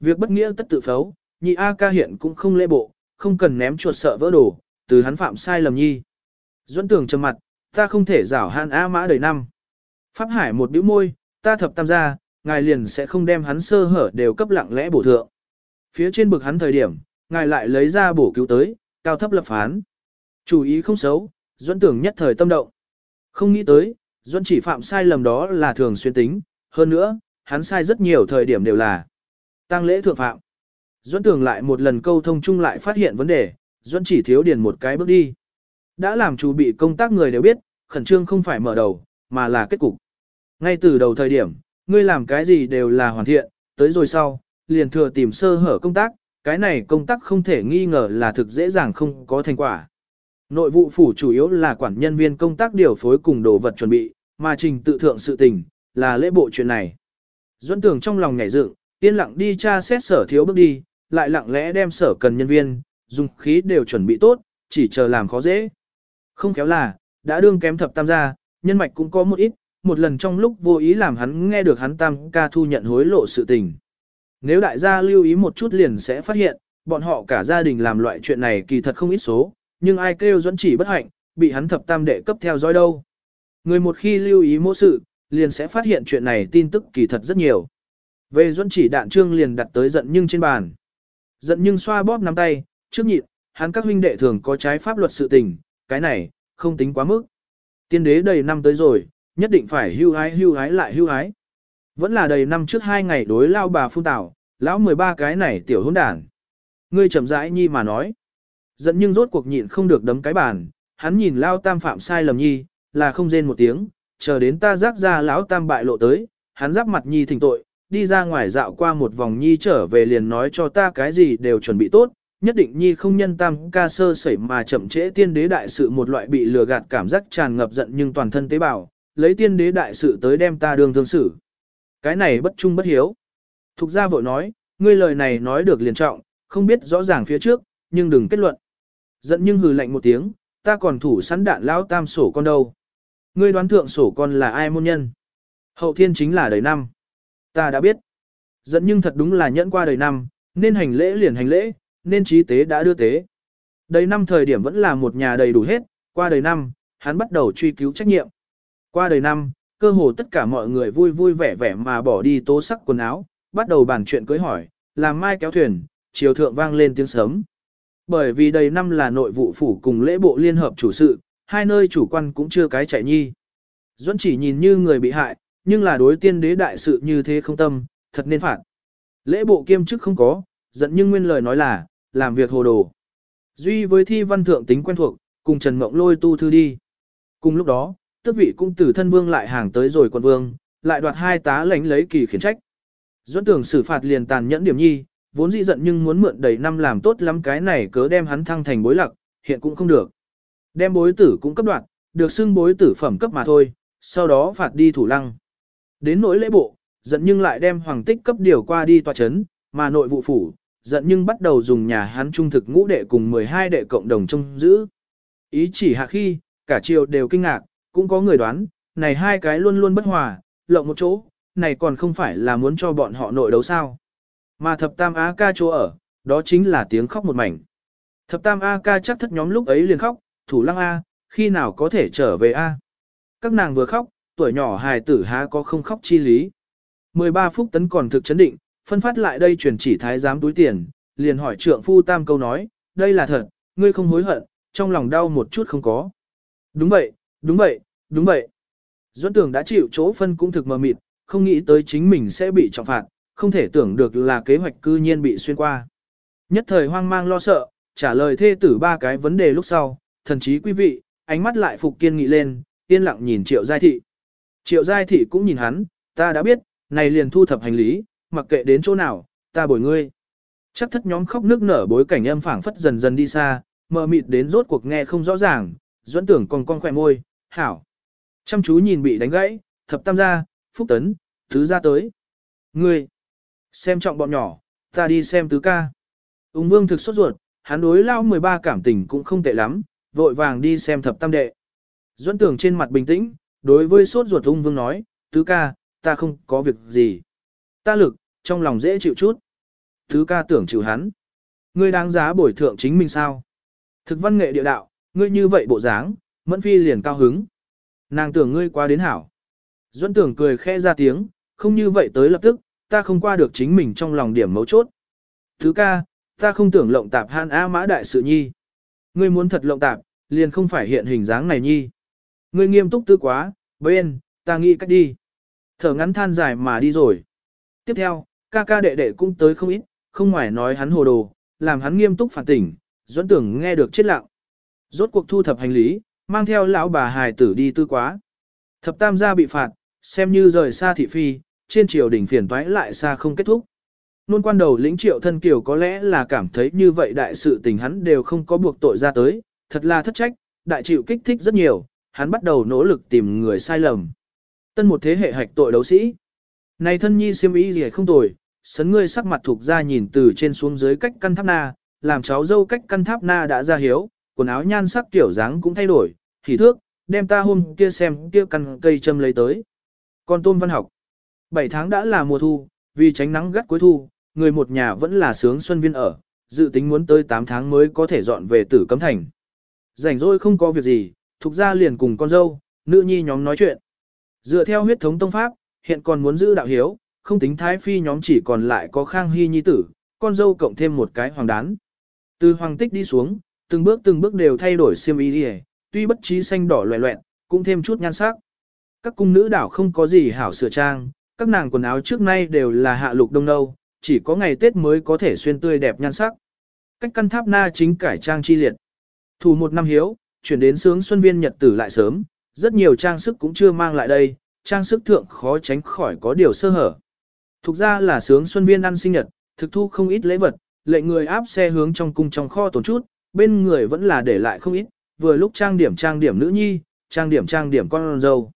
Việc bất nghĩa tất tự phấu, nhị A ca hiện cũng không lễ bộ, không cần ném chuột sợ vỡ đồ, từ hắn phạm sai lầm nhi. Duẫn tưởng trầm mặt, ta không thể giảo hạn A mã đời năm. Pháp hải một bĩu môi, ta thập tam gia, ngài liền sẽ không đem hắn sơ hở đều cấp lặng lẽ bổ thượng. Phía trên bực hắn thời điểm, ngài lại lấy ra bổ cứu tới, cao thấp lập phán. Chủ ý không xấu, Duẫn tưởng nhất thời tâm động. Không nghĩ tới, Duẫn chỉ phạm sai lầm đó là thường xuyên tính, hơn nữa, hắn sai rất nhiều thời điểm đều là tăng lễ thượng phạm. Duẫn tưởng lại một lần câu thông chung lại phát hiện vấn đề, Duẫn chỉ thiếu điền một cái bước đi. Đã làm chủ bị công tác người đều biết, khẩn trương không phải mở đầu, mà là kết cục. Ngay từ đầu thời điểm, ngươi làm cái gì đều là hoàn thiện, tới rồi sau, liền thừa tìm sơ hở công tác, cái này công tác không thể nghi ngờ là thực dễ dàng không có thành quả. Nội vụ phủ chủ yếu là quản nhân viên công tác điều phối cùng đồ vật chuẩn bị, mà trình tự thượng sự tình, là lễ bộ chuyện này. Duẫn tưởng trong lòng nhảy dựng, yên lặng đi tra xét sở thiếu bước đi, lại lặng lẽ đem sở cần nhân viên, dùng khí đều chuẩn bị tốt, chỉ chờ làm khó dễ. Không khéo là, đã đương kém thập tam gia, nhân mạch cũng có một ít, một lần trong lúc vô ý làm hắn nghe được hắn tam ca thu nhận hối lộ sự tình. Nếu đại gia lưu ý một chút liền sẽ phát hiện, bọn họ cả gia đình làm loại chuyện này kỳ thật không ít số, nhưng ai kêu dẫn chỉ bất hạnh, bị hắn thập tam đệ cấp theo dõi đâu. Người một khi lưu ý mô sự, liền sẽ phát hiện chuyện này tin tức kỳ thật rất nhiều. Về duẫn chỉ đạn trương liền đặt tới giận nhưng trên bàn. Giận nhưng xoa bóp nắm tay, trước nhịn, hắn các huynh đệ thường có trái pháp luật sự tình, cái này, không tính quá mức. Tiên đế đầy năm tới rồi, nhất định phải hưu hái hưu hái lại hưu hái. Vẫn là đầy năm trước hai ngày đối lao bà phun tảo, lão 13 cái này tiểu hôn đàn. Ngươi chậm rãi nhi mà nói. Giận nhưng rốt cuộc nhịn không được đấm cái bàn, hắn nhìn lao tam phạm sai lầm nhi, là không rên một tiếng, chờ đến ta rác ra lão tam bại lộ tới, hắn giáp mặt nhi thỉnh tội, đi ra ngoài dạo qua một vòng nhi trở về liền nói cho ta cái gì đều chuẩn bị tốt, nhất định nhi không nhân tam ca sơ sẩy mà chậm trễ tiên đế đại sự một loại bị lừa gạt cảm giác tràn ngập giận nhưng toàn thân tế bào, lấy tiên đế đại sự tới đem ta đương thương xử. Cái này bất trung bất hiếu. Thục gia vội nói, ngươi lời này nói được liền trọng, không biết rõ ràng phía trước, nhưng đừng kết luận. Giận nhưng hừ lạnh một tiếng, ta còn thủ sẵn đạn lão tam sổ con đâu. Ngươi đoán thượng sổ con là ai môn nhân? Hậu thiên chính là đời năm. Ta đã biết. Giận nhưng thật đúng là nhẫn qua đời năm, nên hành lễ liền hành lễ, nên trí tế đã đưa tế. Đầy năm thời điểm vẫn là một nhà đầy đủ hết, qua đời năm, hắn bắt đầu truy cứu trách nhiệm. Qua đời năm, cơ hồ tất cả mọi người vui vui vẻ vẻ mà bỏ đi tố sắc quần áo, bắt đầu bàn chuyện cưới hỏi, làm mai kéo thuyền, chiều thượng vang lên tiếng sớm. Bởi vì đầy năm là nội vụ phủ cùng lễ bộ liên hợp chủ sự, hai nơi chủ quan cũng chưa cái chạy nhi. Duẫn chỉ nhìn như người bị hại, nhưng là đối tiên đế đại sự như thế không tâm, thật nên phạt. Lễ bộ kiêm chức không có, giận nhưng nguyên lời nói là, làm việc hồ đồ. Duy với thi văn thượng tính quen thuộc, cùng Trần Mộng lôi tu thư đi. Cùng lúc đó, tước vị cung tử thân vương lại hàng tới rồi quân vương, lại đoạt hai tá lãnh lấy kỳ khiển trách. Duẫn tưởng xử phạt liền tàn nhẫn điểm nhi, vốn dị giận nhưng muốn mượn đầy năm làm tốt lắm cái này cớ đem hắn thăng thành bối lạc, hiện cũng không được. Đem bối tử cũng cấp đoạt, được xưng bối tử phẩm cấp mà thôi, sau đó phạt đi thủ lăng. Đến nỗi lễ bộ, giận nhưng lại đem hoàng tích cấp điều qua đi tòa chấn, mà nội vụ phủ, giận nhưng bắt đầu dùng nhà hắn trung thực ngũ đệ cùng 12 đệ cộng đồng trông giữ. Ý chỉ hạ khi, cả triều đều kinh ngạc, cũng có người đoán, này hai cái luôn luôn bất hòa, lộng một chỗ, này còn không phải là muốn cho bọn họ nội đấu sao. Mà thập tam A ca chỗ ở, đó chính là tiếng khóc một mảnh. Thập tam A ca chắc thất nhóm lúc ấy liền khóc, thủ lăng A, khi nào có thể trở về A. Các nàng vừa khóc, tuổi nhỏ hài tử há có không khóc chi lý. 13 phút tấn còn thực chấn định, phân phát lại đây truyền chỉ thái giám túi tiền, liền hỏi trượng phu tam câu nói, đây là thật, ngươi không hối hận, trong lòng đau một chút không có. Đúng vậy, đúng vậy, đúng vậy. Duẫn tưởng đã chịu chỗ phân cũng thực mờ mịt, không nghĩ tới chính mình sẽ bị trọng phạt, không thể tưởng được là kế hoạch cư nhiên bị xuyên qua. Nhất thời hoang mang lo sợ, trả lời thê tử ba cái vấn đề lúc sau, thần chí quý vị, ánh mắt lại phục kiên nghị lên, yên lặng nhìn triệu giai thị. Triệu giai thị cũng nhìn hắn, ta đã biết, này liền thu thập hành lý, mặc kệ đến chỗ nào, ta bồi ngươi. Chắc thất nhóm khóc nước nở bối cảnh âm phảng phất dần dần đi xa, mờ mịt đến rốt cuộc nghe không rõ ràng, dẫn tưởng còn con khỏe môi, hảo. Chăm chú nhìn bị đánh gãy, thập tam gia, phúc tấn, thứ gia tới. Ngươi, xem trọng bọn nhỏ, ta đi xem tứ ca. Úng vương thực sốt ruột, hắn đối lao 13 cảm tình cũng không tệ lắm, vội vàng đi xem thập tam đệ. Duẫn tưởng trên mặt bình tĩnh, đối với sốt ruột ung vương nói, tứ ca, ta không có việc gì. Ta lực, trong lòng dễ chịu chút. Thứ ca tưởng chịu hắn. Ngươi đáng giá bồi thượng chính mình sao? Thực văn nghệ địa đạo, ngươi như vậy bộ dáng, mẫn phi liền cao hứng. Nàng tưởng ngươi qua đến hảo. Duẫn tưởng cười khẽ ra tiếng, không như vậy tới lập tức, ta không qua được chính mình trong lòng điểm mấu chốt. Thứ ca, ta không tưởng lộng tạp han A mã đại sự nhi. Ngươi muốn thật lộng tạp, liền không phải hiện hình dáng này nhi. Ngươi nghiêm túc tư quá, bên, ta nghĩ cách đi. Thở ngắn than dài mà đi rồi. Tiếp theo, ca ca đệ đệ cũng tới không ít, không ngoài nói hắn hồ đồ, làm hắn nghiêm túc phản tỉnh, dẫn tưởng nghe được chết lặng. Rốt cuộc thu thập hành lý, mang theo lão bà hài tử đi tư quá. Thập tam gia bị phạt, xem như rời xa thị phi, trên triều đỉnh phiền toái lại xa không kết thúc. Nôn quan đầu lĩnh triệu thân kiều có lẽ là cảm thấy như vậy đại sự tình hắn đều không có buộc tội ra tới, thật là thất trách, đại chịu kích thích rất nhiều, hắn bắt đầu nỗ lực tìm người sai lầm. Tân một thế hệ hạch tội đấu sĩ. Này thân nhi siêm ý gì không tồi, sấn ngươi sắc mặt thuộc ra nhìn từ trên xuống dưới cách căn tháp na, làm cháu dâu cách căn tháp na đã ra hiếu, quần áo nhan sắc kiểu dáng cũng thay đổi, thì thước, đem ta hôm kia xem kia căn cây châm lấy tới. Con tôm văn học. 7 tháng đã là mùa thu, vì tránh nắng gắt cuối thu, người một nhà vẫn là sướng xuân viên ở, dự tính muốn tới 8 tháng mới có thể dọn về tử cấm thành. Rảnh rỗi không có việc gì, thuộc ra liền cùng con dâu, nữ nhi nhóm nói chuyện. Dựa theo huyết thống tông pháp, hiện còn muốn giữ đạo hiếu, không tính thái phi nhóm chỉ còn lại có khang hy nhi tử, con dâu cộng thêm một cái hoàng đán. Từ hoàng tích đi xuống, từng bước từng bước đều thay đổi xiêm y đi tuy bất trí xanh đỏ loẹ loẹn, cũng thêm chút nhan sắc. Các cung nữ đảo không có gì hảo sửa trang, các nàng quần áo trước nay đều là hạ lục đông nâu, chỉ có ngày Tết mới có thể xuyên tươi đẹp nhan sắc. Cách căn tháp na chính cải trang chi liệt. Thủ một năm hiếu, chuyển đến sướng xuân viên nhật tử lại sớm, rất nhiều trang sức cũng chưa mang lại đây, trang sức thượng khó tránh khỏi có điều sơ hở. Thực ra là sướng xuân viên ăn sinh nhật, thực thu không ít lễ vật, lệnh người áp xe hướng trong cung trong kho tồn chút, bên người vẫn là để lại không ít, vừa lúc trang điểm trang điểm nữ nhi, trang điểm trang điểm con dâu.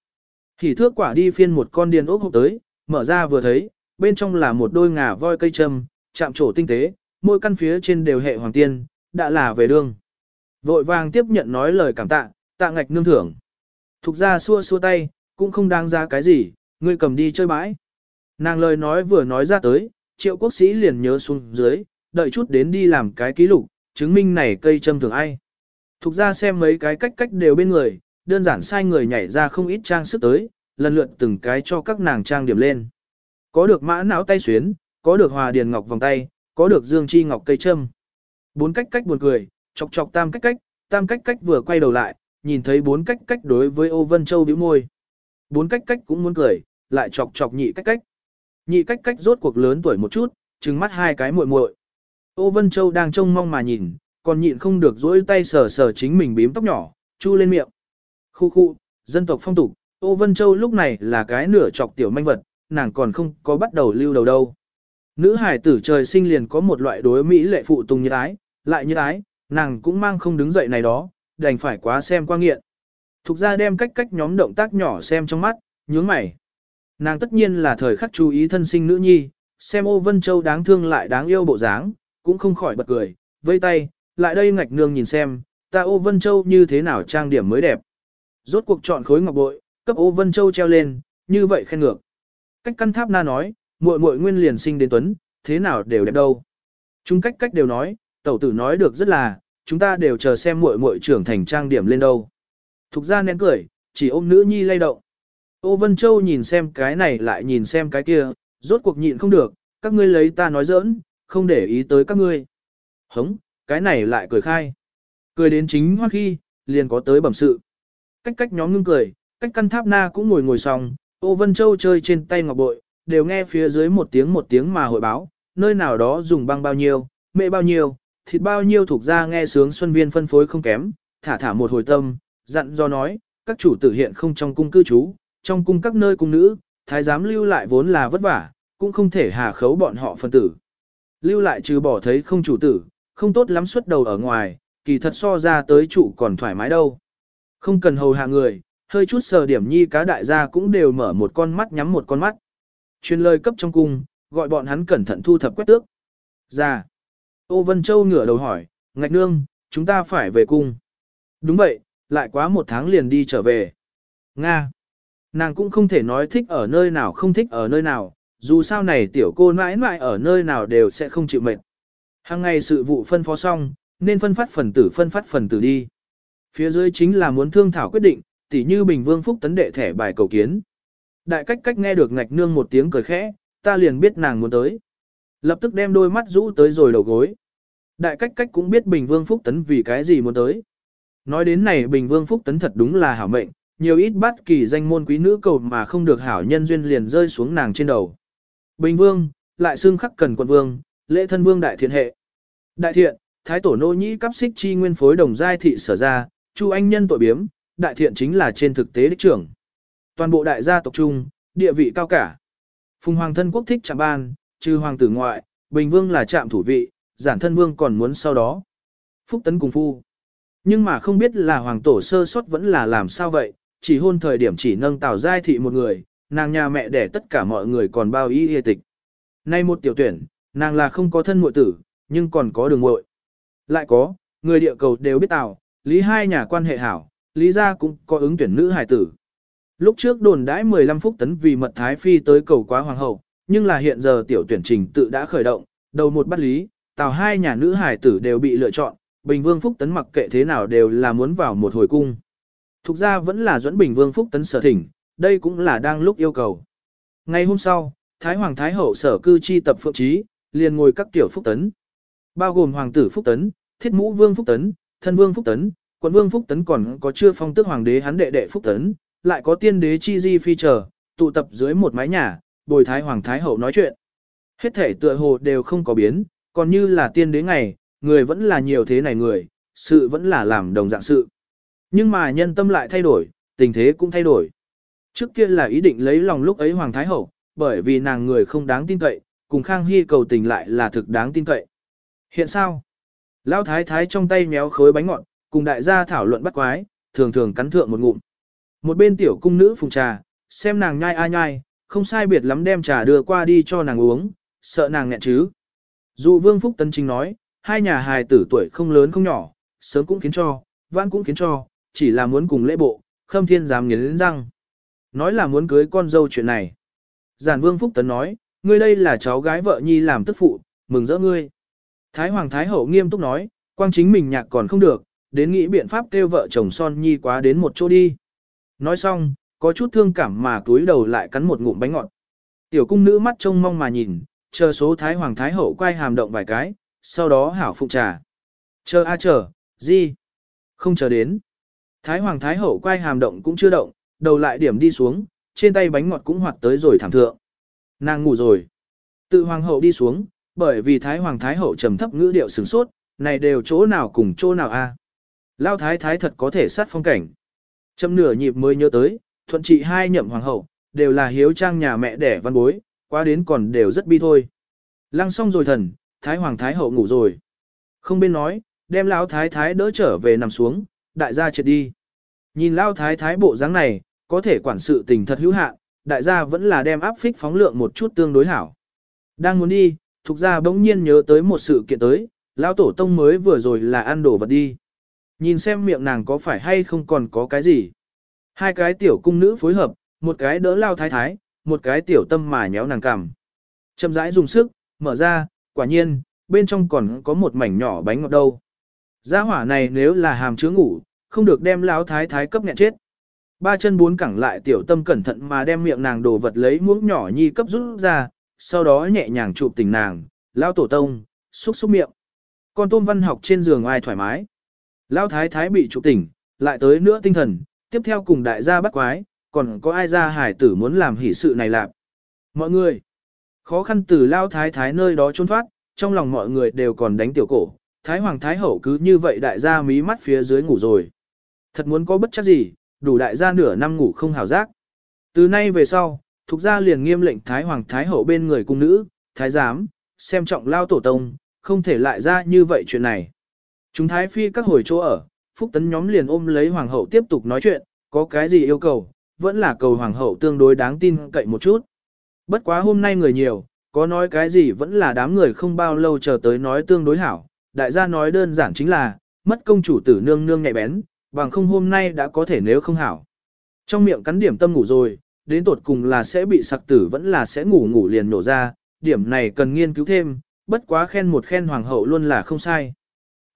Thì thước quả đi phiên một con điền ốc hộp tới, mở ra vừa thấy, bên trong là một đôi ngà voi cây trầm, chạm trổ tinh tế, mỗi căn phía trên đều hệ hoàng tiên, đã là về đường. Vội vàng tiếp nhận nói lời cảm tạ, tạ ngạch nương thưởng. Thục ra xua xua tay, cũng không đáng ra cái gì, ngươi cầm đi chơi bãi. Nàng lời nói vừa nói ra tới, triệu quốc sĩ liền nhớ xuống dưới, đợi chút đến đi làm cái ký lục, chứng minh này cây châm thường ai. Thục ra xem mấy cái cách cách đều bên người, đơn giản sai người nhảy ra không ít trang sức tới, lần lượt từng cái cho các nàng trang điểm lên. Có được mã não tay xuyến, có được hòa điền ngọc vòng tay, có được dương chi ngọc cây châm. Bốn cách cách buồn cười, chọc chọc tam cách cách, tam cách cách vừa quay đầu lại, nhìn thấy bốn cách cách đối với Âu vân châu bĩu môi. Bốn cách cách cũng muốn cười, lại chọc chọc nhị cách cách. Nhị cách cách rốt cuộc lớn tuổi một chút, trừng mắt hai cái muội muội. Ô Vân Châu đang trông mong mà nhìn, còn nhịn không được duỗi tay sờ sờ chính mình bím tóc nhỏ, chu lên miệng. Khu khu, dân tộc phong tục, Ô Vân Châu lúc này là cái nửa chọc tiểu manh vật, nàng còn không có bắt đầu lưu đầu đâu. Nữ hải tử trời sinh liền có một loại đối Mỹ lệ phụ tùng như ái, lại như ái, nàng cũng mang không đứng dậy này đó, đành phải quá xem qua nghiện. Thục ra đem cách cách nhóm động tác nhỏ xem trong mắt, nhướng mày. Nàng tất nhiên là thời khắc chú ý thân sinh nữ nhi, xem ô Vân Châu đáng thương lại đáng yêu bộ dáng, cũng không khỏi bật cười, vây tay, lại đây ngạch nương nhìn xem, ta ô Vân Châu như thế nào trang điểm mới đẹp. Rốt cuộc chọn khối ngọc bội, cấp ô Vân Châu treo lên, như vậy khen ngược. Cách căn tháp na nói, muội muội nguyên liền sinh đến tuấn, thế nào đều đẹp đâu. Chúng cách cách đều nói, tẩu tử nói được rất là, chúng ta đều chờ xem muội muội trưởng thành trang điểm lên đâu. Thục ra nén cười, chỉ ôm nữ nhi lay động. Ô Vân Châu nhìn xem cái này lại nhìn xem cái kia, rốt cuộc nhịn không được, các ngươi lấy ta nói giỡn, không để ý tới các ngươi. Hống, cái này lại cười khai. Cười đến chính hoa khi, liền có tới bẩm sự. Cách cách nhóm ngưng cười, cách căn tháp na cũng ngồi ngồi xong, ô Vân Châu chơi trên tay ngọc bội, đều nghe phía dưới một tiếng một tiếng mà hội báo, nơi nào đó dùng băng bao nhiêu, mẹ bao nhiêu, thịt bao nhiêu thuộc ra nghe sướng xuân viên phân phối không kém, thả thả một hồi tâm, dặn do nói, các chủ tử hiện không trong cung cư trú, trong cung các nơi cung nữ, thái giám lưu lại vốn là vất vả, cũng không thể hà khấu bọn họ phân tử. Lưu lại trừ bỏ thấy không chủ tử, không tốt lắm xuất đầu ở ngoài, kỳ thật so ra tới chủ còn thoải mái đâu. Không cần hầu hạ người, hơi chút sờ điểm nhi cá đại gia cũng đều mở một con mắt nhắm một con mắt. Truyền lời cấp trong cung, gọi bọn hắn cẩn thận thu thập quét tước. Ra. Ô Vân Châu ngửa đầu hỏi, ngạch nương, chúng ta phải về cung. Đúng vậy, lại quá một tháng liền đi trở về. Nga. Nàng cũng không thể nói thích ở nơi nào không thích ở nơi nào, Dù sao này tiểu cô mãi mãi ở nơi nào đều sẽ không chịu mệt. Hàng ngày sự vụ phân phó xong, nên phân phát phần tử phân phát phần tử đi. Phía dưới chính là muốn thương thảo quyết định, tỉ như Bình Vương Phúc tấn đệ thẻ bài cầu kiến. Đại cách cách nghe được ngạch nương một tiếng cười khẽ, ta liền biết nàng muốn tới. Lập tức đem đôi mắt rũ tới rồi đầu gối. Đại cách cách cũng biết Bình Vương Phúc tấn vì cái gì muốn tới. Nói đến này Bình Vương Phúc tấn thật đúng là hảo mệnh, nhiều ít bắt kỳ danh môn quý nữ cầu mà không được hảo nhân duyên liền rơi xuống nàng trên đầu. Bình Vương, lại xương khắc cần quận vương, lễ thân vương đại thiện hệ. Đại thiện, thái tổ nô nhĩ cấp xích chi nguyên phối đồng giai thị sở ra, chu anh nhân tội biếm, đại thiện chính là trên thực tế đích trưởng. Toàn bộ đại gia tộc trung, địa vị cao cả. Phùng hoàng thân quốc thích trạm ban, trừ hoàng tử ngoại, bình vương là trạm thủ vị, giản thân vương còn muốn sau đó. Phúc tấn cùng phu. Nhưng mà không biết là hoàng tổ sơ suất vẫn là làm sao vậy, chỉ hôn thời điểm chỉ nâng tào giai thị một người, nàng nhà mẹ để tất cả mọi người còn bao y y tịch. Nay một tiểu tuyển, nàng là không có thân muội tử, nhưng còn có đường muội. Lại có, người địa cầu đều biết tào, lý hai nhà quan hệ hảo, lý gia cũng có ứng tuyển nữ hải tử. Lúc trước đồn đãi 15 phút tấn vì mật thái phi tới cầu quá hoàng hậu, nhưng là hiện giờ tiểu tuyển trình tự đã khởi động, đầu một bắt lý, tào hai nhà nữ hải tử đều bị lựa chọn, Bình Vương Phúc Tấn mặc kệ thế nào đều là muốn vào một hồi cung. Thục ra vẫn là dẫn Bình Vương Phúc Tấn sở thỉnh, đây cũng là đang lúc yêu cầu. Ngày hôm sau, Thái Hoàng Thái Hậu sở cư chi tập phượng trí, liền ngồi các tiểu Phúc Tấn. Bao gồm Hoàng tử Phúc Tấn, Thiết Mũ Vương Phúc Tấn, Thân Vương Phúc Tấn, Quận Vương Phúc Tấn còn có chưa phong tước Hoàng đế hắn đệ đệ Phúc Tấn, lại có tiên đế chi di phi chờ, tụ tập dưới một mái nhà, bồi Thái Hoàng Thái Hậu nói chuyện. Hết thể tựa hồ đều không có biến, còn như là tiên đế ngày, người vẫn là nhiều thế này người, sự vẫn là làm đồng dạng sự. Nhưng mà nhân tâm lại thay đổi, tình thế cũng thay đổi. Trước kia là ý định lấy lòng lúc ấy Hoàng Thái Hậu, bởi vì nàng người không đáng tin cậy, cùng Khang Hy cầu tình lại là thực đáng tin cậy. Hiện sao? Lão Thái Thái trong tay méo khối bánh ngọt, cùng đại gia thảo luận bắt quái, thường thường cắn thượng một ngụm. Một bên tiểu cung nữ phùng trà, xem nàng nhai ai nhai, không sai biệt lắm đem trà đưa qua đi cho nàng uống, sợ nàng nghẹn chứ. Dù Vương Phúc Tấn Chính nói, hai nhà hài tử tuổi không lớn không nhỏ, sớm cũng khiến cho, vãn cũng khiến cho, chỉ là muốn cùng lễ bộ, khâm thiên dám nghiến răng. Nói là muốn cưới con dâu chuyện này. Giản Vương Phúc Tấn nói, ngươi đây là cháu gái vợ nhi làm tức phụ, mừng rỡ ngươi. Thái Hoàng Thái Hậu nghiêm túc nói, quang chính mình nhạc còn không được, đến nghĩ biện pháp kêu vợ chồng son nhi quá đến một chỗ đi. Nói xong, có chút thương cảm mà túi đầu lại cắn một ngụm bánh ngọt. Tiểu cung nữ mắt trông mong mà nhìn, chờ số Thái Hoàng Thái Hậu quay hàm động vài cái, sau đó hảo phụng trà. Chờ a chờ, gì? Không chờ đến. Thái Hoàng Thái Hậu quay hàm động cũng chưa động, đầu lại điểm đi xuống, trên tay bánh ngọt cũng hoạt tới rồi thảm thượng. Nàng ngủ rồi. Tự Hoàng Hậu đi xuống, bởi vì Thái Hoàng Thái Hậu trầm thấp ngữ điệu sửng sốt, này đều chỗ nào cùng chỗ nào a? Lao Thái Thái thật có thể sát phong cảnh. Châm nửa nhịp mới nhớ tới, thuận trị hai nhậm Hoàng Hậu, đều là hiếu trang nhà mẹ đẻ văn bối, qua đến còn đều rất bi thôi. Lăng xong rồi thần, Thái Hoàng Thái Hậu ngủ rồi. Không bên nói, đem Lão Thái Thái đỡ trở về nằm xuống, đại gia triệt đi. Nhìn Lão Thái Thái bộ dáng này, có thể quản sự tình thật hữu hạn, đại gia vẫn là đem áp phích phóng lượng một chút tương đối hảo. Đang muốn đi, thuộc gia bỗng nhiên nhớ tới một sự kiện tới, Lão Tổ Tông mới vừa rồi là ăn đồ vật đi. Nhìn xem miệng nàng có phải hay không còn có cái gì. Hai cái tiểu cung nữ phối hợp, một cái đỡ lao Thái Thái, một cái tiểu tâm mà nhéo nàng cằm. Chậm rãi dùng sức, mở ra, quả nhiên, bên trong còn có một mảnh nhỏ bánh ngọt đâu. Gia hỏa này nếu là hàm chứa ngủ, không được đem lão thái thái cấp nghẹn chết. Ba chân bốn cẳng lại tiểu tâm cẩn thận mà đem miệng nàng đồ vật lấy muỗng nhỏ nhi cấp rút ra, sau đó nhẹ nhàng chụp tỉnh nàng, lão tổ tông, xúc xúc miệng. Con tôm văn học trên giường ai thoải mái. Lão thái thái bị chụp tỉnh, lại tới nữa tinh thần, tiếp theo cùng đại gia bắt quái, còn có ai ra hải tử muốn làm hỷ sự này làm. Mọi người, Khó khăn từ lao thái thái nơi đó trốn thoát, trong lòng mọi người đều còn đánh tiểu cổ, thái hoàng thái hậu cứ như vậy đại gia mí mắt phía dưới ngủ rồi. Thật muốn có bất chắc gì, đủ đại gia nửa năm ngủ không hào giác. Từ nay về sau, thuộc gia liền nghiêm lệnh thái hoàng thái hậu bên người cung nữ, thái giám, xem trọng lao tổ tông, không thể lại ra như vậy chuyện này. Chúng thái phi các hồi chỗ ở, phúc tấn nhóm liền ôm lấy hoàng hậu tiếp tục nói chuyện, có cái gì yêu cầu, vẫn là cầu hoàng hậu tương đối đáng tin cậy một chút. Bất quá hôm nay người nhiều, có nói cái gì vẫn là đám người không bao lâu chờ tới nói tương đối hảo. Đại gia nói đơn giản chính là, mất công chủ tử nương nương nhạy bén, bằng không hôm nay đã có thể nếu không hảo. Trong miệng cắn điểm tâm ngủ rồi, đến tột cùng là sẽ bị sặc tử vẫn là sẽ ngủ ngủ liền nổ ra, điểm này cần nghiên cứu thêm, bất quá khen một khen hoàng hậu luôn là không sai.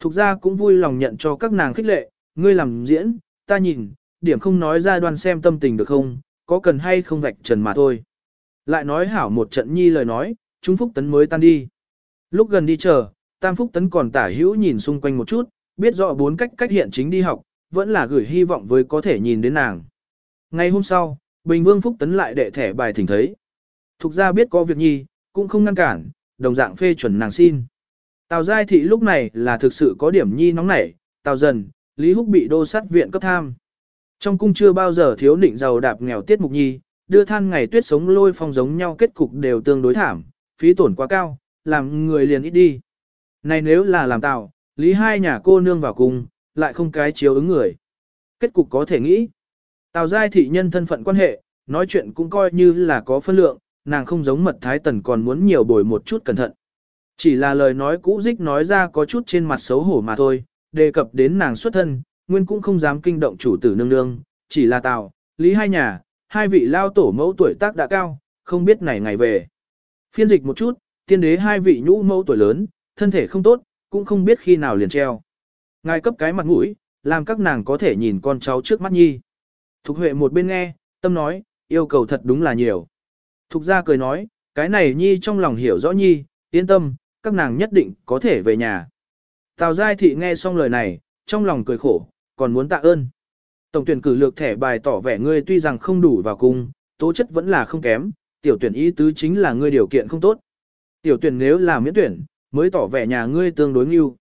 Thục ra cũng vui lòng nhận cho các nàng khích lệ, ngươi làm diễn, ta nhìn, điểm không nói ra đoan xem tâm tình được không, có cần hay không vạch trần mà thôi. Lại nói hảo một trận nhi lời nói, Trung Phúc Tấn mới tan đi. Lúc gần đi chờ, Tam Phúc Tấn còn tả hữu nhìn xung quanh một chút, biết rõ bốn cách cách hiện chính đi học, vẫn là gửi hy vọng với có thể nhìn đến nàng. Ngày hôm sau, Bình Vương Phúc Tấn lại đệ thẻ bài thỉnh thấy. Thục ra biết có việc nhi, cũng không ngăn cản, đồng dạng phê chuẩn nàng xin. Tào Giai Thị lúc này là thực sự có điểm nhi nóng nảy, Tào Dần, Lý Húc bị đô sát viện cấp tham. Trong cung chưa bao giờ thiếu định giàu đạp nghèo tiết mục nhi, đưa than ngày tuyết sống lôi phong giống nhau kết cục đều tương đối thảm, phí tổn quá cao, làm người liền ít đi. Này nếu là làm Tào, Lý hai nhà cô nương vào cung, lại không cái chiếu ứng người. Kết cục có thể nghĩ. Tào Giai Thị nhân thân phận quan hệ, nói chuyện cũng coi như là có phân lượng, nàng không giống mật thái tần còn muốn nhiều bồi một chút cẩn thận. Chỉ là lời nói cũ dích nói ra có chút trên mặt xấu hổ mà thôi, đề cập đến nàng xuất thân, nguyên cũng không dám kinh động chủ tử nương nương, chỉ là tào, lý hai nhà, hai vị lao tổ mẫu tuổi tác đã cao, không biết này ngày về. Phiên dịch một chút, tiên đế hai vị nhũ mẫu tuổi lớn, thân thể không tốt, cũng không biết khi nào liền treo. Ngài cấp cái mặt mũi, làm các nàng có thể nhìn con cháu trước mắt nhi. Thục Huệ một bên nghe, tâm nói, yêu cầu thật đúng là nhiều. Thục gia cười nói, cái này nhi trong lòng hiểu rõ nhi, yên tâm, các nàng nhất định có thể về nhà. Tào Giai Thị nghe xong lời này, trong lòng cười khổ, còn muốn tạ ơn. Tổng tuyển cử lược thẻ bài tỏ vẻ ngươi tuy rằng không đủ vào cung, tố chất vẫn là không kém, tiểu tuyển ý tứ chính là ngươi điều kiện không tốt. Tiểu tuyển nếu là miễn tuyển, mới tỏ vẻ nhà ngươi tương đối nghiêu.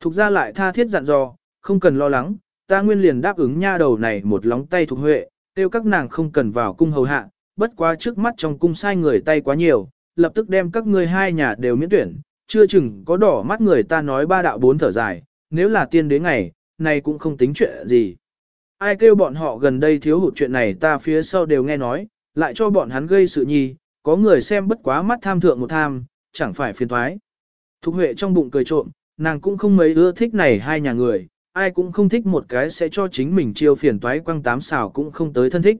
Thục ra lại tha thiết dặn dò, không cần lo lắng, ta nguyên liền đáp ứng nha đầu này một lóng tay thuộc huệ, tiêu các nàng không cần vào cung hầu hạ, bất quá trước mắt trong cung sai người tay quá nhiều, lập tức đem các ngươi hai nhà đều miễn tuyển, chưa chừng có đỏ mắt người ta nói ba đạo bốn thở dài, nếu là tiên đế ngày, này cũng không tính chuyện gì. Ai kêu bọn họ gần đây thiếu hụt chuyện này ta phía sau đều nghe nói, lại cho bọn hắn gây sự nhi, có người xem bất quá mắt tham thượng một tham, chẳng phải phiền thoái. Thục Huệ trong bụng cười trộm, nàng cũng không mấy ưa thích này hai nhà người, ai cũng không thích một cái sẽ cho chính mình chiêu phiền toái quăng tám xào cũng không tới thân thích.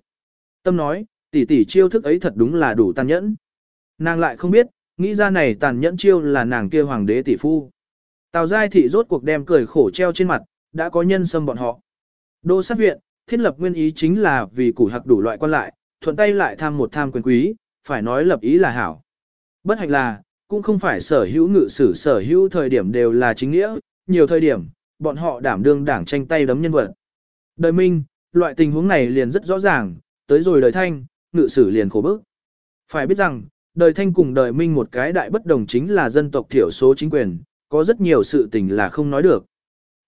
Tâm nói, tỷ tỷ chiêu thức ấy thật đúng là đủ tàn nhẫn. Nàng lại không biết, nghĩ ra này tàn nhẫn chiêu là nàng kia hoàng đế tỷ phu. Tào Giai Thị rốt cuộc đem cười khổ treo trên mặt, đã có nhân xâm bọn họ. Đô sát viện, thiết lập nguyên ý chính là vì củ hặc đủ loại quan lại, thuận tay lại tham một tham quyền quý, phải nói lập ý là hảo. Bất hạnh là, cũng không phải sở hữu ngự sử sở hữu thời điểm đều là chính nghĩa, nhiều thời điểm, bọn họ đảm đương đảng tranh tay đấm nhân vật. Đời Minh, loại tình huống này liền rất rõ ràng, tới rồi đời Thanh, ngự sử liền khổ bức. Phải biết rằng, đời Thanh cùng đời Minh một cái đại bất đồng chính là dân tộc thiểu số chính quyền, có rất nhiều sự tình là không nói được.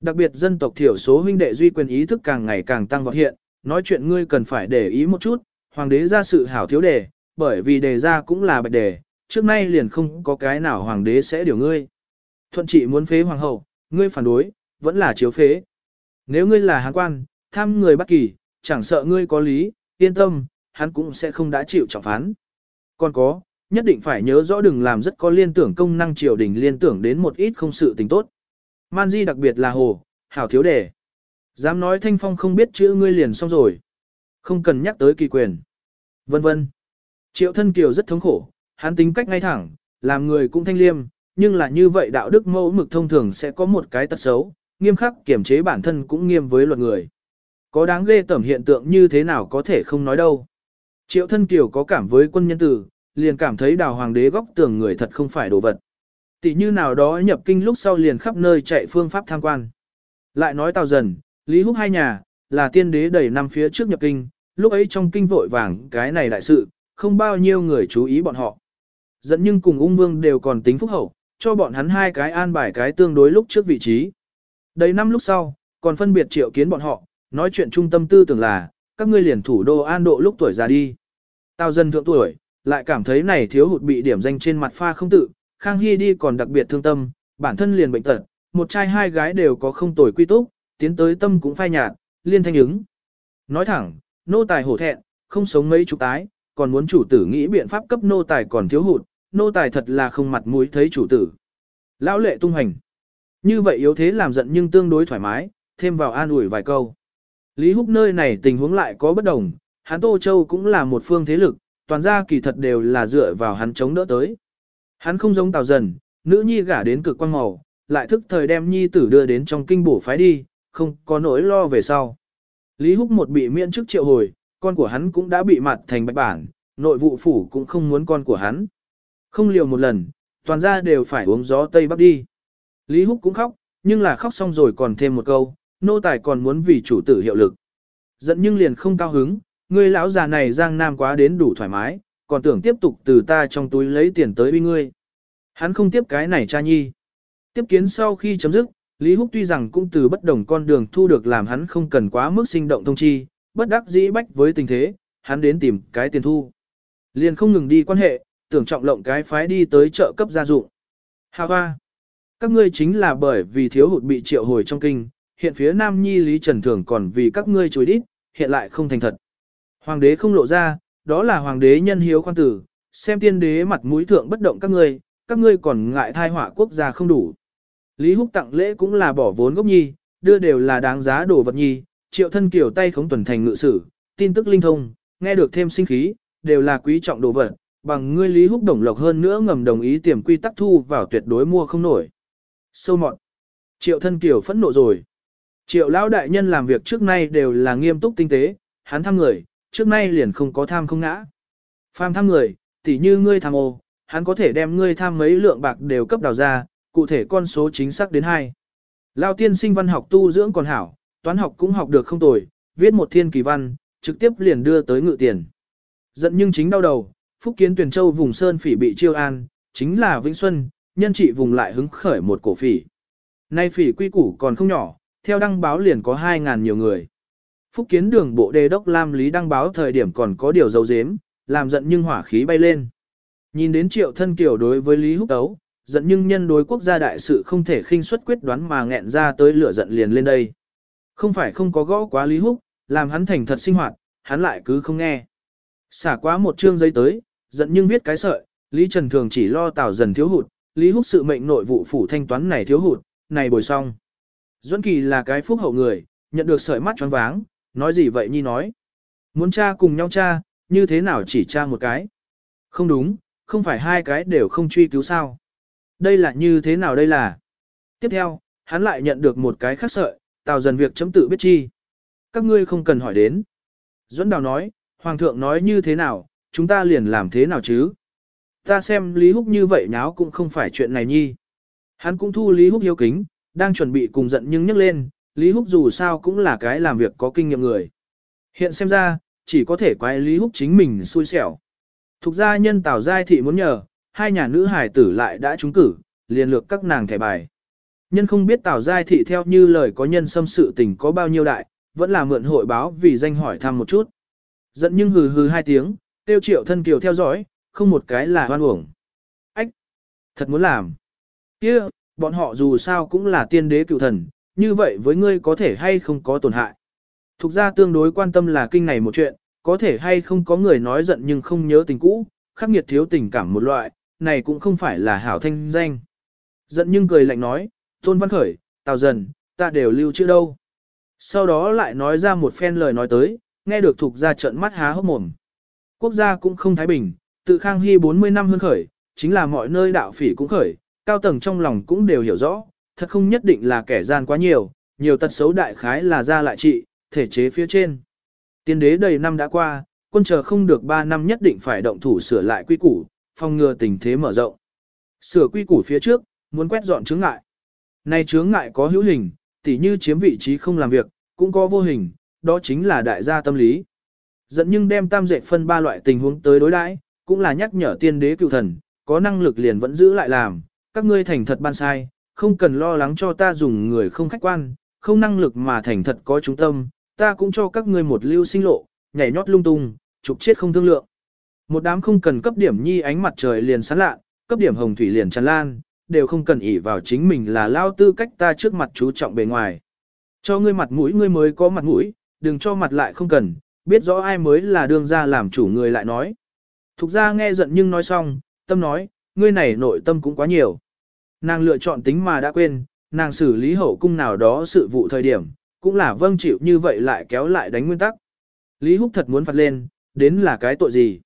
Đặc biệt dân tộc thiểu số huynh đệ duy quyền ý thức càng ngày càng tăng vọt hiện, nói chuyện ngươi cần phải để ý một chút, hoàng đế ra sự hảo thiếu đề, bởi vì đề ra cũng là bạch đề, trước nay liền không có cái nào hoàng đế sẽ điều ngươi. Thuận trị muốn phế hoàng hậu, ngươi phản đối, vẫn là chiếu phế. Nếu ngươi là hán quan, tham người bất kỳ, chẳng sợ ngươi có lý, yên tâm, hắn cũng sẽ không đã chịu trọng phán. Còn có, nhất định phải nhớ rõ đừng làm rất có liên tưởng công năng triều đình liên tưởng đến một ít không sự tình tốt. Man di đặc biệt là hồ, hảo thiếu đề. Dám nói thanh phong không biết chữ ngươi liền xong rồi. Không cần nhắc tới kỳ quyền. Vân vân. Triệu thân kiều rất thống khổ, hắn tính cách ngay thẳng, làm người cũng thanh liêm, nhưng là như vậy đạo đức mẫu mực thông thường sẽ có một cái tật xấu, nghiêm khắc kiểm chế bản thân cũng nghiêm với luật người. Có đáng ghê tẩm hiện tượng như thế nào có thể không nói đâu. Triệu thân kiều có cảm với quân nhân tử, liền cảm thấy đào hoàng đế góc tường người thật không phải đồ vật. Tỷ như nào đó nhập kinh lúc sau liền khắp nơi chạy phương pháp tham quan. Lại nói tào dần, Lý Húc hai nhà, là tiên đế đầy năm phía trước nhập kinh, lúc ấy trong kinh vội vàng cái này đại sự, không bao nhiêu người chú ý bọn họ. Dẫn nhưng cùng ung vương đều còn tính phúc hậu, cho bọn hắn hai cái an bài cái tương đối lúc trước vị trí. Đầy năm lúc sau, còn phân biệt triệu kiến bọn họ, nói chuyện trung tâm tư tưởng là, các ngươi liền thủ đô an độ lúc tuổi già đi. Tào dân thượng tuổi, lại cảm thấy này thiếu hụt bị điểm danh trên mặt pha không tự, Khang Hy đi còn đặc biệt thương tâm, bản thân liền bệnh tật, một trai hai gái đều có không tuổi quy túc, tiến tới tâm cũng phai nhạt, liên thanh ứng. Nói thẳng, nô tài hổ thẹn, không sống mấy chục tái, còn muốn chủ tử nghĩ biện pháp cấp nô tài còn thiếu hụt, nô tài thật là không mặt mũi thấy chủ tử. Lão lệ tung hành. Như vậy yếu thế làm giận nhưng tương đối thoải mái, thêm vào an ủi vài câu. Lý Húc nơi này tình huống lại có bất đồng, hắn Tô Châu cũng là một phương thế lực, toàn gia kỳ thật đều là dựa vào hắn chống đỡ tới. Hắn không giống Tào Dần, nữ nhi gả đến cực quan màu, lại thức thời đem nhi tử đưa đến trong kinh bổ phái đi, không có nỗi lo về sau. Lý Húc một bị miễn chức triệu hồi, con của hắn cũng đã bị mặt thành bạch bản, nội vụ phủ cũng không muốn con của hắn. Không liều một lần, toàn gia đều phải uống gió Tây Bắc đi. Lý Húc cũng khóc, nhưng là khóc xong rồi còn thêm một câu, nô tài còn muốn vì chủ tử hiệu lực. Giận nhưng liền không cao hứng, ngươi lão già này giang nam quá đến đủ thoải mái, còn tưởng tiếp tục từ ta trong túi lấy tiền tới uy ngươi. Hắn không tiếp cái này cha nhi. Tiếp kiến sau khi chấm dứt, Lý Húc tuy rằng cũng từ bất đồng con đường thu được làm hắn không cần quá mức sinh động thông chi, bất đắc dĩ bách với tình thế, hắn đến tìm cái tiền thu. Liền không ngừng đi quan hệ, tưởng trọng lộng cái phái đi tới chợ cấp gia dụng. Hà hoa! Các ngươi chính là bởi vì thiếu hụt bị triệu hồi trong kinh, hiện phía Nam Nhi Lý Trần Thường còn vì các ngươi chối đít, hiện lại không thành thật. Hoàng đế không lộ ra, đó là hoàng đế nhân hiếu khoan tử, xem tiên đế mặt mũi thượng bất động các ngươi, các ngươi còn ngại thai họa quốc gia không đủ. Lý Húc tặng lễ cũng là bỏ vốn gốc nhi, đưa đều là đáng giá đồ vật nhi, triệu thân kiểu tay khống tuần thành ngự sử, tin tức linh thông, nghe được thêm sinh khí, đều là quý trọng đồ vật, bằng ngươi Lý Húc đồng lộc hơn nữa ngầm đồng ý tiềm quy tắc thu vào tuyệt đối mua không nổi. Sâu mọt. Triệu thân kiểu phẫn nộ rồi. Triệu lão đại nhân làm việc trước nay đều là nghiêm túc tinh tế, hắn tham người, trước nay liền không có tham không ngã. Phàm tham người, tỉ như ngươi tham ô, hắn có thể đem ngươi tham mấy lượng bạc đều cấp đào ra, cụ thể con số chính xác đến hai. Lao tiên sinh văn học tu dưỡng còn hảo, toán học cũng học được không tồi, viết một thiên kỳ văn, trực tiếp liền đưa tới ngự tiền. Giận nhưng chính đau đầu, Phúc Kiến tuyển Châu vùng Sơn Phỉ bị chiêu an, chính là Vĩnh Xuân, nhân trị vùng lại hứng khởi một cổ phỉ. Nay phỉ quy củ còn không nhỏ, theo đăng báo liền có 2.000 nhiều người. Phúc Kiến đường bộ đề đốc Lam Lý đăng báo thời điểm còn có điều dấu dếm, làm giận nhưng hỏa khí bay lên. Nhìn đến triệu thân kiểu đối với Lý Húc Tấu, giận nhưng nhân đối quốc gia đại sự không thể khinh suất quyết đoán mà nghẹn ra tới lửa giận liền lên đây. Không phải không có gõ quá Lý Húc, làm hắn thành thật sinh hoạt, hắn lại cứ không nghe. Xả quá một chương giấy tới, giận nhưng viết cái sợi, Lý Trần Thường chỉ lo tạo dần thiếu hụt, Lý Húc sự mệnh nội vụ phủ thanh toán này thiếu hụt, này bồi xong. Duẫn Kỳ là cái phúc hậu người, nhận được sợi mắt choáng váng, nói gì vậy nhi nói. Muốn cha cùng nhau cha, như thế nào chỉ cha một cái. Không đúng, không phải hai cái đều không truy cứu sao. Đây là như thế nào đây là. Tiếp theo, hắn lại nhận được một cái khác sợi, tào dần việc chấm tự biết chi. Các ngươi không cần hỏi đến. Duẫn Đào nói, Hoàng thượng nói như thế nào, chúng ta liền làm thế nào chứ. Ta xem Lý Húc như vậy nháo cũng không phải chuyện này nhi. Hắn cũng thu Lý Húc hiếu kính, đang chuẩn bị cùng giận nhưng nhấc lên, Lý Húc dù sao cũng là cái làm việc có kinh nghiệm người. Hiện xem ra, chỉ có thể quay Lý Húc chính mình xui xẻo. Thục gia nhân Tào Giai Thị muốn nhờ, hai nhà nữ hải tử lại đã trúng cử, liền lược các nàng thẻ bài. Nhân không biết Tào Giai Thị theo như lời có nhân xâm sự tình có bao nhiêu đại, vẫn là mượn hội báo vì danh hỏi thăm một chút. Giận nhưng hừ hừ hai tiếng, tiêu triệu thân kiều theo dõi, không một cái là hoan uổng. Ách! Thật muốn làm. kia bọn họ dù sao cũng là tiên đế cựu thần, như vậy với ngươi có thể hay không có tổn hại. Thục ra tương đối quan tâm là kinh này một chuyện, có thể hay không có người nói giận nhưng không nhớ tình cũ, khắc nghiệt thiếu tình cảm một loại, này cũng không phải là hảo thanh danh. Giận nhưng cười lạnh nói, Tôn Văn Khởi, Tào Dần, ta đều lưu chữ đâu. Sau đó lại nói ra một phen lời nói tới, nghe được thuộc ra trận mắt há hốc mồm. Quốc gia cũng không thái bình, tự Khang Hy 40 năm hơn khởi, chính là mọi nơi đạo phỉ cũng khởi, cao tầng trong lòng cũng đều hiểu rõ, thật không nhất định là kẻ gian quá nhiều, nhiều tật xấu đại khái là ra lại trị, thể chế phía trên. Tiên đế đầy năm đã qua, quân chờ không được 3 năm nhất định phải động thủ sửa lại quy củ, phòng ngừa tình thế mở rộng. Sửa quy củ phía trước, muốn quét dọn chướng ngại. Nay chướng ngại có hữu hình, tỉ như chiếm vị trí không làm việc, cũng có vô hình, đó chính là đại gia tâm lý. Dẫn nhưng đem tam dệt phân ba loại tình huống tới đối đãi, cũng là nhắc nhở tiên đế cựu thần, có năng lực liền vẫn giữ lại làm, các ngươi thành thật ban sai, không cần lo lắng cho ta dùng người không khách quan, không năng lực mà thành thật có trung tâm, ta cũng cho các ngươi một lưu sinh lộ, nhảy nhót lung tung, trục chết không thương lượng. Một đám không cần cấp điểm nhi ánh mặt trời liền sáng lạ, cấp điểm hồng thủy liền tràn lan, đều không cần ỷ vào chính mình là lao tư cách ta trước mặt chú trọng bề ngoài. Cho ngươi mặt mũi ngươi mới có mặt mũi, đừng cho mặt lại không cần, biết rõ ai mới là đương ra làm chủ người lại nói. Thục ra nghe giận nhưng nói xong, tâm nói, ngươi này nội tâm cũng quá nhiều. Nàng lựa chọn tính mà đã quên, nàng xử lý hậu cung nào đó sự vụ thời điểm, cũng là vâng chịu như vậy lại kéo lại đánh nguyên tắc. Lý Húc thật muốn phạt lên, đến là cái tội gì?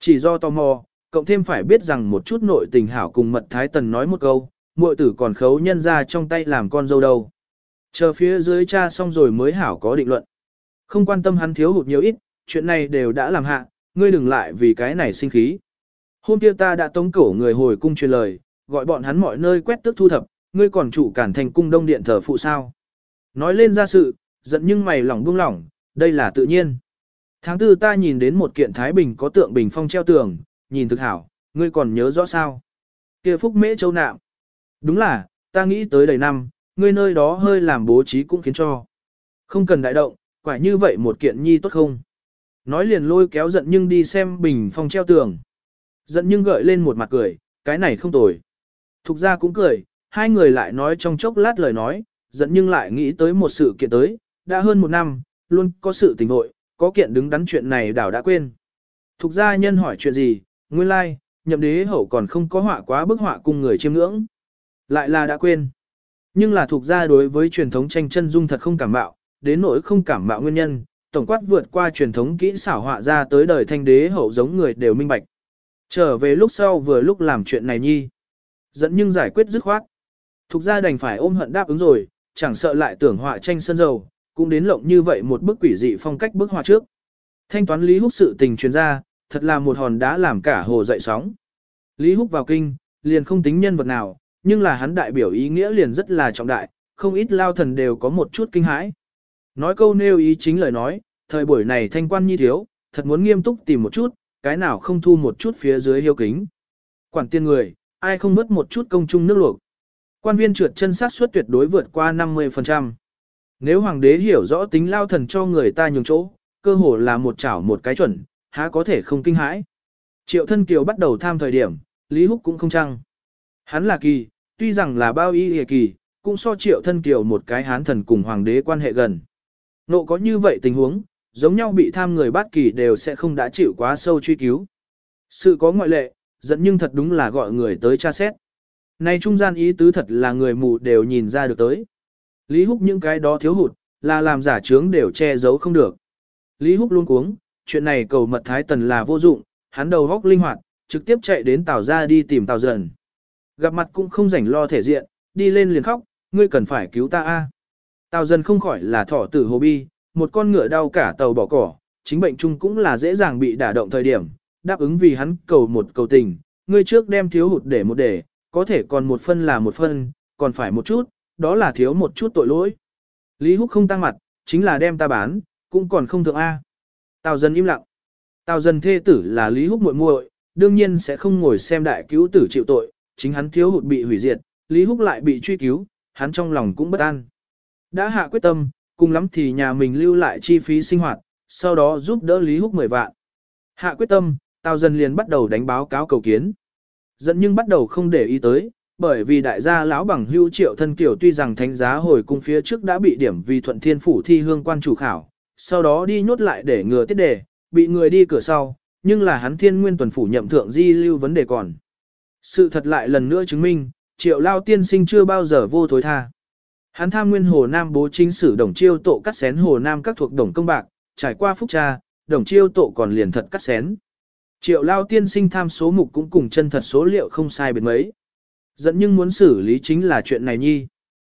Chỉ do tò mò, cộng thêm phải biết rằng một chút nội tình hảo cùng mật thái tần nói một câu, muội tử còn khấu nhân ra trong tay làm con dâu đâu. Chờ phía dưới cha xong rồi mới hảo có định luận. Không quan tâm hắn thiếu hụt nhiều ít, chuyện này đều đã làm hạ, ngươi đừng lại vì cái này sinh khí. Hôm kia ta đã tống cổ người hồi cung truyền lời, gọi bọn hắn mọi nơi quét tước thu thập, ngươi còn chủ cản thành cung đông điện thờ phụ sao. Nói lên ra sự, giận nhưng mày lỏng buông lỏng, đây là tự nhiên. Tháng tư ta nhìn đến một kiện Thái Bình có tượng bình phong treo tường, nhìn thực hảo, ngươi còn nhớ rõ sao? Kia phúc mễ châu nạm. Đúng là, ta nghĩ tới đầy năm, ngươi nơi đó hơi làm bố trí cũng khiến cho. Không cần đại động, quả như vậy một kiện nhi tốt không? Nói liền lôi kéo giận nhưng đi xem bình phong treo tường. Giận nhưng gợi lên một mặt cười, cái này không tồi. Thục ra cũng cười, hai người lại nói trong chốc lát lời nói, giận nhưng lại nghĩ tới một sự kiện tới, đã hơn một năm, luôn có sự tình hội, có kiện đứng đắn chuyện này đảo đã quên. Thục gia nhân hỏi chuyện gì, nguyên lai, like, nhậm đế hậu còn không có họa quá bức họa cùng người chiêm ngưỡng. Lại là đã quên. Nhưng là thuộc gia đối với truyền thống tranh chân dung thật không cảm bạo, đến nỗi không cảm bạo nguyên nhân, tổng quát vượt qua truyền thống kỹ xảo họa ra tới đời thanh đế hậu giống người đều minh bạch. Trở về lúc sau vừa lúc làm chuyện này nhi. Dẫn nhưng giải quyết dứt khoát. Thục ra đành phải ôm hận đáp ứng rồi, chẳng sợ lại tưởng họa tranh sân dầu, cũng đến lộng như vậy một bức quỷ dị phong cách bức họa trước. Thanh toán Lý Húc sự tình truyền ra, thật là một hòn đá làm cả hồ dậy sóng. Lý Húc vào kinh, liền không tính nhân vật nào, nhưng là hắn đại biểu ý nghĩa liền rất là trọng đại, không ít lao thần đều có một chút kinh hãi. Nói câu nêu ý chính lời nói, thời buổi này thanh quan nhi thiếu, thật muốn nghiêm túc tìm một chút, cái nào không thu một chút phía dưới hiếu kính. Quản tiên người, ai không mất một chút công chung nước luộc. Quan viên trượt chân sát suất tuyệt đối vượt qua 50%. Nếu hoàng đế hiểu rõ tính lao thần cho người ta nhường chỗ, cơ hồ là một chảo một cái chuẩn, há có thể không kinh hãi. Triệu thân kiều bắt đầu tham thời điểm, Lý Húc cũng không chăng. Hắn là kỳ, tuy rằng là bao y hề kỳ, cũng so triệu thân kiều một cái hán thần cùng hoàng đế quan hệ gần. Nộ có như vậy tình huống, giống nhau bị tham người bát kỳ đều sẽ không đã chịu quá sâu truy cứu. Sự có ngoại lệ, dẫn nhưng thật đúng là gọi người tới tra xét. Này trung gian ý tứ thật là người mù đều nhìn ra được tới. Lý Húc những cái đó thiếu hụt, là làm giả trướng đều che giấu không được. Lý Húc luôn cuống, chuyện này cầu mật thái tần là vô dụng, hắn đầu góc linh hoạt, trực tiếp chạy đến Tào ra đi tìm Tào dần. Gặp mặt cũng không rảnh lo thể diện, đi lên liền khóc, ngươi cần phải cứu ta a. Tào dần không khỏi là thỏ tử hồ bi, một con ngựa đau cả tàu bỏ cỏ, chính bệnh chung cũng là dễ dàng bị đả động thời điểm, đáp ứng vì hắn cầu một cầu tình, ngươi trước đem thiếu hụt để một để, có thể còn một phân là một phân, còn phải một chút, đó là thiếu một chút tội lỗi. Lý Húc không tăng mặt, chính là đem ta bán, cũng còn không thượng A. Tào dân im lặng. Tào dân thê tử là Lý Húc muội muội, đương nhiên sẽ không ngồi xem đại cứu tử chịu tội, chính hắn thiếu hụt bị hủy diệt, Lý Húc lại bị truy cứu, hắn trong lòng cũng bất an. Đã hạ quyết tâm, cùng lắm thì nhà mình lưu lại chi phí sinh hoạt, sau đó giúp đỡ Lý Húc 10 vạn. Hạ quyết tâm, Tào dần liền bắt đầu đánh báo cáo cầu kiến. Dẫn nhưng bắt đầu không để ý tới, bởi vì đại gia lão bằng hưu triệu thân kiểu tuy rằng thánh giá hồi cung phía trước đã bị điểm vì thuận thiên phủ thi hương quan chủ khảo, sau đó đi nhốt lại để ngừa tiết đề, bị người đi cửa sau, nhưng là hắn thiên nguyên tuần phủ nhậm thượng di lưu vấn đề còn. Sự thật lại lần nữa chứng minh, triệu lao tiên sinh chưa bao giờ vô thối tha. Hắn tham nguyên hồ Nam bố chính sử đồng chiêu tổ cắt xén hồ Nam các thuộc đồng công bạc, trải qua phúc cha, đồng chiêu tổ còn liền thật cắt xén. Triệu lao tiên sinh tham số mục cũng cùng chân thật số liệu không sai biệt mấy. Dẫn nhưng muốn xử lý chính là chuyện này nhi.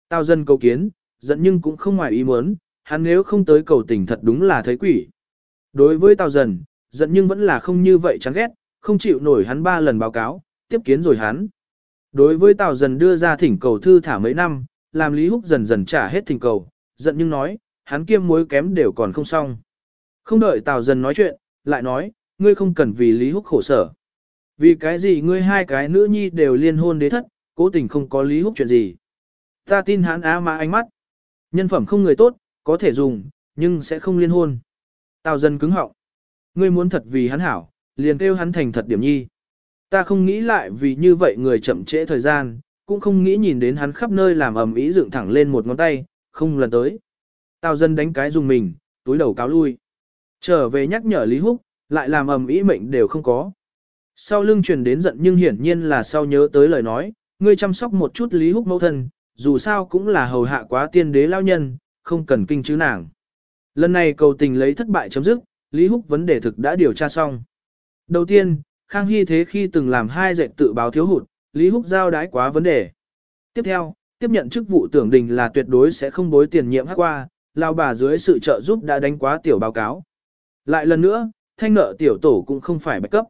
Tao dân cầu kiến, dẫn nhưng cũng không ngoài ý muốn, hắn nếu không tới cầu tình thật đúng là thấy quỷ. Đối với tao dần, dẫn nhưng vẫn là không như vậy chán ghét, không chịu nổi hắn ba lần báo cáo, tiếp kiến rồi hắn. Đối với tào dần đưa ra thỉnh cầu thư thả mấy năm, làm Lý Húc dần dần trả hết thỉnh cầu, giận nhưng nói, hắn kiêm muối kém đều còn không xong. Không đợi tào dần nói chuyện, lại nói, ngươi không cần vì Lý Húc khổ sở. Vì cái gì ngươi hai cái nữ nhi đều liên hôn đế thất, cố tình không có Lý Húc chuyện gì. Ta tin hắn á mà ánh mắt. Nhân phẩm không người tốt, có thể dùng, nhưng sẽ không liên hôn. Tào dân cứng họng. Ngươi muốn thật vì hắn hảo, liền kêu hắn thành thật điểm nhi. Ta không nghĩ lại vì như vậy người chậm trễ thời gian, cũng không nghĩ nhìn đến hắn khắp nơi làm ầm ý dựng thẳng lên một ngón tay, không lần tới. Tào dân đánh cái dùng mình, túi đầu cáo lui. Trở về nhắc nhở Lý Húc, lại làm ầm ý mệnh đều không có. Sau lưng truyền đến giận nhưng hiển nhiên là sau nhớ tới lời nói, ngươi chăm sóc một chút Lý Húc mẫu thân, dù sao cũng là hầu hạ quá tiên đế lao nhân, không cần kinh chứ nàng. Lần này cầu tình lấy thất bại chấm dứt, Lý Húc vấn đề thực đã điều tra xong. Đầu tiên, Khang Hy thế khi từng làm hai dạy tự báo thiếu hụt, Lý Húc giao đái quá vấn đề. Tiếp theo, tiếp nhận chức vụ tưởng đình là tuyệt đối sẽ không bối tiền nhiệm hát qua, lao bà dưới sự trợ giúp đã đánh quá tiểu báo cáo. Lại lần nữa, thanh nợ tiểu tổ cũng không phải bạch cấp.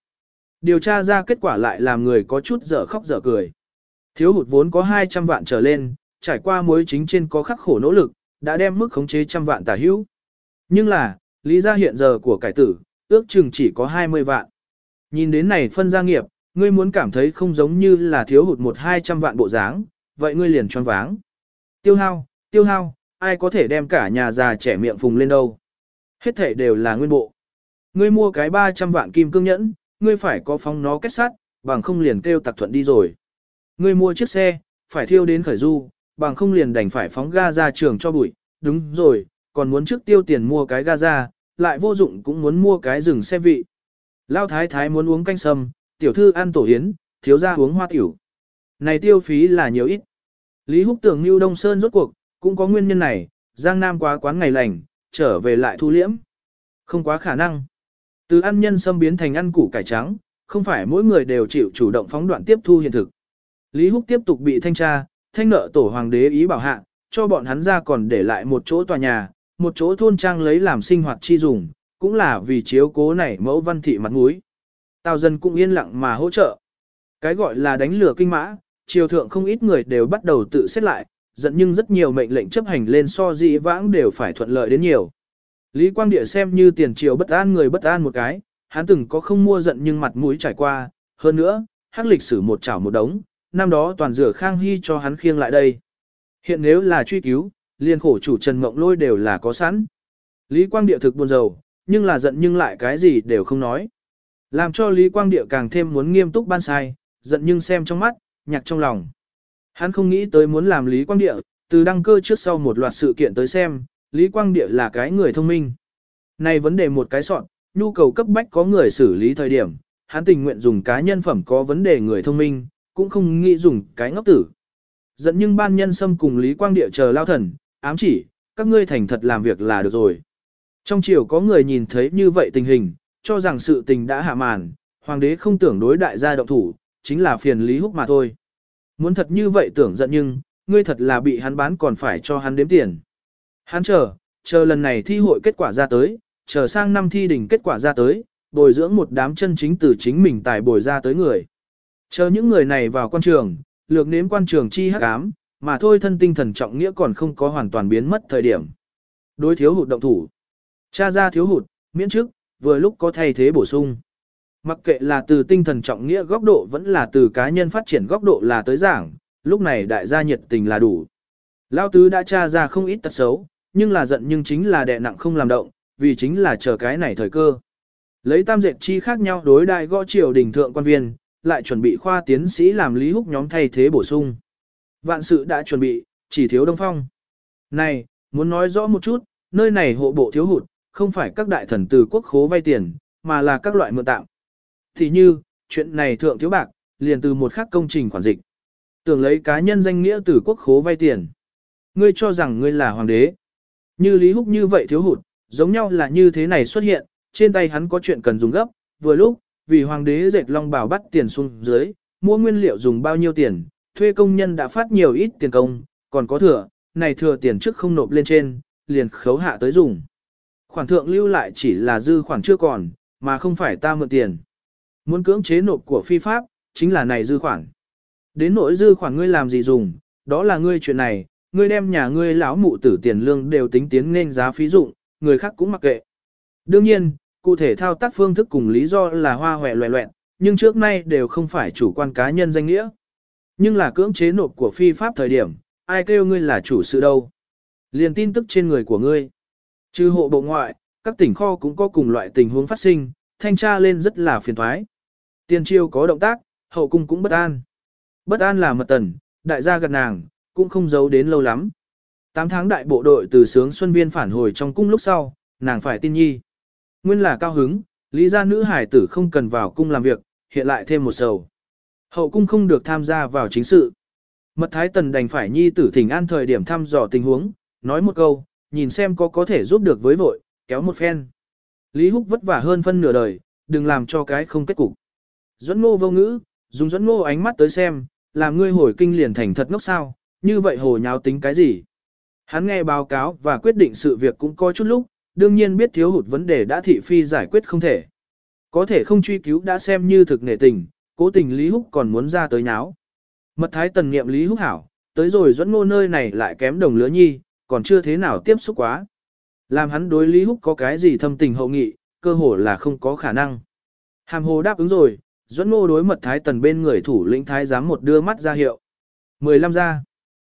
Điều tra ra kết quả lại làm người có chút dở khóc dở cười. Thiếu hụt vốn có 200 vạn trở lên, trải qua mối chính trên có khắc khổ nỗ lực, đã đem mức khống chế trăm vạn tả hữu. Nhưng là, lý gia hiện giờ của cải tử, ước chừng chỉ có 20 vạn. Nhìn đến này phân gia nghiệp, ngươi muốn cảm thấy không giống như là thiếu hụt một hai trăm vạn bộ dáng, vậy ngươi liền choáng váng. Tiêu hao, tiêu hao, ai có thể đem cả nhà già trẻ miệng phùng lên đâu. Hết thể đều là nguyên bộ. Ngươi mua cái 300 vạn kim cương nhẫn, ngươi phải có phóng nó kết sắt, bằng không liền kêu tặc thuận đi rồi. Ngươi mua chiếc xe, phải thiêu đến khởi du, bằng không liền đành phải phóng ga ra trường cho bụi, đúng rồi, còn muốn trước tiêu tiền mua cái ga ra, lại vô dụng cũng muốn mua cái rừng xe vị. Lao thái thái muốn uống canh sâm, tiểu thư ăn tổ yến, thiếu gia uống hoa tiểu. Này tiêu phí là nhiều ít. Lý Húc tưởng New Đông Sơn rốt cuộc, cũng có nguyên nhân này, Giang Nam quá quán ngày lành, trở về lại thu liễm. Không quá khả năng. Từ ăn nhân xâm biến thành ăn củ cải trắng, không phải mỗi người đều chịu chủ động phóng đoạn tiếp thu hiện thực. Lý Húc tiếp tục bị thanh tra, thanh nợ tổ hoàng đế ý bảo hạ, cho bọn hắn ra còn để lại một chỗ tòa nhà, một chỗ thôn trang lấy làm sinh hoạt chi dùng, cũng là vì chiếu cố này mẫu văn thị mặt mũi. Tào dân cũng yên lặng mà hỗ trợ. Cái gọi là đánh lửa kinh mã, triều thượng không ít người đều bắt đầu tự xét lại, giận nhưng rất nhiều mệnh lệnh chấp hành lên so dị vãng đều phải thuận lợi đến nhiều. Lý Quang Địa xem như tiền triều bất an người bất an một cái, hắn từng có không mua giận nhưng mặt mũi trải qua, hơn nữa, hắc lịch sử một chảo một đống, năm đó toàn rửa Khang Hy cho hắn khiêng lại đây. Hiện nếu là truy cứu, liên khổ chủ Trần Mộng Lôi đều là có sẵn. Lý Quang Địa thực buồn rầu, nhưng là giận nhưng lại cái gì đều không nói. Làm cho Lý Quang Địa càng thêm muốn nghiêm túc ban sai, giận nhưng xem trong mắt, nhạc trong lòng. Hắn không nghĩ tới muốn làm Lý Quang Địa, từ đăng cơ trước sau một loạt sự kiện tới xem, Lý Quang Địa là cái người thông minh. Này vấn đề một cái soạn, nhu cầu cấp bách có người xử lý thời điểm, hắn tình nguyện dùng cá nhân phẩm có vấn đề người thông minh, cũng không nghĩ dùng cái ngốc tử. Dẫn nhưng ban nhân xâm cùng Lý Quang Địa chờ lao thần, ám chỉ, các ngươi thành thật làm việc là được rồi. Trong chiều có người nhìn thấy như vậy tình hình, cho rằng sự tình đã hạ màn, hoàng đế không tưởng đối đại gia động thủ, chính là phiền Lý Húc mà thôi. Muốn thật như vậy tưởng giận nhưng, ngươi thật là bị hắn bán còn phải cho hắn đếm tiền. Hắn chờ, chờ lần này thi hội kết quả ra tới, chờ sang năm thi đỉnh kết quả ra tới, bồi dưỡng một đám chân chính từ chính mình tài bồi ra tới người. Chờ những người này vào quan trường, lược nếm quan trường chi hắc ám, mà thôi thân tinh thần trọng nghĩa còn không có hoàn toàn biến mất thời điểm. Đối thiếu hụt động thủ. Cha ra thiếu hụt, miễn trước, vừa lúc có thay thế bổ sung. Mặc kệ là từ tinh thần trọng nghĩa góc độ vẫn là từ cá nhân phát triển góc độ là tới giảng, lúc này đại gia nhiệt tình là đủ. Lao tứ đã tra ra không ít tật xấu, nhưng là giận nhưng chính là đè nặng không làm động, vì chính là chờ cái này thời cơ. Lấy tam dệt chi khác nhau đối đại gõ triều đình thượng quan viên, lại chuẩn bị khoa tiến sĩ làm Lý Húc nhóm thay thế bổ sung. Vạn sự đã chuẩn bị, chỉ thiếu Đông Phong. Này, muốn nói rõ một chút, nơi này hộ bộ thiếu hụt, không phải các đại thần từ quốc khố vay tiền, mà là các loại mượn tạm. Thì như, chuyện này thượng thiếu bạc, liền từ một khác công trình khoản dịch. Tưởng lấy cá nhân danh nghĩa từ quốc khố vay tiền. Ngươi cho rằng ngươi là hoàng đế. Như Lý Húc như vậy thiếu hụt, giống nhau là như thế này xuất hiện, trên tay hắn có chuyện cần dùng gấp, vừa lúc, vì hoàng đế dệt long bảo bắt tiền xuống dưới, mua nguyên liệu dùng bao nhiêu tiền, thuê công nhân đã phát nhiều ít tiền công, còn có thừa, này thừa tiền trước không nộp lên trên, liền khấu hạ tới dùng. Khoản thượng lưu lại chỉ là dư khoản chưa còn, mà không phải ta mượn tiền. Muốn cưỡng chế nộp của phi pháp, chính là này dư khoản. Đến nỗi dư khoản ngươi làm gì dùng, đó là ngươi chuyện này, ngươi đem nhà ngươi lão mụ tử tiền lương đều tính tiến nên giá phí dụng, người khác cũng mặc kệ. Đương nhiên, cụ thể thao tác phương thức cùng lý do là hoa hòe loẹ loẹn, nhưng trước nay đều không phải chủ quan cá nhân danh nghĩa. Nhưng là cưỡng chế nộp của phi pháp thời điểm, ai kêu ngươi là chủ sự đâu. Liền tin tức trên người của ngươi. Trừ hộ bộ ngoại, các tỉnh kho cũng có cùng loại tình huống phát sinh, thanh tra lên rất là phiền thoái. Tiền triều có động tác, hậu cung cũng bất an. Bất an là mật tần, đại gia gật nàng, cũng không giấu đến lâu lắm. Tám tháng đại bộ đội từ sướng Xuân Viên phản hồi trong cung lúc sau, nàng phải tin nhi. Nguyên là cao hứng, lý gia nữ hải tử không cần vào cung làm việc, hiện lại thêm một sầu. Hậu cung không được tham gia vào chính sự. Mật thái tần đành phải nhi tử thỉnh an thời điểm thăm dò tình huống, nói một câu, nhìn xem có có thể giúp được với vội, kéo một phen. Lý Húc vất vả hơn phân nửa đời, đừng làm cho cái không kết cục. Duẫn ngô vô ngữ, dùng Duẫn ngô ánh mắt tới xem, làm ngươi hồi kinh liền thành thật ngốc sao, như vậy hồ nháo tính cái gì. Hắn nghe báo cáo và quyết định sự việc cũng có chút lúc, đương nhiên biết thiếu hụt vấn đề đã thị phi giải quyết không thể. Có thể không truy cứu đã xem như thực nể tình, cố tình Lý Húc còn muốn ra tới nháo. Mật thái tần niệm Lý Húc hảo, tới rồi dẫn ngô nơi này lại kém đồng lứa nhi, còn chưa thế nào tiếp xúc quá. Làm hắn đối Lý Húc có cái gì thâm tình hậu nghị, cơ hồ là không có khả năng. Hàm hồ đáp ứng rồi, dẫn ngô đối mật thái tần bên người thủ lĩnh thái giám một đưa mắt ra hiệu. 15 ra.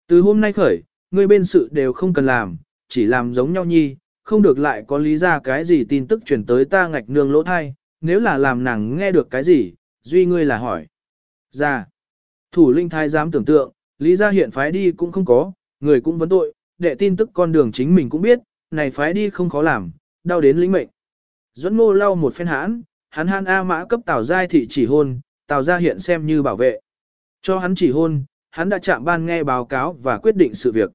Từ hôm nay khởi, người bên sự đều không cần làm, chỉ làm giống nhau nhi, không được lại có lý ra cái gì tin tức chuyển tới ta ngạch nương lỗ thai, nếu là làm nàng nghe được cái gì, duy ngươi là hỏi. Ra. Thủ linh thái dám tưởng tượng, lý ra hiện phái đi cũng không có, người cũng vấn tội, đệ tin tức con đường chính mình cũng biết, này phái đi không khó làm, đau đến lĩnh mệnh. Duẫn ngô lau một phen hãn, hắn han A mã cấp Tào Giai thị chỉ hôn, Tào gia hiện xem như bảo vệ. Cho hắn chỉ hôn, hắn đã chạm ban nghe báo cáo và quyết định sự việc.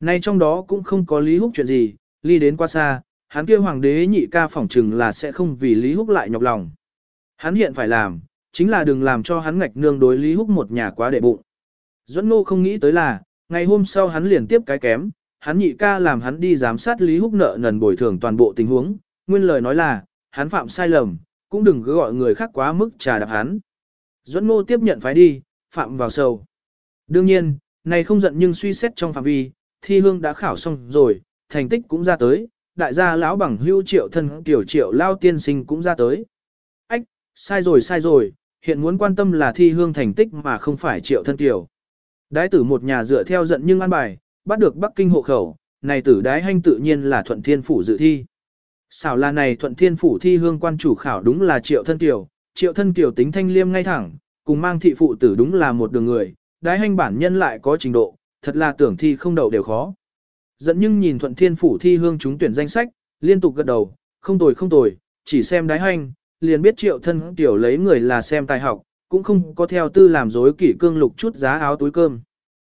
Nay trong đó cũng không có Lý Húc chuyện gì, ly đến qua xa, hắn kia hoàng đế nhị ca phỏng trừng là sẽ không vì Lý Húc lại nhọc lòng. Hắn hiện phải làm, chính là đừng làm cho hắn ngạch nương đối Lý Húc một nhà quá đệ bụng. Duẫn Ngô không nghĩ tới là, ngày hôm sau hắn liền tiếp cái kém, hắn nhị ca làm hắn đi giám sát Lý Húc nợ nần bồi thường toàn bộ tình huống, nguyên lời nói là, hắn phạm sai lầm, cũng đừng cứ gọi người khác quá mức trà đạp hắn. Duẫn Ngô tiếp nhận phải đi, phạm vào sầu. Đương nhiên, này không giận nhưng suy xét trong phạm vi, thi hương đã khảo xong rồi, thành tích cũng ra tới, đại gia lão bằng hưu triệu thân tiểu triệu lao tiên sinh cũng ra tới. Ách, sai rồi sai rồi, hiện muốn quan tâm là thi hương thành tích mà không phải triệu thân tiểu. Đái tử một nhà dựa theo giận nhưng an bài, bắt được Bắc Kinh hộ khẩu, này tử đái hanh tự nhiên là thuận thiên phủ dự thi. Xảo là này thuận thiên phủ thi hương quan chủ khảo đúng là triệu thân tiểu, triệu thân tiểu tính thanh liêm ngay thẳng, cùng mang thị phụ tử đúng là một đường người, đái hành bản nhân lại có trình độ, thật là tưởng thi không đậu đều khó. Dẫn nhưng nhìn thuận thiên phủ thi hương chúng tuyển danh sách, liên tục gật đầu, không tồi không tồi, chỉ xem đái hành, liền biết triệu thân tiểu lấy người là xem tài học, cũng không có theo tư làm dối kỷ cương lục chút giá áo túi cơm.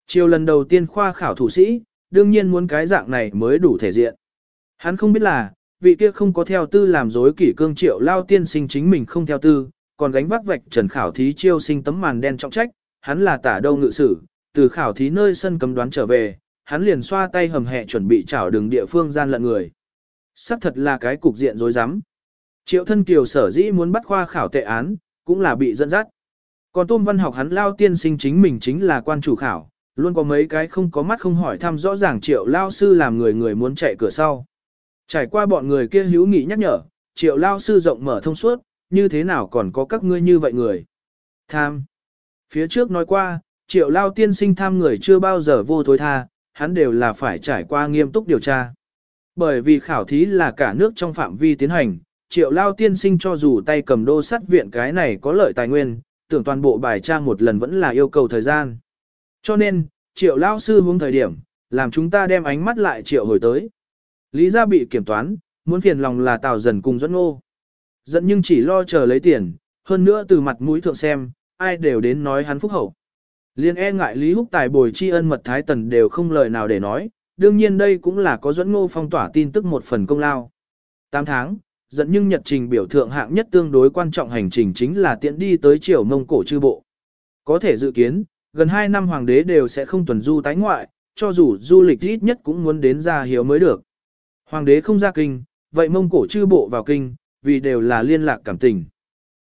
Chiều lần đầu tiên khoa khảo thủ sĩ, đương nhiên muốn cái dạng này mới đủ thể diện. Hắn không biết là, vị kia không có theo tư làm dối kỷ cương triệu lao tiên sinh chính mình không theo tư, còn gánh vác vạch trần khảo thí chiêu sinh tấm màn đen trọng trách, hắn là tả đâu ngự sử, từ khảo thí nơi sân cấm đoán trở về, hắn liền xoa tay hầm hẹ chuẩn bị chảo đường địa phương gian lận người. Sắc thật là cái cục diện rối rắm. Triệu thân kiều sở dĩ muốn bắt khoa khảo tệ án, cũng là bị dẫn dắt. Còn tôn văn học hắn lao tiên sinh chính mình chính là quan chủ khảo, luôn có mấy cái không có mắt không hỏi thăm rõ ràng triệu lao sư làm người người muốn chạy cửa sau. Trải qua bọn người kia hữu nghị nhắc nhở, triệu lao sư rộng mở thông suốt, như thế nào còn có các ngươi như vậy người. Tham. Phía trước nói qua, triệu lao tiên sinh tham người chưa bao giờ vô thối tha, hắn đều là phải trải qua nghiêm túc điều tra. Bởi vì khảo thí là cả nước trong phạm vi tiến hành, triệu lao tiên sinh cho dù tay cầm đô sắt viện cái này có lợi tài nguyên, tưởng toàn bộ bài tra một lần vẫn là yêu cầu thời gian. Cho nên, triệu lao sư hướng thời điểm, làm chúng ta đem ánh mắt lại triệu hồi tới. Lý gia bị kiểm toán, muốn phiền lòng là tào dần cùng dẫn ngô. Dẫn nhưng chỉ lo chờ lấy tiền, hơn nữa từ mặt mũi thượng xem, ai đều đến nói hắn phúc hậu. Liên e ngại Lý Húc Tài bồi tri ân mật thái tần đều không lời nào để nói, đương nhiên đây cũng là có dẫn ngô phong tỏa tin tức một phần công lao. 8 tháng, dẫn nhưng nhật trình biểu thượng hạng nhất tương đối quan trọng hành trình chính là tiện đi tới triều mông cổ chư bộ. Có thể dự kiến, gần 2 năm hoàng đế đều sẽ không tuần du tái ngoại, cho dù du lịch ít nhất cũng muốn đến ra hiếu mới được. Hoàng đế không ra kinh, vậy mông cổ chư bộ vào kinh, vì đều là liên lạc cảm tình.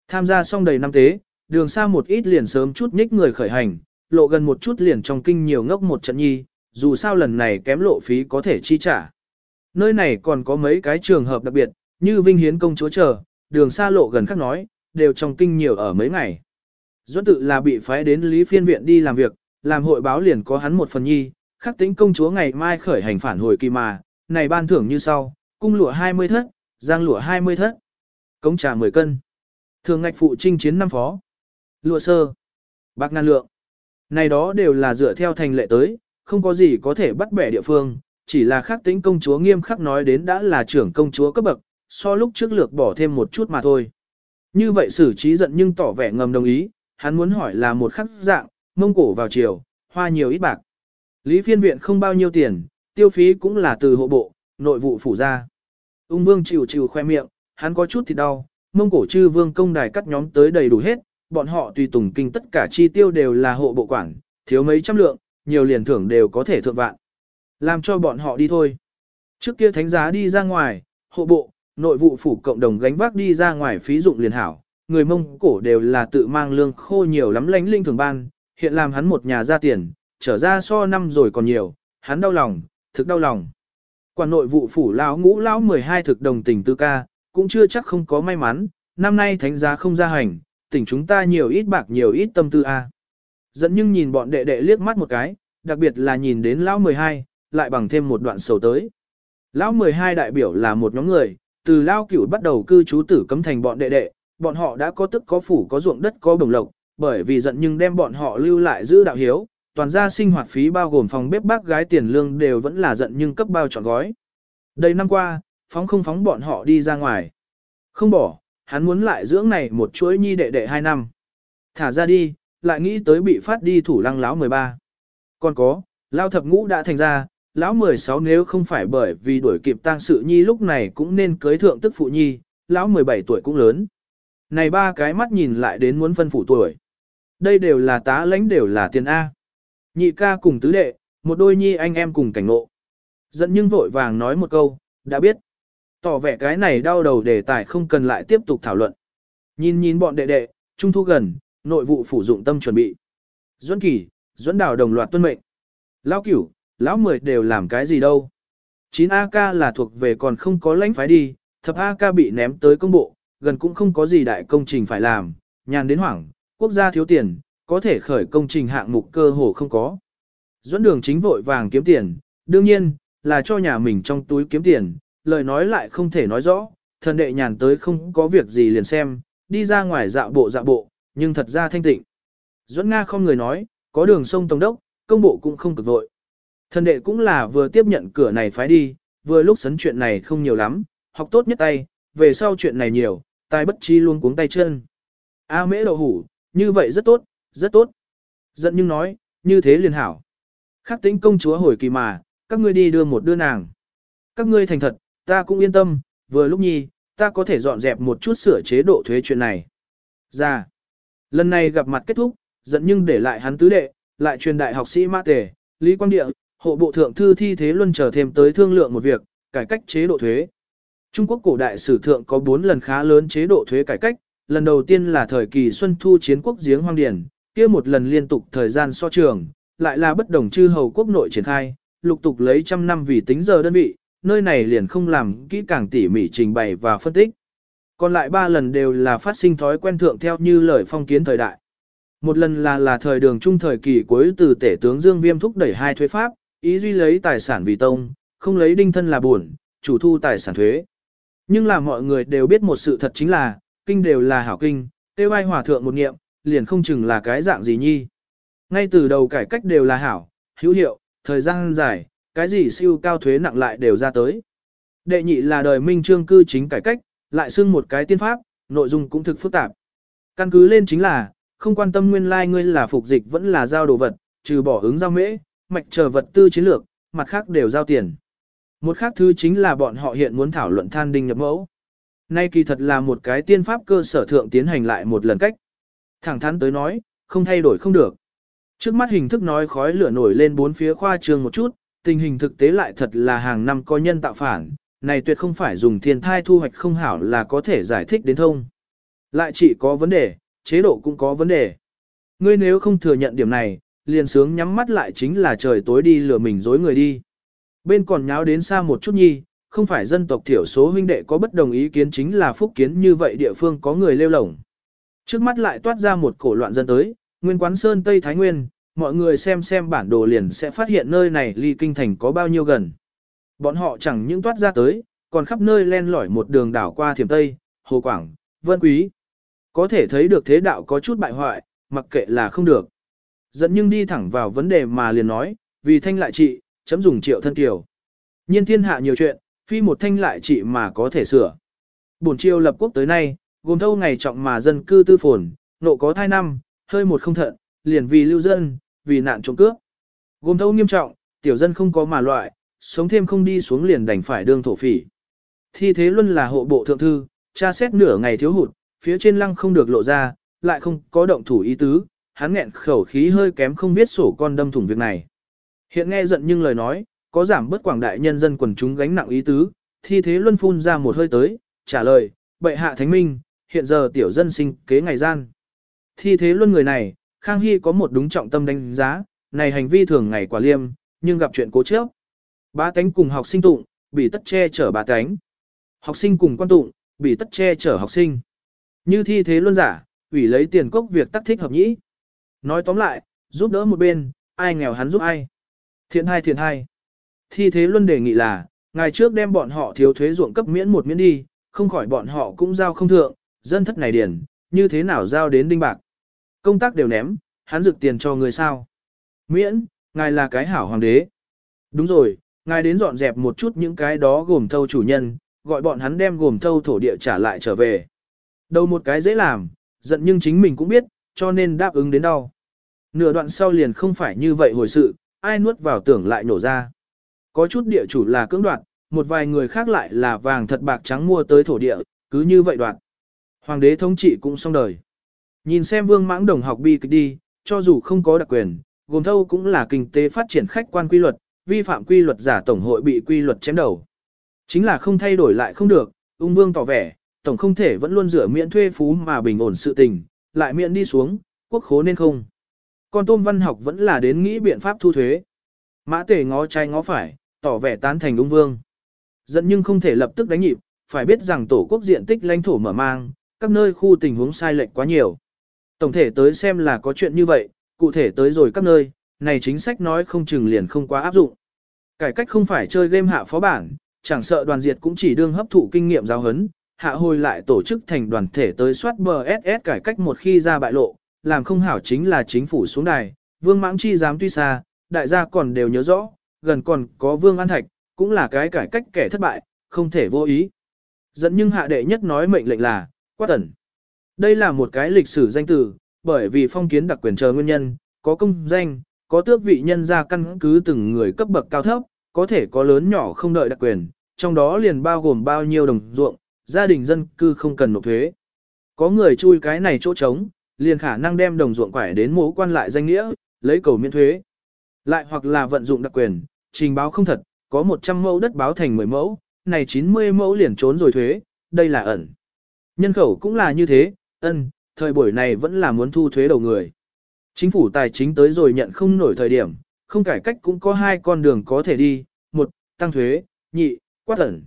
Tham gia xong đầy năm tế, đường xa một ít liền sớm chút nhích người khởi hành, lộ gần một chút liền trong kinh nhiều ngốc một trận nhi, dù sao lần này kém lộ phí có thể chi trả. Nơi này còn có mấy cái trường hợp đặc biệt, như Vinh Hiến công chúa chờ, đường xa lộ gần khác nói, đều trong kinh nhiều ở mấy ngày. Duẫn tự là bị phái đến Lý Phiên Viện đi làm việc, làm hội báo liền có hắn một phần nhi, khắc tính công chúa ngày mai khởi hành phản hồi kỳ mà, này ban thưởng như sau, cung lụa 20 thất, giang lụa 20 thất, cống trà 10 cân, thường ngạch phụ trinh chiến năm phó, lụa sơ, bạc ngàn lượng. Này đó đều là dựa theo thành lệ tới, không có gì có thể bắt bẻ địa phương, chỉ là khắc tính công chúa nghiêm khắc nói đến đã là trưởng công chúa cấp bậc, so lúc trước lược bỏ thêm một chút mà thôi. Như vậy xử trí giận nhưng tỏ vẻ ngầm đồng ý, hắn muốn hỏi là một khắc dạng, mông cổ vào chiều, hoa nhiều ít bạc. Lý phiên viện không bao nhiêu tiền, tiêu phí cũng là từ hộ bộ, nội vụ phủ ra. Ung vương chịu chịu khoe miệng, hắn có chút thì đau, mông cổ chư vương công đài cắt nhóm tới đầy đủ hết, bọn họ tùy tùng kinh tất cả chi tiêu đều là hộ bộ quản, thiếu mấy trăm lượng, nhiều liền thưởng đều có thể thượng vạn. Làm cho bọn họ đi thôi. Trước kia thánh giá đi ra ngoài, hộ bộ, nội vụ phủ cộng đồng gánh vác đi ra ngoài phí dụng liền hảo, người mông cổ đều là tự mang lương khô nhiều lắm lánh linh thường ban, hiện làm hắn một nhà ra tiền, trở ra so năm rồi còn nhiều, hắn đau lòng, thực đau lòng. Quản nội vụ phủ lão ngũ lão 12 thực đồng tình tư ca, cũng chưa chắc không có may mắn, năm nay thánh giá không ra hành, tỉnh chúng ta nhiều ít bạc nhiều ít tâm tư a. Dẫn nhưng nhìn bọn đệ đệ liếc mắt một cái, đặc biệt là nhìn đến lão 12, lại bằng thêm một đoạn sầu tới. Lão 12 đại biểu là một nhóm người, từ lão cửu bắt đầu cư trú tử cấm thành bọn đệ đệ, bọn họ đã có tức có phủ có ruộng đất có bồng lộc, bởi vì giận nhưng đem bọn họ lưu lại giữ đạo hiếu, toàn gia sinh hoạt phí bao gồm phòng bếp bác gái tiền lương đều vẫn là giận nhưng cấp bao trọn gói. Đây năm qua, phóng không phóng bọn họ đi ra ngoài. Không bỏ, hắn muốn lại dưỡng này một chuỗi nhi đệ đệ hai năm. Thả ra đi, lại nghĩ tới bị phát đi thủ lăng lão 13. Còn có, lao thập ngũ đã thành ra, lão 16 nếu không phải bởi vì đuổi kịp tang sự nhi lúc này cũng nên cưới thượng tức phụ nhi, lão 17 tuổi cũng lớn. Này ba cái mắt nhìn lại đến muốn phân phủ tuổi. Đây đều là tá lãnh đều là tiền A. Nhị ca cùng tứ đệ, một đôi nhi anh em cùng cảnh ngộ. Dẫn nhưng vội vàng nói một câu, đã biết. Tỏ vẻ cái này đau đầu đề tài không cần lại tiếp tục thảo luận. Nhìn nhìn bọn đệ đệ, trung thu gần, nội vụ phủ dụng tâm chuẩn bị. Duẫn kỳ, Duẫn đào đồng loạt tuân mệnh. Lão cửu, lão mười đều làm cái gì đâu. 9 AK là thuộc về còn không có lãnh phái đi, thập AK bị ném tới công bộ, gần cũng không có gì đại công trình phải làm, nhàn đến hoảng, quốc gia thiếu tiền, có thể khởi công trình hạng mục cơ hồ không có. Duẫn đường chính vội vàng kiếm tiền, đương nhiên, là cho nhà mình trong túi kiếm tiền, lời nói lại không thể nói rõ, thần đệ nhàn tới không có việc gì liền xem, đi ra ngoài dạo bộ dạo bộ, nhưng thật ra thanh tịnh. Duẫn Nga không người nói, có đường sông Tổng đốc, công bộ cũng không cực vội. Thần đệ cũng là vừa tiếp nhận cửa này phái đi, vừa lúc sấn chuyện này không nhiều lắm, học tốt nhất tay, về sau chuyện này nhiều, tai bất chi luôn cuống tay chân. A mễ đậu hủ, như vậy rất tốt, rất tốt. Giận nhưng nói, như thế liền hảo. Khắc tính công chúa hồi kỳ mà, các ngươi đi đưa một đưa nàng. Các ngươi thành thật, ta cũng yên tâm, vừa lúc nhi, ta có thể dọn dẹp một chút sửa chế độ thuế chuyện này. Ra, lần này gặp mặt kết thúc, giận nhưng để lại hắn tứ đệ, lại truyền đại học sĩ Mã Tề, Lý Quang Địa, hộ bộ thượng thư thi thế luân trở thêm tới thương lượng một việc, cải cách chế độ thuế. Trung Quốc cổ đại sử thượng có 4 lần khá lớn chế độ thuế cải cách, lần đầu tiên là thời kỳ Xuân Thu chiến quốc giếng hoang điển, kia một lần liên tục thời gian so trường, lại là bất đồng chư hầu quốc nội triển khai, lục tục lấy trăm năm vì tính giờ đơn vị, nơi này liền không làm kỹ càng tỉ mỉ trình bày và phân tích. Còn lại ba lần đều là phát sinh thói quen thượng theo như lời phong kiến thời đại. Một lần là là thời đường trung thời kỳ cuối từ tể tướng Dương Viêm thúc đẩy hai thuế pháp, ý duy lấy tài sản vì tông, không lấy đinh thân là buồn, chủ thu tài sản thuế. Nhưng là mọi người đều biết một sự thật chính là, kinh đều là hảo kinh, tiêu ai hòa thượng một nghiệm, liền không chừng là cái dạng gì nhi. Ngay từ đầu cải cách đều là hảo, hữu hiệu, thời gian dài, cái gì siêu cao thuế nặng lại đều ra tới. Đệ nhị là đời minh trương cư chính cải cách, lại xưng một cái tiên pháp, nội dung cũng thực phức tạp. Căn cứ lên chính là, không quan tâm nguyên lai like ngươi là phục dịch vẫn là giao đồ vật, trừ bỏ ứng giao mễ, mạch chờ vật tư chiến lược, mặt khác đều giao tiền. Một khác thứ chính là bọn họ hiện muốn thảo luận than đinh nhập mẫu. Nay kỳ thật là một cái tiên pháp cơ sở thượng tiến hành lại một lần cách. Thẳng thắn tới nói, không thay đổi không được. Trước mắt hình thức nói khói lửa nổi lên bốn phía khoa trường một chút, tình hình thực tế lại thật là hàng năm có nhân tạo phản, này tuyệt không phải dùng thiên thai thu hoạch không hảo là có thể giải thích đến thông. Lại chỉ có vấn đề, chế độ cũng có vấn đề. Ngươi nếu không thừa nhận điểm này, liền sướng nhắm mắt lại chính là trời tối đi lừa mình dối người đi. Bên còn nháo đến xa một chút nhi, không phải dân tộc thiểu số huynh đệ có bất đồng ý kiến chính là phúc kiến như vậy địa phương có người lêu lổng. Trước mắt lại toát ra một cổ loạn dân tới, nguyên quán sơn Tây Thái Nguyên, mọi người xem xem bản đồ liền sẽ phát hiện nơi này ly kinh thành có bao nhiêu gần. Bọn họ chẳng những toát ra tới, còn khắp nơi len lỏi một đường đảo qua thiểm Tây, Hồ Quảng, Vân Quý. Có thể thấy được thế đạo có chút bại hoại, mặc kệ là không được. Dẫn nhưng đi thẳng vào vấn đề mà liền nói, vì thanh lại trị, chấm dùng triệu thân kiều. Nhiên thiên hạ nhiều chuyện, phi một thanh lại trị mà có thể sửa. Bổn triều lập quốc tới nay, gồm thâu ngày trọng mà dân cư tư phồn, nộ có thai năm, hơi một không thận, liền vì lưu dân, vì nạn trộm cướp. Gồm thâu nghiêm trọng, tiểu dân không có mà loại, sống thêm không đi xuống liền đành phải đương thổ phỉ. Thi thế luân là hộ bộ thượng thư, tra xét nửa ngày thiếu hụt, phía trên lăng không được lộ ra, lại không có động thủ ý tứ, hắn nghẹn khẩu khí hơi kém không biết sổ con đâm thủng việc này. Hiện nghe giận nhưng lời nói, có giảm bớt quảng đại nhân dân quần chúng gánh nặng ý tứ, thi thế luân phun ra một hơi tới, trả lời, bệ hạ thánh minh, hiện giờ tiểu dân sinh kế ngày gian. Thi thế luân người này, Khang Hy có một đúng trọng tâm đánh giá, này hành vi thường ngày quả liêm, nhưng gặp chuyện cố chấp. Ba tánh cùng học sinh tụng, bị tất che chở ba tánh. Học sinh cùng quan tụng, bị tất che chở học sinh. Như thi thế luân giả, ủy lấy tiền cốc việc tác thích hợp nhĩ. Nói tóm lại, giúp đỡ một bên, ai nghèo hắn giúp ai. Thiện hai thiện hai. Thi thế luân đề nghị là, ngày trước đem bọn họ thiếu thuế ruộng cấp miễn một miễn đi, không khỏi bọn họ cũng giao không thượng, dân thất này điển, như thế nào giao đến đinh bạc. Công tác đều ném, hắn rực tiền cho người sao. Miễn, ngài là cái hảo hoàng đế. Đúng rồi, ngài đến dọn dẹp một chút những cái đó gồm thâu chủ nhân, gọi bọn hắn đem gồm thâu thổ địa trả lại trở về. Đầu một cái dễ làm, giận nhưng chính mình cũng biết, cho nên đáp ứng đến đau. Nửa đoạn sau liền không phải như vậy hồi sự, ai nuốt vào tưởng lại nổ ra. Có chút địa chủ là cưỡng đoạn, một vài người khác lại là vàng thật bạc trắng mua tới thổ địa, cứ như vậy đoạn. Hoàng đế thống trị cũng xong đời. Nhìn xem vương mãng đồng học bi kịch đi, cho dù không có đặc quyền, gồm thâu cũng là kinh tế phát triển khách quan quy luật, vi phạm quy luật giả tổng hội bị quy luật chém đầu. Chính là không thay đổi lại không được, ung vương tỏ vẻ, tổng không thể vẫn luôn rửa miễn thuê phú mà bình ổn sự tình, lại miễn đi xuống, quốc khố nên không. Con tôm văn học vẫn là đến nghĩ biện pháp thu thuế. Mã tể ngó trái ngó phải, tỏ vẻ tán thành ung vương. dẫn nhưng không thể lập tức đánh nhịp, phải biết rằng tổ quốc diện tích lãnh thổ mở mang, các nơi khu tình huống sai lệch quá nhiều. Tổng thể tới xem là có chuyện như vậy, cụ thể tới rồi các nơi, này chính sách nói không chừng liền không quá áp dụng. Cải cách không phải chơi game hạ phó bản, chẳng sợ đoàn diệt cũng chỉ đương hấp thụ kinh nghiệm giáo hấn, hạ hồi lại tổ chức thành đoàn thể tới soát bờ SS cải cách một khi ra bại lộ, làm không hảo chính là chính phủ xuống đài, vương mãng chi dám tuy xa, đại gia còn đều nhớ rõ, gần còn có vương an thạch, cũng là cái cải cách kẻ thất bại, không thể vô ý. Dẫn nhưng hạ đệ nhất nói mệnh lệnh là, quát tẩn. Đây là một cái lịch sử danh từ, bởi vì phong kiến đặc quyền chờ nguyên nhân, có công danh, có tước vị nhân ra căn cứ từng người cấp bậc cao thấp, có thể có lớn nhỏ không đợi đặc quyền, trong đó liền bao gồm bao nhiêu đồng ruộng, gia đình dân cư không cần nộp thuế. Có người chui cái này chỗ trống, liền khả năng đem đồng ruộng quải đến mố quan lại danh nghĩa, lấy cầu miễn thuế. Lại hoặc là vận dụng đặc quyền, trình báo không thật, có 100 mẫu đất báo thành 10 mẫu, này 90 mẫu liền trốn rồi thuế, đây là ẩn. Nhân khẩu cũng là như thế, ân, thời buổi này vẫn là muốn thu thuế đầu người. Chính phủ tài chính tới rồi nhận không nổi thời điểm, không cải cách cũng có hai con đường có thể đi, một, tăng thuế, nhị, quát ẩn.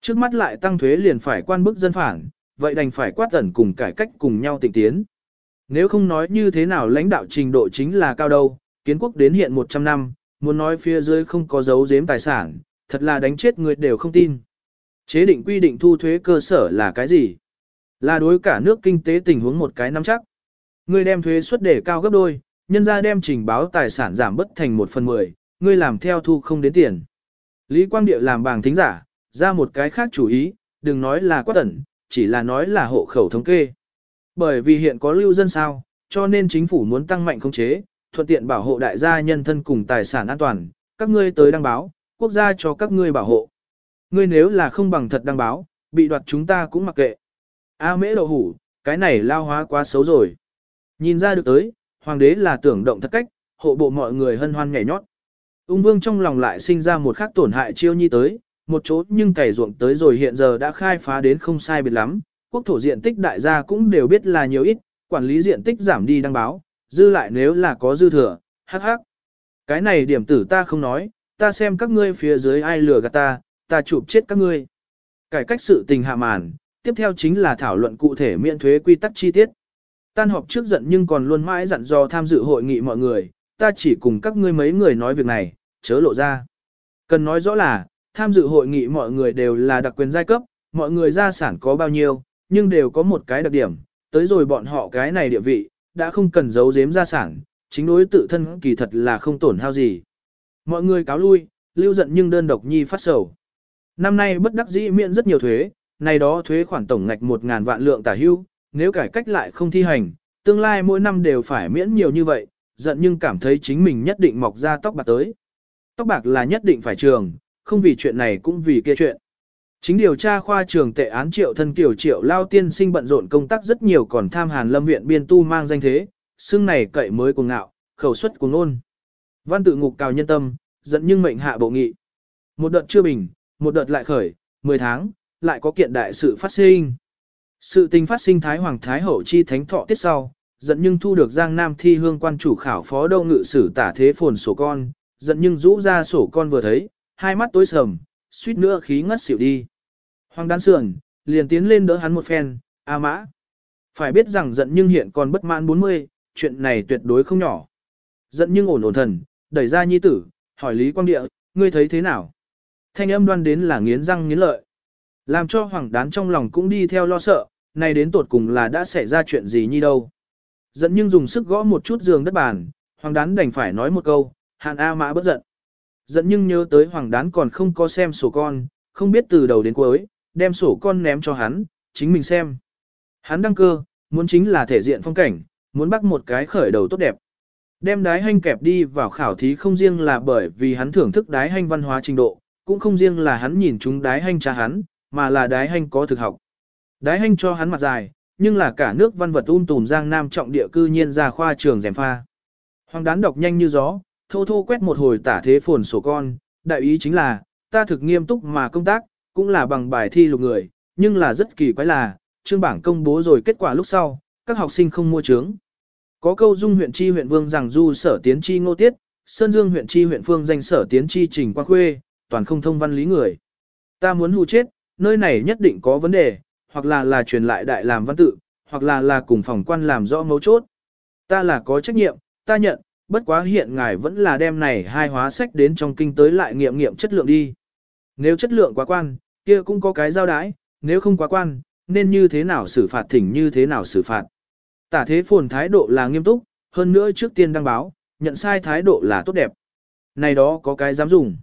Trước mắt lại tăng thuế liền phải quan bức dân phản, vậy đành phải quát ẩn cùng cải cách cùng nhau tịnh tiến. Nếu không nói như thế nào lãnh đạo trình độ chính là cao đâu, kiến quốc đến hiện 100 năm, muốn nói phía dưới không có dấu giếm tài sản, thật là đánh chết người đều không tin. Chế định quy định thu thuế cơ sở là cái gì? Là đối cả nước kinh tế tình huống một cái nắm chắc. Ngươi đem thuế suất để cao gấp đôi, nhân ra đem trình báo tài sản giảm bất thành một phần mười, ngươi làm theo thu không đến tiền. Lý Quang Điệu làm bảng thính giả, ra một cái khác chủ ý, đừng nói là quá tẩn, chỉ là nói là hộ khẩu thống kê. Bởi vì hiện có lưu dân sao, cho nên chính phủ muốn tăng mạnh khống chế, thuận tiện bảo hộ đại gia nhân thân cùng tài sản an toàn, các ngươi tới đăng báo, quốc gia cho các ngươi bảo hộ. Ngươi nếu là không bằng thật đăng báo, bị đoạt chúng ta cũng mặc kệ. A mễ đậu hủ, cái này lao hóa quá xấu rồi. Nhìn ra được tới, hoàng đế là tưởng động thất cách, hộ bộ mọi người hân hoan nhảy nhót. Ung vương trong lòng lại sinh ra một khắc tổn hại chiêu nhi tới, một chỗ nhưng cày ruộng tới rồi hiện giờ đã khai phá đến không sai biệt lắm, quốc thổ diện tích đại gia cũng đều biết là nhiều ít, quản lý diện tích giảm đi đăng báo, dư lại nếu là có dư thừa, hắc hắc. Cái này điểm tử ta không nói, ta xem các ngươi phía dưới ai lừa gạt ta, ta chụp chết các ngươi. Cải cách sự tình hạ màn, tiếp theo chính là thảo luận cụ thể miễn thuế quy tắc chi tiết. Tan họp trước giận nhưng còn luôn mãi dặn dò tham dự hội nghị mọi người, ta chỉ cùng các ngươi mấy người nói việc này, chớ lộ ra. Cần nói rõ là, tham dự hội nghị mọi người đều là đặc quyền giai cấp, mọi người gia sản có bao nhiêu, nhưng đều có một cái đặc điểm, tới rồi bọn họ cái này địa vị, đã không cần giấu giếm gia sản, chính đối tự thân kỳ thật là không tổn hao gì. Mọi người cáo lui, lưu giận nhưng đơn độc nhi phát sầu. Năm nay bất đắc dĩ miễn rất nhiều thuế, này đó thuế khoản tổng ngạch 1.000 vạn lượng tả hưu, nếu cải cách lại không thi hành, tương lai mỗi năm đều phải miễn nhiều như vậy, giận nhưng cảm thấy chính mình nhất định mọc ra tóc bạc tới. Tóc bạc là nhất định phải trường, không vì chuyện này cũng vì kia chuyện. Chính điều tra khoa trường tệ án triệu thân tiểu triệu lao tiên sinh bận rộn công tác rất nhiều còn tham hàn lâm viện biên tu mang danh thế, xương này cậy mới cuồng ngạo, khẩu suất cuồng ngôn. Văn tự ngục cào nhân tâm, giận nhưng mệnh hạ bộ nghị. Một đợt chưa bình, một đợt lại khởi, 10 tháng, lại có kiện đại sự phát sinh. Sự tình phát sinh Thái Hoàng Thái Hậu chi thánh thọ tiết sau, dẫn nhưng thu được Giang Nam thi hương quan chủ khảo phó đâu ngự sử tả thế phồn sổ con, dẫn nhưng rũ ra sổ con vừa thấy, hai mắt tối sầm, suýt nữa khí ngất xỉu đi. Hoàng đan sườn, liền tiến lên đỡ hắn một phen, A mã. Phải biết rằng giận nhưng hiện còn bất mãn 40, chuyện này tuyệt đối không nhỏ. Giận nhưng ổn ổn thần, đẩy ra nhi tử, hỏi Lý Quang Địa, ngươi thấy thế nào? Thanh âm đoan đến là nghiến răng nghiến lợi. Làm cho hoàng đán trong lòng cũng đi theo lo sợ, này đến tột cùng là đã xảy ra chuyện gì như đâu. Giận nhưng dùng sức gõ một chút giường đất bàn, hoàng đán đành phải nói một câu, hàn A mã bất giận. Giận nhưng nhớ tới hoàng đán còn không có xem sổ con, không biết từ đầu đến cuối, đem sổ con ném cho hắn, chính mình xem. Hắn đăng cơ, muốn chính là thể diện phong cảnh, muốn bắt một cái khởi đầu tốt đẹp. Đem đái hanh kẹp đi vào khảo thí không riêng là bởi vì hắn thưởng thức đái hanh văn hóa trình độ, cũng không riêng là hắn nhìn chúng đái hanh cha hắn, mà là đái hanh có thực học. Đái hanh cho hắn mặt dài, nhưng là cả nước văn vật un tùm giang nam trọng địa cư nhiên ra khoa trường rèm pha. Hoàng đán đọc nhanh như gió, thô thô quét một hồi tả thế phồn sổ con, đại ý chính là, ta thực nghiêm túc mà công tác, cũng là bằng bài thi lục người, nhưng là rất kỳ quái là, trương bảng công bố rồi kết quả lúc sau, các học sinh không mua trướng. Có câu dung huyện chi huyện vương rằng du sở tiến chi ngô tiết, sơn dương huyện chi huyện phương danh sở tiến chi trình quan khuê, toàn không thông văn lý người. Ta muốn hù chết, nơi này nhất định có vấn đề, hoặc là là truyền lại đại làm văn tự, hoặc là là cùng phòng quan làm rõ mấu chốt. Ta là có trách nhiệm, ta nhận, bất quá hiện ngài vẫn là đem này hai hóa sách đến trong kinh tới lại nghiệm nghiệm chất lượng đi. Nếu chất lượng quá quan, kia cũng có cái giao đái, nếu không quá quan, nên như thế nào xử phạt thỉnh như thế nào xử phạt. Tả thế phồn thái độ là nghiêm túc, hơn nữa trước tiên đăng báo, nhận sai thái độ là tốt đẹp. Này đó có cái dám dùng.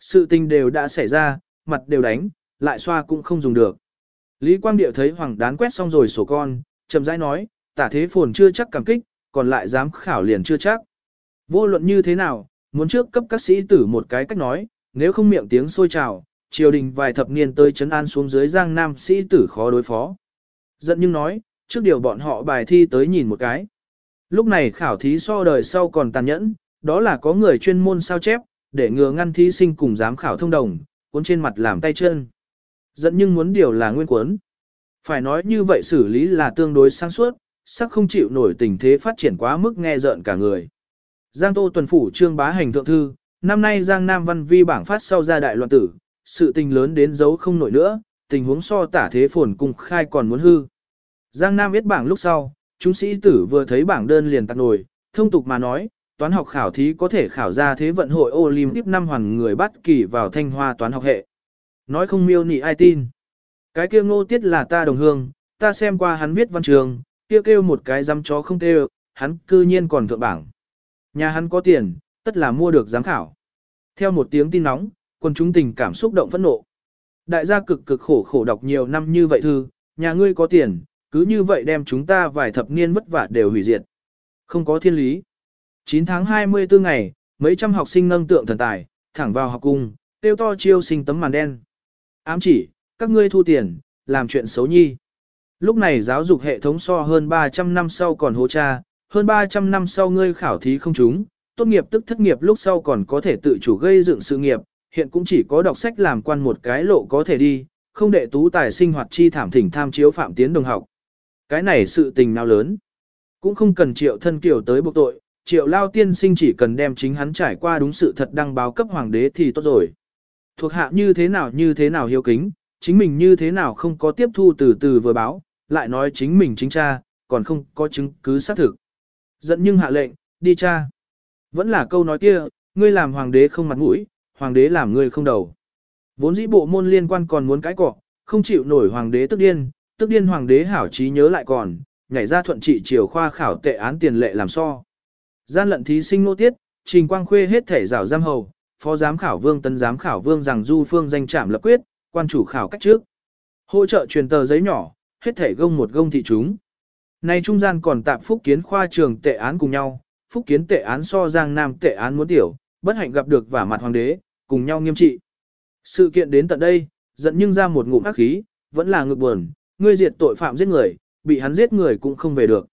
Sự tình đều đã xảy ra, mặt đều đánh, lại xoa cũng không dùng được. Lý Quang Điệu thấy Hoàng đán quét xong rồi sổ con, chậm rãi nói, tả thế phồn chưa chắc cảm kích, còn lại dám khảo liền chưa chắc. Vô luận như thế nào, muốn trước cấp các sĩ tử một cái cách nói, nếu không miệng tiếng sôi trào, triều đình vài thập niên tới chấn an xuống dưới giang nam sĩ tử khó đối phó. Giận nhưng nói, trước điều bọn họ bài thi tới nhìn một cái. Lúc này khảo thí so đời sau còn tàn nhẫn, đó là có người chuyên môn sao chép, để ngừa ngăn thí sinh cùng giám khảo thông đồng, cuốn trên mặt làm tay chân. Giận nhưng muốn điều là nguyên cuốn. Phải nói như vậy xử lý là tương đối sáng suốt, sắc không chịu nổi tình thế phát triển quá mức nghe rợn cả người. Giang Tô tuần phủ trương bá hành thượng thư, năm nay Giang Nam Văn Vi bảng phát sau ra đại loạn tử, sự tình lớn đến dấu không nổi nữa, tình huống so tả thế phồn cùng khai còn muốn hư. Giang Nam viết bảng lúc sau, chúng sĩ tử vừa thấy bảng đơn liền tạc nổi, thông tục mà nói, toán học khảo thí có thể khảo ra thế vận hội Olympic năm hoàn người bắt kỳ vào thanh hoa toán học hệ. Nói không miêu nị ai tin. Cái kia ngô tiết là ta đồng hương, ta xem qua hắn viết văn trường, kia kêu, kêu một cái dăm chó không kêu, hắn cư nhiên còn thượng bảng. Nhà hắn có tiền, tất là mua được giám khảo. Theo một tiếng tin nóng, quân chúng tình cảm xúc động phẫn nộ. Đại gia cực cực khổ khổ đọc nhiều năm như vậy thư, nhà ngươi có tiền, cứ như vậy đem chúng ta vài thập niên vất vả đều hủy diệt. Không có thiên lý. 9 tháng 24 ngày, mấy trăm học sinh nâng tượng thần tài, thẳng vào học cung, tiêu to chiêu sinh tấm màn đen. Ám chỉ, các ngươi thu tiền, làm chuyện xấu nhi. Lúc này giáo dục hệ thống so hơn 300 năm sau còn hô cha, hơn 300 năm sau ngươi khảo thí không trúng, tốt nghiệp tức thất nghiệp lúc sau còn có thể tự chủ gây dựng sự nghiệp, hiện cũng chỉ có đọc sách làm quan một cái lộ có thể đi, không đệ tú tài sinh hoạt chi thảm thỉnh tham chiếu phạm tiến đồng học. Cái này sự tình nào lớn, cũng không cần triệu thân kiểu tới buộc tội, triệu lao tiên sinh chỉ cần đem chính hắn trải qua đúng sự thật đăng báo cấp hoàng đế thì tốt rồi. Thuộc hạ như thế nào như thế nào hiếu kính, chính mình như thế nào không có tiếp thu từ từ vừa báo, lại nói chính mình chính cha, còn không có chứng cứ xác thực. Giận nhưng hạ lệnh, đi cha. Vẫn là câu nói kia, ngươi làm hoàng đế không mặt mũi, hoàng đế làm ngươi không đầu. Vốn dĩ bộ môn liên quan còn muốn cãi cọ, không chịu nổi hoàng đế tức điên, tức điên hoàng đế hảo trí nhớ lại còn, nhảy ra thuận trị triều khoa khảo tệ án tiền lệ làm so. Gian lận thí sinh nô tiết, trình quang khuê hết thể rào giam hầu, phó giám khảo vương Tân giám khảo vương rằng du phương danh trạm lập quyết, quan chủ khảo cách trước. Hỗ trợ truyền tờ giấy nhỏ, hết thể gông một gông thị chúng. Này trung gian còn tạm phúc kiến khoa trường tệ án cùng nhau, phúc kiến tệ án so giang nam tệ án muốn tiểu, bất hạnh gặp được vả mặt hoàng đế, cùng nhau nghiêm trị. Sự kiện đến tận đây, giận nhưng ra một ngụm ác khí, vẫn là ngực buồn, ngươi diệt tội phạm giết người, bị hắn giết người cũng không về được.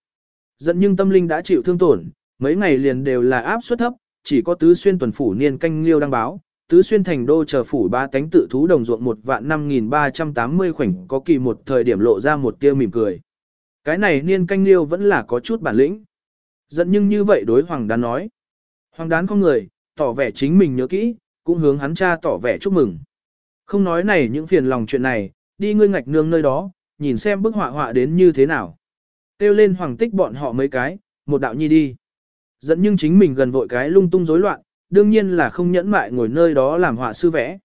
Giận nhưng tâm linh đã chịu thương tổn, mấy ngày liền đều là áp suất thấp, chỉ có tứ xuyên tuần phủ niên canh liêu đăng báo, tứ xuyên thành đô chờ phủ ba tánh tự thú đồng ruộng một vạn 5.380 khoảnh có kỳ một thời điểm lộ ra một tia mỉm cười. Cái này niên canh liêu vẫn là có chút bản lĩnh. Giận nhưng như vậy đối hoàng đán nói. Hoàng đán không người, tỏ vẻ chính mình nhớ kỹ, cũng hướng hắn cha tỏ vẻ chúc mừng. Không nói này những phiền lòng chuyện này, đi ngươi ngạch nương nơi đó, nhìn xem bức họa họa đến như thế nào. Tiêu lên hoàng tích bọn họ mấy cái, một đạo nhi đi. Dẫn nhưng chính mình gần vội cái lung tung rối loạn, đương nhiên là không nhẫn mại ngồi nơi đó làm họa sư vẽ.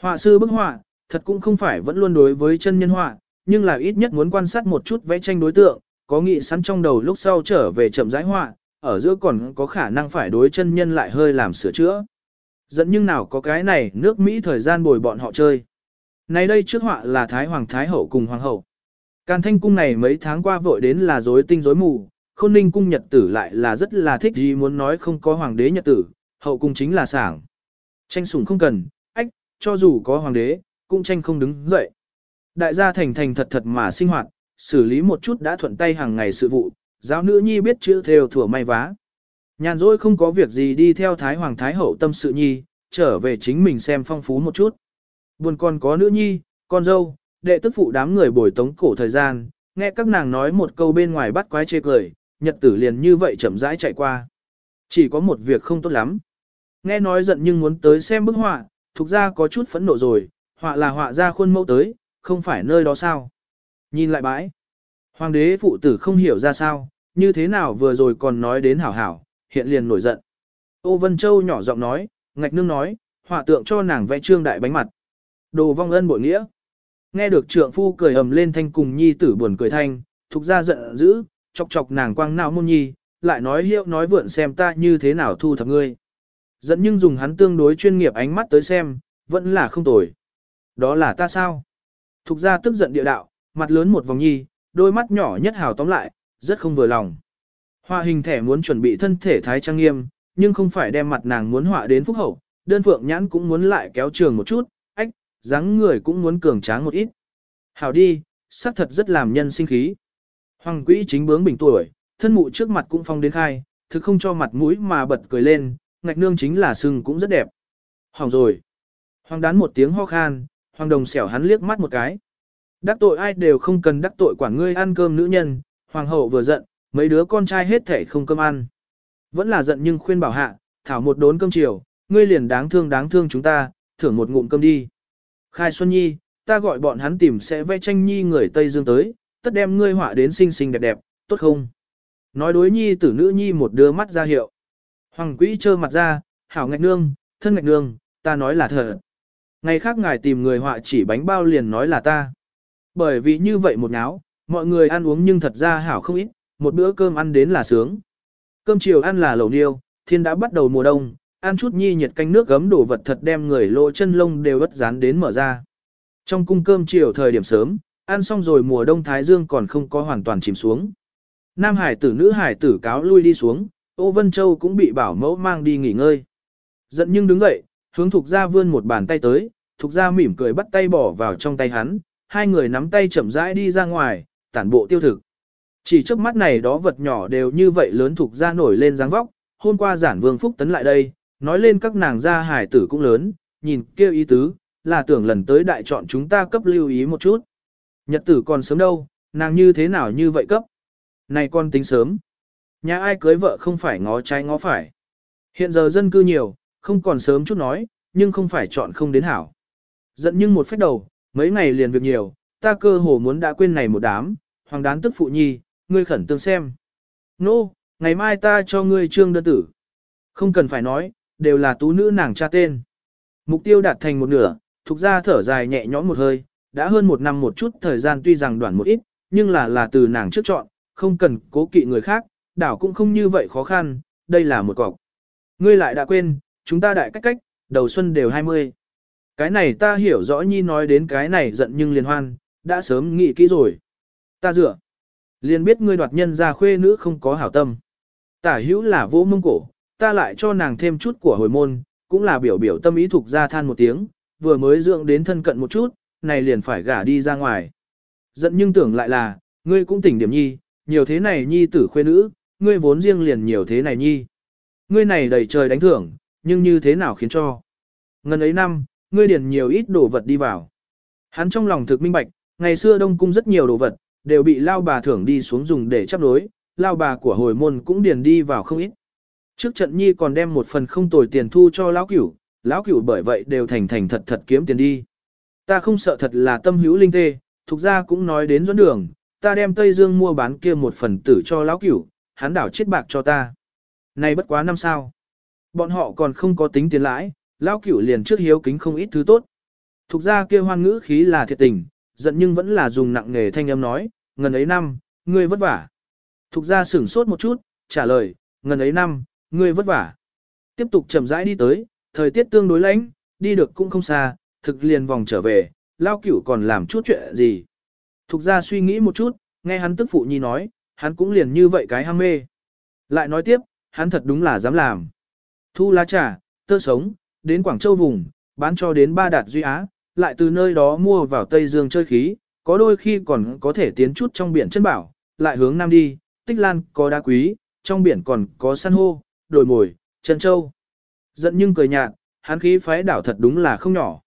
Họa sư bức họa, thật cũng không phải vẫn luôn đối với chân nhân họa, nhưng là ít nhất muốn quan sát một chút vẽ tranh đối tượng, có nghị sẵn trong đầu lúc sau trở về chậm rãi họa, ở giữa còn có khả năng phải đối chân nhân lại hơi làm sửa chữa. Dẫn nhưng nào có cái này nước Mỹ thời gian bồi bọn họ chơi. Nay đây trước họa là Thái Hoàng Thái Hậu cùng Hoàng Hậu. Càn thanh cung này mấy tháng qua vội đến là rối tinh rối mù, khôn ninh cung nhật tử lại là rất là thích gì muốn nói không có hoàng đế nhật tử, hậu cung chính là sảng. Tranh sủng không cần, ách, cho dù có hoàng đế, cũng tranh không đứng dậy. Đại gia thành thành thật thật mà sinh hoạt, xử lý một chút đã thuận tay hàng ngày sự vụ, giáo nữ nhi biết chữ theo thủa may vá. Nhàn rỗi không có việc gì đi theo Thái Hoàng Thái Hậu tâm sự nhi, trở về chính mình xem phong phú một chút. Buồn còn có nữ nhi, con dâu, đệ tức phụ đám người bồi tống cổ thời gian, nghe các nàng nói một câu bên ngoài bắt quái chê cười, nhật tử liền như vậy chậm rãi chạy qua. Chỉ có một việc không tốt lắm. Nghe nói giận nhưng muốn tới xem bức họa, thuộc ra có chút phẫn nộ rồi, họa là họa ra khuôn mẫu tới, không phải nơi đó sao. Nhìn lại bãi. Hoàng đế phụ tử không hiểu ra sao, như thế nào vừa rồi còn nói đến hảo hảo, hiện liền nổi giận. Ô Vân Châu nhỏ giọng nói, ngạch nương nói, họa tượng cho nàng vẽ trương đại bánh mặt. Đồ vong ân bội nghĩa. Nghe được trượng phu cười ầm lên thanh cùng nhi tử buồn cười thanh, thuộc ra giận dữ, chọc chọc nàng quang não môn nhi, lại nói hiệu nói vượn xem ta như thế nào thu thập ngươi. Dẫn nhưng dùng hắn tương đối chuyên nghiệp ánh mắt tới xem, vẫn là không tồi. Đó là ta sao? Thục ra tức giận địa đạo, mặt lớn một vòng nhi, đôi mắt nhỏ nhất hào tóm lại, rất không vừa lòng. Họa hình thẻ muốn chuẩn bị thân thể thái trang nghiêm, nhưng không phải đem mặt nàng muốn họa đến phúc hậu, đơn phượng nhãn cũng muốn lại kéo trường một chút, ách, dáng người cũng muốn cường tráng một ít. Hảo đi, xác thật rất làm nhân sinh khí. Hoàng quỹ chính bướng bình tuổi, thân mụ trước mặt cũng phong đến khai, thực không cho mặt mũi mà bật cười lên, ngạch nương chính là sưng cũng rất đẹp. Hoàng rồi. Hoàng đán một tiếng ho khan, hoàng đồng xẻo hắn liếc mắt một cái. Đắc tội ai đều không cần đắc tội quản ngươi ăn cơm nữ nhân, hoàng hậu vừa giận, mấy đứa con trai hết thể không cơm ăn. Vẫn là giận nhưng khuyên bảo hạ, thảo một đốn cơm chiều, ngươi liền đáng thương đáng thương chúng ta, thưởng một ngụm cơm đi. Khai Xuân Nhi, ta gọi bọn hắn tìm sẽ vẽ tranh nhi người Tây Dương tới, tất đem ngươi họa đến xinh xinh đẹp đẹp, tốt không? Nói đối nhi tử nữ nhi một đứa mắt ra hiệu. Hoàng quỹ trơ mặt ra, hảo ngạch nương, thân ngạch nương, ta nói là thật. Ngày khác ngài tìm người họa chỉ bánh bao liền nói là ta. Bởi vì như vậy một náo, mọi người ăn uống nhưng thật ra hảo không ít, một bữa cơm ăn đến là sướng. Cơm chiều ăn là lẩu niêu, thiên đã bắt đầu mùa đông, ăn chút nhi nhiệt canh nước gấm đổ vật thật đem người lỗ chân lông đều bất dán đến mở ra. Trong cung cơm chiều thời điểm sớm, ăn xong rồi mùa đông thái dương còn không có hoàn toàn chìm xuống. Nam hải tử nữ hải tử cáo lui đi xuống, Ô Vân Châu cũng bị bảo mẫu mang đi nghỉ ngơi. Giận nhưng đứng dậy, hướng Thục Gia vươn một bàn tay tới, Thục Gia mỉm cười bắt tay bỏ vào trong tay hắn, hai người nắm tay chậm rãi đi ra ngoài, tản bộ tiêu thực. Chỉ trước mắt này đó vật nhỏ đều như vậy lớn Thục Gia nổi lên dáng vóc, hôm qua giản vương phúc tấn lại đây, nói lên các nàng gia hải tử cũng lớn, nhìn kêu ý tứ, là tưởng lần tới đại chọn chúng ta cấp lưu ý một chút. Nhật tử còn sớm đâu, nàng như thế nào như vậy cấp. Này con tính sớm. Nhà ai cưới vợ không phải ngó trái ngó phải. Hiện giờ dân cư nhiều, không còn sớm chút nói, nhưng không phải chọn không đến hảo. Giận nhưng một phép đầu, mấy ngày liền việc nhiều, ta cơ hồ muốn đã quên này một đám, hoàng đán tức phụ nhi, ngươi khẩn tương xem. Nô, no, ngày mai ta cho ngươi trương đơn tử. Không cần phải nói, đều là tú nữ nàng cha tên. Mục tiêu đạt thành một nửa, thuộc ra thở dài nhẹ nhõm một hơi, đã hơn một năm một chút thời gian tuy rằng đoạn một ít, nhưng là là từ nàng trước chọn, không cần cố kỵ người khác, đảo cũng không như vậy khó khăn, đây là một cọc. Ngươi lại đã quên, chúng ta đại cách cách, đầu xuân đều 20. Cái này ta hiểu rõ nhi nói đến cái này giận nhưng liền hoan, đã sớm nghĩ kỹ rồi. Ta dựa. Liền biết ngươi đoạt nhân ra khuê nữ không có hảo tâm. Tả hữu là vô mông cổ, ta lại cho nàng thêm chút của hồi môn, cũng là biểu biểu tâm ý thuộc ra than một tiếng, vừa mới dưỡng đến thân cận một chút, này liền phải gả đi ra ngoài. Giận nhưng tưởng lại là, ngươi cũng tỉnh điểm nhi, nhiều thế này nhi tử khuê nữ, ngươi vốn riêng liền nhiều thế này nhi. Ngươi này đầy trời đánh thưởng, nhưng như thế nào khiến cho. Ngân ấy năm, ngươi điền nhiều ít đồ vật đi vào. Hắn trong lòng thực minh bạch, ngày xưa Đông Cung rất nhiều đồ vật, đều bị lao bà thưởng đi xuống dùng để chấp đối, lao bà của hồi môn cũng điền đi vào không ít. Trước trận nhi còn đem một phần không tồi tiền thu cho lão cửu, lão cửu bởi vậy đều thành thành thật thật kiếm tiền đi. Ta không sợ thật là tâm hữu linh tê, thuộc ra cũng nói đến dẫn đường, ta đem Tây Dương mua bán kia một phần tử cho lão cửu, hắn đảo chết bạc cho ta. Này bất quá năm sao. Bọn họ còn không có tính tiền lãi, lão cửu liền trước hiếu kính không ít thứ tốt. Thục ra kia hoan ngữ khí là thiệt tình, giận nhưng vẫn là dùng nặng nghề thanh âm nói, ngần ấy năm, ngươi vất vả. Thục ra sửng sốt một chút, trả lời, ngần ấy năm, ngươi vất vả. Tiếp tục chậm rãi đi tới, thời tiết tương đối lạnh, đi được cũng không xa, thực liền vòng trở về, lao cửu còn làm chút chuyện gì. Thục ra suy nghĩ một chút, nghe hắn tức phụ nhi nói, hắn cũng liền như vậy cái ham mê. Lại nói tiếp, hắn thật đúng là dám làm. Thu lá trà, tơ sống, đến Quảng Châu vùng, bán cho đến ba đạt duy á, lại từ nơi đó mua vào Tây Dương chơi khí, có đôi khi còn có thể tiến chút trong biển chân bảo, lại hướng nam đi, tích lan có đá quý, trong biển còn có san hô, đồi mồi, chân châu. Giận nhưng cười nhạt, hắn khí phái đảo thật đúng là không nhỏ.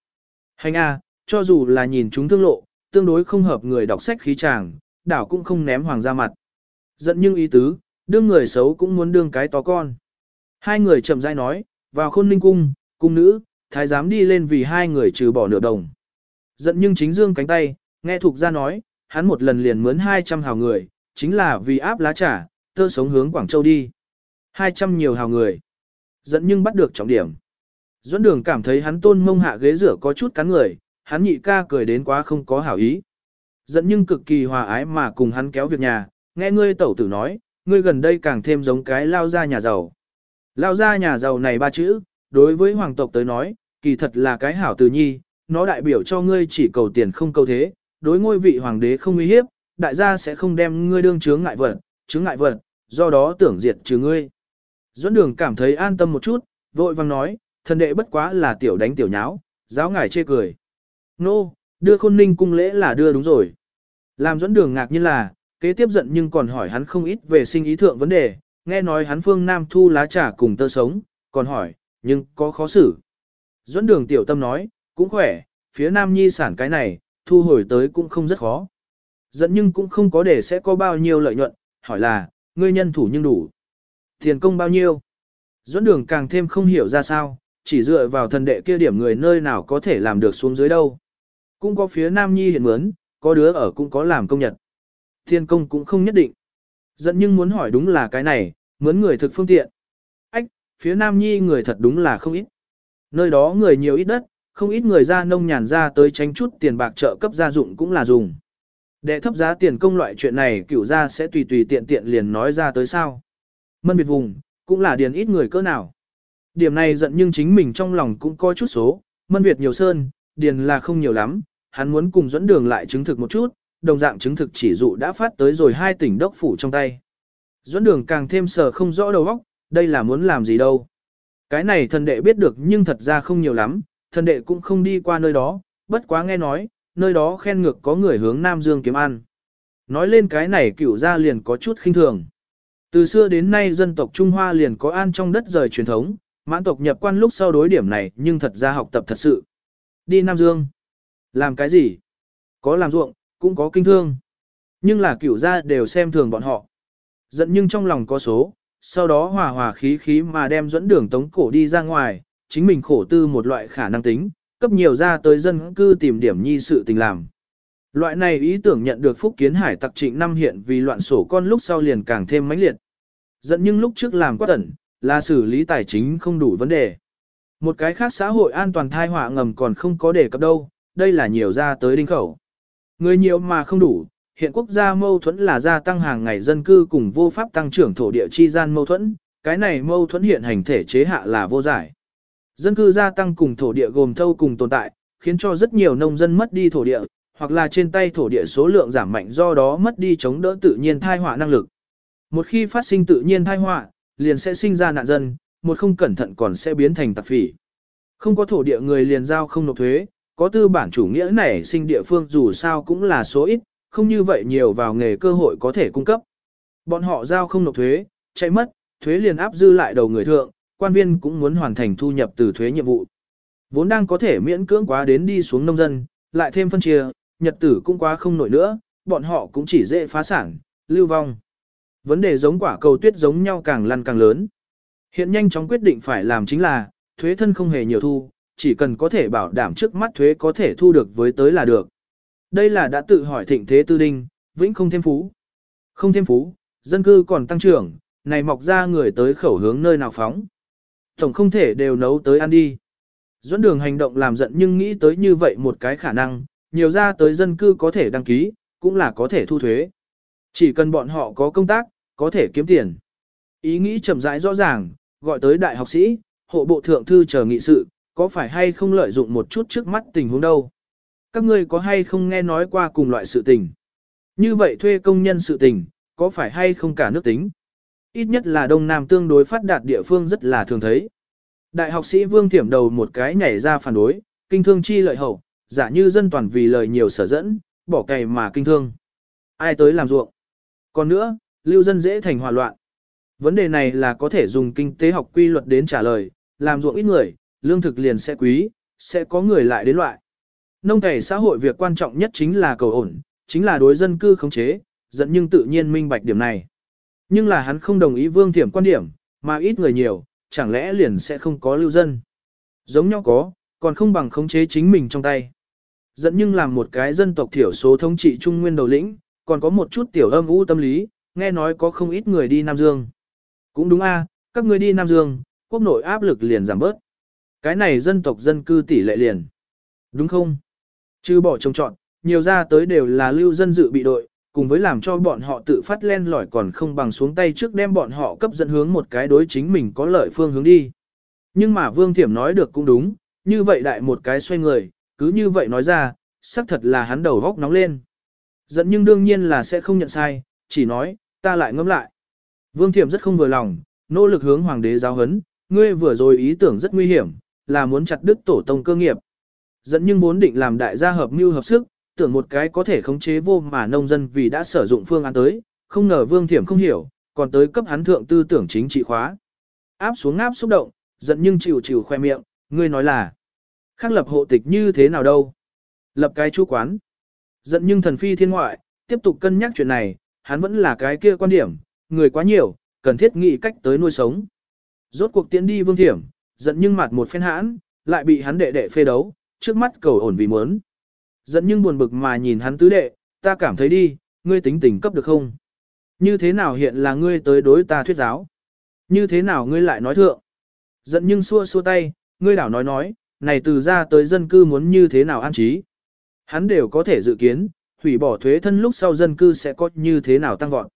Hành a, cho dù là nhìn chúng thương lộ, tương đối không hợp người đọc sách khí chàng, đảo cũng không ném hoàng ra mặt. Giận nhưng ý tứ, đương người xấu cũng muốn đương cái to con. Hai người chậm rãi nói, vào khôn ninh cung, cung nữ, thái giám đi lên vì hai người trừ bỏ nửa đồng. Giận nhưng chính dương cánh tay, nghe thuộc ra nói, hắn một lần liền mướn 200 hào người, chính là vì áp lá trà, tơ sống hướng Quảng Châu đi. 200 nhiều hào người. Giận nhưng bắt được trọng điểm. Duẫn đường cảm thấy hắn tôn mông hạ ghế rửa có chút cắn người, hắn nhị ca cười đến quá không có hảo ý. Giận nhưng cực kỳ hòa ái mà cùng hắn kéo việc nhà, nghe ngươi tẩu tử nói, ngươi gần đây càng thêm giống cái lao ra nhà giàu. Lao ra nhà giàu này ba chữ, đối với hoàng tộc tới nói, kỳ thật là cái hảo từ nhi, nó đại biểu cho ngươi chỉ cầu tiền không cầu thế, đối ngôi vị hoàng đế không uy hiếp, đại gia sẽ không đem ngươi đương chướng ngại vật, chướng ngại vật, do đó tưởng diệt trừ ngươi. Duẫn đường cảm thấy an tâm một chút, vội vang nói, thần đệ bất quá là tiểu đánh tiểu nháo, giáo ngài chê cười. Nô, đưa khôn ninh cung lễ là đưa đúng rồi. Làm dẫn đường ngạc nhiên là, kế tiếp giận nhưng còn hỏi hắn không ít về sinh ý thượng vấn đề, nghe nói hắn phương Nam thu lá trà cùng tơ sống, còn hỏi, nhưng có khó xử. Dẫn đường tiểu tâm nói, cũng khỏe, phía Nam nhi sản cái này, thu hồi tới cũng không rất khó. giận nhưng cũng không có để sẽ có bao nhiêu lợi nhuận, hỏi là, ngươi nhân thủ nhưng đủ. Tiền công bao nhiêu? Dẫn đường càng thêm không hiểu ra sao, chỉ dựa vào thần đệ kia điểm người nơi nào có thể làm được xuống dưới đâu. Cũng có phía Nam Nhi hiện mướn, có đứa ở cũng có làm công nhật. Thiên công cũng không nhất định. Dẫn nhưng muốn hỏi đúng là cái này, mướn người thực phương tiện. Ách, phía Nam Nhi người thật đúng là không ít. Nơi đó người nhiều ít đất, không ít người ra nông nhàn ra tới tránh chút tiền bạc trợ cấp gia dụng cũng là dùng. Để thấp giá tiền công loại chuyện này cửu ra sẽ tùy tùy tiện tiện liền nói ra tới sao. Mân Việt vùng, cũng là điền ít người cỡ nào. Điểm này giận nhưng chính mình trong lòng cũng có chút số, Mân Việt nhiều sơn, điền là không nhiều lắm, hắn muốn cùng dẫn đường lại chứng thực một chút, đồng dạng chứng thực chỉ dụ đã phát tới rồi hai tỉnh đốc phủ trong tay. Dẫn đường càng thêm sờ không rõ đầu óc, đây là muốn làm gì đâu. Cái này thần đệ biết được nhưng thật ra không nhiều lắm, thần đệ cũng không đi qua nơi đó, bất quá nghe nói, nơi đó khen ngược có người hướng Nam Dương kiếm ăn. Nói lên cái này cửu ra liền có chút khinh thường. Từ xưa đến nay dân tộc Trung Hoa liền có an trong đất rời truyền thống, mãn tộc nhập quan lúc sau đối điểm này nhưng thật ra học tập thật sự. Đi Nam Dương. Làm cái gì? Có làm ruộng, cũng có kinh thương. Nhưng là cửu gia đều xem thường bọn họ. Giận nhưng trong lòng có số, sau đó hòa hòa khí khí mà đem dẫn đường tống cổ đi ra ngoài, chính mình khổ tư một loại khả năng tính, cấp nhiều ra tới dân cư tìm điểm nhi sự tình làm. Loại này ý tưởng nhận được Phúc Kiến Hải tặc trịnh năm hiện vì loạn sổ con lúc sau liền càng thêm mãnh liệt. Giận nhưng lúc trước làm quá tẩn, là xử lý tài chính không đủ vấn đề. Một cái khác xã hội an toàn thai họa ngầm còn không có đề cập đâu, đây là nhiều ra tới đinh khẩu. Người nhiều mà không đủ, hiện quốc gia mâu thuẫn là gia tăng hàng ngày dân cư cùng vô pháp tăng trưởng thổ địa chi gian mâu thuẫn, cái này mâu thuẫn hiện hành thể chế hạ là vô giải. Dân cư gia tăng cùng thổ địa gồm thâu cùng tồn tại, khiến cho rất nhiều nông dân mất đi thổ địa, hoặc là trên tay thổ địa số lượng giảm mạnh do đó mất đi chống đỡ tự nhiên thai họa năng lực. Một khi phát sinh tự nhiên thai họa, liền sẽ sinh ra nạn dân, một không cẩn thận còn sẽ biến thành tặc phỉ. Không có thổ địa người liền giao không nộp thuế, có tư bản chủ nghĩa này sinh địa phương dù sao cũng là số ít, không như vậy nhiều vào nghề cơ hội có thể cung cấp. Bọn họ giao không nộp thuế, chạy mất, thuế liền áp dư lại đầu người thượng, quan viên cũng muốn hoàn thành thu nhập từ thuế nhiệm vụ. Vốn đang có thể miễn cưỡng quá đến đi xuống nông dân, lại thêm phân chia, nhật tử cũng quá không nổi nữa, bọn họ cũng chỉ dễ phá sản, lưu vong. Vấn đề giống quả cầu tuyết giống nhau càng lăn càng lớn. Hiện nhanh chóng quyết định phải làm chính là, thuế thân không hề nhiều thu, chỉ cần có thể bảo đảm trước mắt thuế có thể thu được với tới là được. Đây là đã tự hỏi thịnh thế tư đinh, vĩnh không thêm phú. Không thêm phú, dân cư còn tăng trưởng, này mọc ra người tới khẩu hướng nơi nào phóng. Tổng không thể đều nấu tới ăn đi. Dẫn đường hành động làm giận nhưng nghĩ tới như vậy một cái khả năng, nhiều ra tới dân cư có thể đăng ký, cũng là có thể thu thuế. Chỉ cần bọn họ có công tác, có thể kiếm tiền. Ý nghĩ chậm rãi rõ ràng, gọi tới đại học sĩ, hộ bộ thượng thư chờ nghị sự, có phải hay không lợi dụng một chút trước mắt tình huống đâu. Các ngươi có hay không nghe nói qua cùng loại sự tình. Như vậy thuê công nhân sự tình, có phải hay không cả nước tính. Ít nhất là Đông Nam tương đối phát đạt địa phương rất là thường thấy. Đại học sĩ Vương Thiểm đầu một cái nhảy ra phản đối, kinh thương chi lợi hậu, giả như dân toàn vì lời nhiều sở dẫn, bỏ cày mà kinh thương. Ai tới làm ruộng? Còn nữa, lưu dân dễ thành hòa loạn. Vấn đề này là có thể dùng kinh tế học quy luật đến trả lời, làm ruộng ít người, lương thực liền sẽ quý, sẽ có người lại đến loại. Nông cày xã hội việc quan trọng nhất chính là cầu ổn, chính là đối dân cư khống chế, dẫn nhưng tự nhiên minh bạch điểm này. Nhưng là hắn không đồng ý Vương Thiểm quan điểm, mà ít người nhiều, chẳng lẽ liền sẽ không có lưu dân. Giống nhau có, còn không bằng khống chế chính mình trong tay. Dẫn nhưng làm một cái dân tộc thiểu số thống trị trung nguyên đầu lĩnh, còn có một chút tiểu âm u tâm lý, nghe nói có không ít người đi Nam Dương. Cũng đúng a, các người đi Nam Dương, quốc nội áp lực liền giảm bớt. Cái này dân tộc dân cư tỷ lệ liền. Đúng không? Chứ bỏ trông trọn, nhiều ra tới đều là lưu dân dự bị đội, cùng với làm cho bọn họ tự phát len lỏi còn không bằng xuống tay trước đem bọn họ cấp dẫn hướng một cái đối chính mình có lợi phương hướng đi. Nhưng mà Vương Thiểm nói được cũng đúng, như vậy đại một cái xoay người, cứ như vậy nói ra, xác thật là hắn đầu góc nóng lên. Dẫn nhưng đương nhiên là sẽ không nhận sai, chỉ nói, ta lại ngẫm lại. Vương Thiểm rất không vừa lòng, nỗ lực hướng hoàng đế giáo huấn, ngươi vừa rồi ý tưởng rất nguy hiểm, là muốn chặt đứt tổ tông cơ nghiệp. Dẫn nhưng vốn định làm đại gia hợp mưu hợp sức, tưởng một cái có thể khống chế vô mà nông dân vì đã sử dụng phương án tới, không ngờ Vương Thiểm không hiểu, còn tới cấp hắn thượng tư tưởng chính trị khóa. Áp xuống áp xúc động, giận nhưng chịu chịu khoe miệng, ngươi nói là khắc lập hộ tịch như thế nào đâu. Lập cái chú quán. Giận nhưng thần phi thiên ngoại, tiếp tục cân nhắc chuyện này, hắn vẫn là cái kia quan điểm, người quá nhiều, cần thiết nghĩ cách tới nuôi sống. Rốt cuộc tiến đi Vương Thiểm, giận nhưng mặt một phen hãn, lại bị hắn đệ đệ phê đấu, trước mắt cầu ổn vì muốn. Giận nhưng buồn bực mà nhìn hắn tứ đệ, ta cảm thấy đi, ngươi tính tình cấp được không? Như thế nào hiện là ngươi tới đối ta thuyết giáo? Như thế nào ngươi lại nói thượng? Giận nhưng xua xua tay, ngươi đảo nói nói, này từ ra tới dân cư muốn như thế nào an trí? Hắn đều có thể dự kiến, hủy bỏ thuế thân lúc sau dân cư sẽ có như thế nào tăng vọt.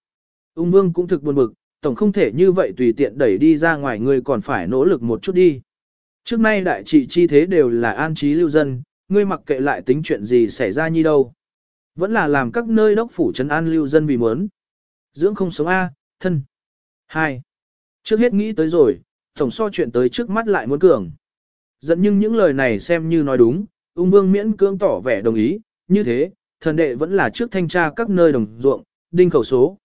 Ung vương cũng thực buồn bực, tổng không thể như vậy tùy tiện đẩy đi ra ngoài ngươi còn phải nỗ lực một chút đi. Trước nay đại trị chi thế đều là an trí lưu dân, ngươi mặc kệ lại tính chuyện gì xảy ra như đâu. Vẫn là làm các nơi đốc phủ trấn an lưu dân vì muốn. Dưỡng không sống A, thân. 2. Trước hết nghĩ tới rồi, tổng so chuyện tới trước mắt lại muốn cường. Dẫn nhưng những lời này xem như nói đúng, ung vương miễn cưỡng tỏ vẻ đồng ý, như thế, thần đệ vẫn là trước thanh tra các nơi đồng ruộng, đinh khẩu số.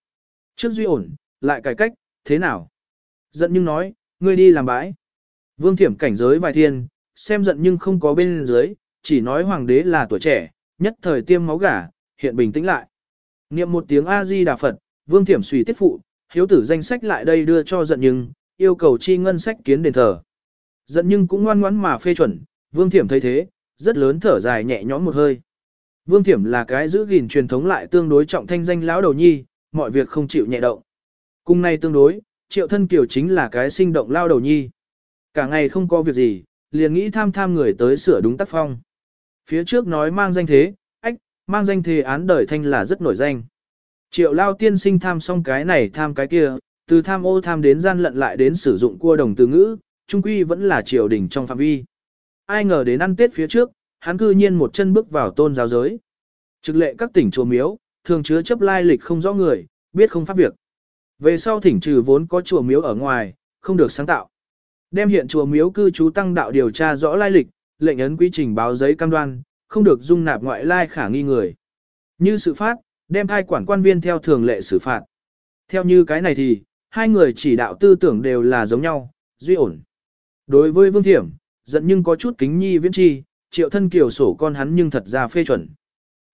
Trước duy ổn, lại cải cách, thế nào? Giận nhưng nói, ngươi đi làm bãi. Vương thiểm cảnh giới vài thiên, xem giận nhưng không có bên dưới, chỉ nói hoàng đế là tuổi trẻ, nhất thời tiêm máu gà, hiện bình tĩnh lại. Niệm một tiếng A-di-đà Phật, vương thiểm suy tiết phụ, hiếu tử danh sách lại đây đưa cho giận nhưng, yêu cầu chi ngân sách kiến đền thờ. Giận nhưng cũng ngoan ngoãn mà phê chuẩn, vương thiểm thấy thế, rất lớn thở dài nhẹ nhõm một hơi. Vương thiểm là cái giữ gìn truyền thống lại tương đối trọng thanh danh lão đầu nhi, mọi việc không chịu nhẹ động. Cùng này tương đối, triệu thân kiều chính là cái sinh động lao đầu nhi. Cả ngày không có việc gì, liền nghĩ tham tham người tới sửa đúng tác phong. Phía trước nói mang danh thế, ách, mang danh thế án đời thanh là rất nổi danh. Triệu lao tiên sinh tham xong cái này tham cái kia, từ tham ô tham đến gian lận lại đến sử dụng cua đồng từ ngữ, trung quy vẫn là triều đình trong phạm vi. Ai ngờ đến ăn tết phía trước, hắn cư nhiên một chân bước vào tôn giáo giới. Trực lệ các tỉnh chùa miếu, thường chứa chấp lai lịch không rõ người, biết không pháp việc. Về sau thỉnh trừ vốn có chùa miếu ở ngoài, không được sáng tạo. Đem hiện chùa miếu cư trú tăng đạo điều tra rõ lai lịch, lệnh ấn quy trình báo giấy cam đoan, không được dung nạp ngoại lai khả nghi người. Như sự phát, đem hai quản quan viên theo thường lệ xử phạt. Theo như cái này thì, hai người chỉ đạo tư tưởng đều là giống nhau, duy ổn. Đối với Vương Thiểm, giận nhưng có chút kính nhi viễn chi, triệu thân kiều sổ con hắn nhưng thật ra phê chuẩn.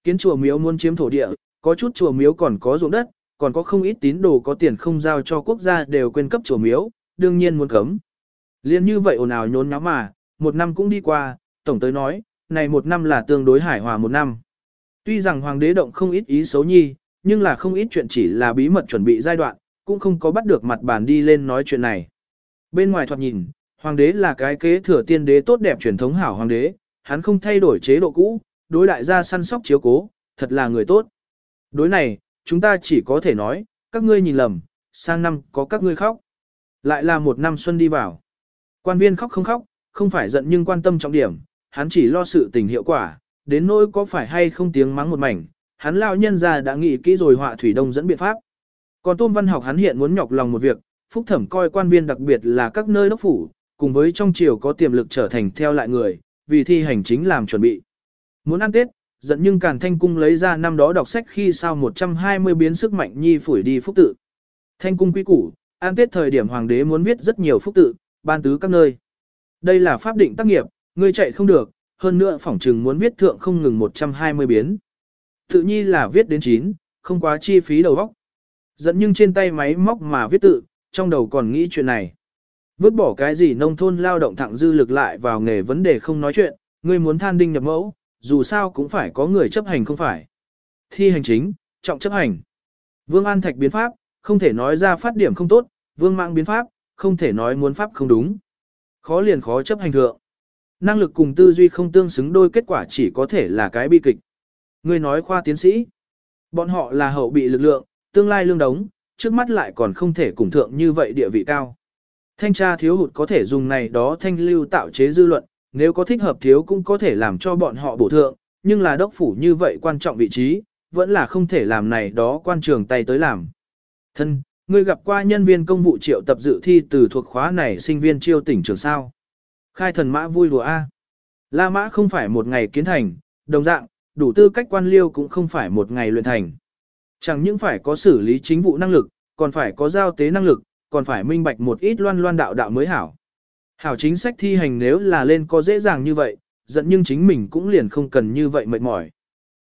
Kiến chùa miếu muốn chiếm thổ địa, có chút chùa miếu còn có ruộng đất, còn có không ít tín đồ có tiền không giao cho quốc gia đều quên cấp chùa miếu, đương nhiên muốn cấm. Liên như vậy ồn ào nhốn nháo mà, một năm cũng đi qua, tổng tới nói, này một năm là tương đối hải hòa một năm. Tuy rằng hoàng đế động không ít ý xấu nhi, nhưng là không ít chuyện chỉ là bí mật chuẩn bị giai đoạn, cũng không có bắt được mặt bàn đi lên nói chuyện này. Bên ngoài thoạt nhìn, hoàng đế là cái kế thừa tiên đế tốt đẹp truyền thống hảo hoàng đế, hắn không thay đổi chế độ cũ, đối đại gia săn sóc chiếu cố, thật là người tốt. Đối này, chúng ta chỉ có thể nói, các ngươi nhìn lầm, sang năm có các ngươi khóc. Lại là một năm xuân đi vào. Quan viên khóc không khóc, không phải giận nhưng quan tâm trọng điểm, hắn chỉ lo sự tình hiệu quả, đến nỗi có phải hay không tiếng mắng một mảnh, hắn lão nhân ra đã nghĩ kỹ rồi họa thủy đông dẫn biện pháp. Còn Tôn Văn Học hắn hiện muốn nhọc lòng một việc, phúc thẩm coi quan viên đặc biệt là các nơi đốc phủ, cùng với trong triều có tiềm lực trở thành theo lại người, vì thi hành chính làm chuẩn bị. Muốn ăn Tết, giận nhưng Càn Thanh Cung lấy ra năm đó đọc sách khi sao 120 biến sức mạnh nhi phủi đi phúc tự. Thanh Cung quy củ, ăn Tết thời điểm hoàng đế muốn viết rất nhiều phúc tự, ban tứ các nơi. Đây là pháp định tác nghiệp, ngươi chạy không được, hơn nữa phỏng trừng muốn viết thượng không ngừng 120 biến. Tự nhi là viết đến 9, không quá chi phí đầu óc. Dẫn nhưng trên tay máy móc mà viết tự, trong đầu còn nghĩ chuyện này. Vứt bỏ cái gì nông thôn lao động thẳng dư lực lại vào nghề vấn đề không nói chuyện, ngươi muốn than đinh nhập mẫu, dù sao cũng phải có người chấp hành không phải. Thi hành chính, trọng chấp hành. Vương An Thạch biến pháp, không thể nói ra phát điểm không tốt, vương mạng biến pháp, không thể nói muốn pháp không đúng. Khó liền khó chấp hành thượng. Năng lực cùng tư duy không tương xứng đôi kết quả chỉ có thể là cái bi kịch. Người nói khoa tiến sĩ. Bọn họ là hậu bị lực lượng, tương lai lương đống, trước mắt lại còn không thể cùng thượng như vậy địa vị cao. Thanh tra thiếu hụt có thể dùng này đó thanh lưu tạo chế dư luận, nếu có thích hợp thiếu cũng có thể làm cho bọn họ bổ thượng, nhưng là đốc phủ như vậy quan trọng vị trí, vẫn là không thể làm này đó quan trường tay tới làm. Thân, ngươi gặp qua nhân viên công vụ triệu tập dự thi từ thuộc khóa này sinh viên chiêu tỉnh trường sao. Khai thần mã vui đùa A. La mã không phải một ngày kiến thành, đồng dạng, đủ tư cách quan liêu cũng không phải một ngày luyện thành. Chẳng những phải có xử lý chính vụ năng lực, còn phải có giao tế năng lực, còn phải minh bạch một ít loan loan đạo đạo mới hảo. Hảo chính sách thi hành nếu là lên có dễ dàng như vậy, giận nhưng chính mình cũng liền không cần như vậy mệt mỏi.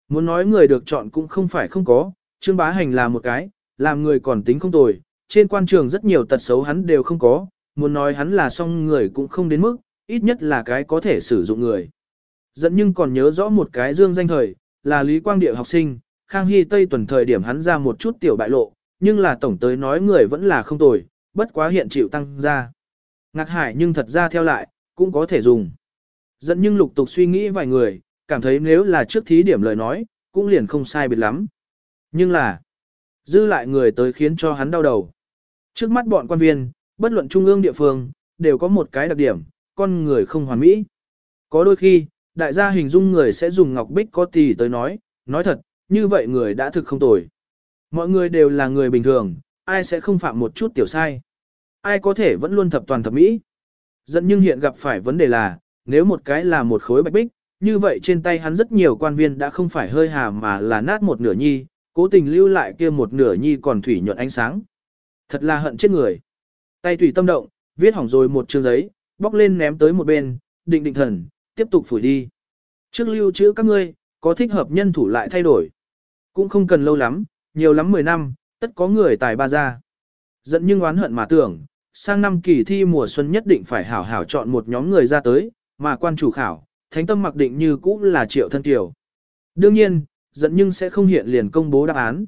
Muốn nói người được chọn cũng không phải không có, Trương Bá Hành là một cái, làm người còn tính không tồi, trên quan trường rất nhiều tật xấu hắn đều không có, muốn nói hắn là song người cũng không đến mức, ít nhất là cái có thể sử dụng người. Dẫn nhưng còn nhớ rõ một cái dương danh thời, là Lý Quang Địa học sinh, Khang Hy Tây tuần thời điểm hắn ra một chút tiểu bại lộ, nhưng là tổng tới nói người vẫn là không tồi, bất quá hiện chịu tăng ra. Ngạc hải nhưng thật ra theo lại, cũng có thể dùng. Dẫn nhưng lục tục suy nghĩ vài người, cảm thấy nếu là trước thí điểm lời nói, cũng liền không sai biệt lắm. Nhưng là, dư lại người tới khiến cho hắn đau đầu. Trước mắt bọn quan viên, bất luận trung ương địa phương, đều có một cái đặc điểm, con người không hoàn mỹ. Có đôi khi, đại gia hình dung người sẽ dùng ngọc bích có tì tới nói, nói thật, như vậy người đã thực không tồi. Mọi người đều là người bình thường, ai sẽ không phạm một chút tiểu sai. Ai có thể vẫn luôn thập toàn thập mỹ. Dẫn nhưng hiện gặp phải vấn đề là, nếu một cái là một khối bạch bích, như vậy trên tay hắn rất nhiều quan viên đã không phải hơi hà mà là nát một nửa nhi, cố tình lưu lại kia một nửa nhi còn thủy nhuận ánh sáng. Thật là hận chết người. Tay thủy tâm động, viết hỏng rồi một chương giấy, bóc lên ném tới một bên, định định thần, tiếp tục phủi đi. Trước lưu trữ các ngươi, có thích hợp nhân thủ lại thay đổi. Cũng không cần lâu lắm, nhiều lắm 10 năm, tất có người tài ba ra. Giận nhưng oán hận mà tưởng, sang năm kỳ thi mùa xuân nhất định phải hảo hảo chọn một nhóm người ra tới, mà quan chủ khảo, thánh tâm mặc định như cũ là triệu thân tiểu. Đương nhiên, giận nhưng sẽ không hiện liền công bố đáp án.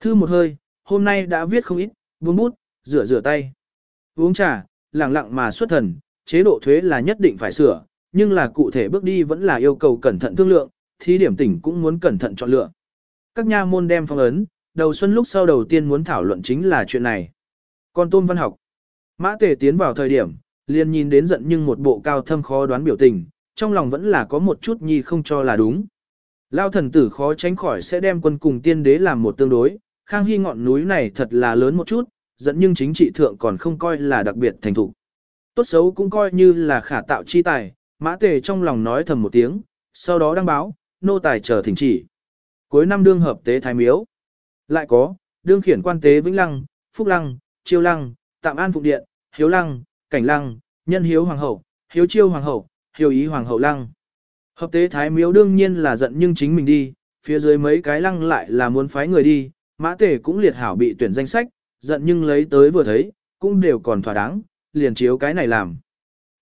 Thư một hơi, hôm nay đã viết không ít, buông bút, rửa rửa tay. Uống trà, lặng lặng mà xuất thần, chế độ thuế là nhất định phải sửa, nhưng là cụ thể bước đi vẫn là yêu cầu cẩn thận thương lượng, thí điểm tỉnh cũng muốn cẩn thận chọn lựa. Các nha môn đem phong ấn, đầu xuân lúc sau đầu tiên muốn thảo luận chính là chuyện này. Còn tôn văn học, mã tề tiến vào thời điểm, liền nhìn đến giận nhưng một bộ cao thâm khó đoán biểu tình, trong lòng vẫn là có một chút nhi không cho là đúng. Lao thần tử khó tránh khỏi sẽ đem quân cùng tiên đế làm một tương đối, khang hy ngọn núi này thật là lớn một chút, giận nhưng chính trị thượng còn không coi là đặc biệt thành thủ, Tốt xấu cũng coi như là khả tạo chi tài, mã tề trong lòng nói thầm một tiếng, sau đó đăng báo, nô tài chờ thỉnh chỉ. Cuối năm đương hợp tế thái miếu. Lại có, đương khiển quan tế Vĩnh Lăng, Phúc Lăng, Chiêu Lăng, Tạm An Phụng Điện, Hiếu Lăng, Cảnh Lăng, Nhân Hiếu Hoàng Hậu, Hiếu Chiêu Hoàng Hậu, Hiếu Ý Hoàng Hậu Lăng. Hợp tế thái miếu đương nhiên là giận nhưng chính mình đi, phía dưới mấy cái lăng lại là muốn phái người đi, mã tề cũng liệt hảo bị tuyển danh sách, giận nhưng lấy tới vừa thấy, cũng đều còn thỏa đáng, liền chiếu cái này làm.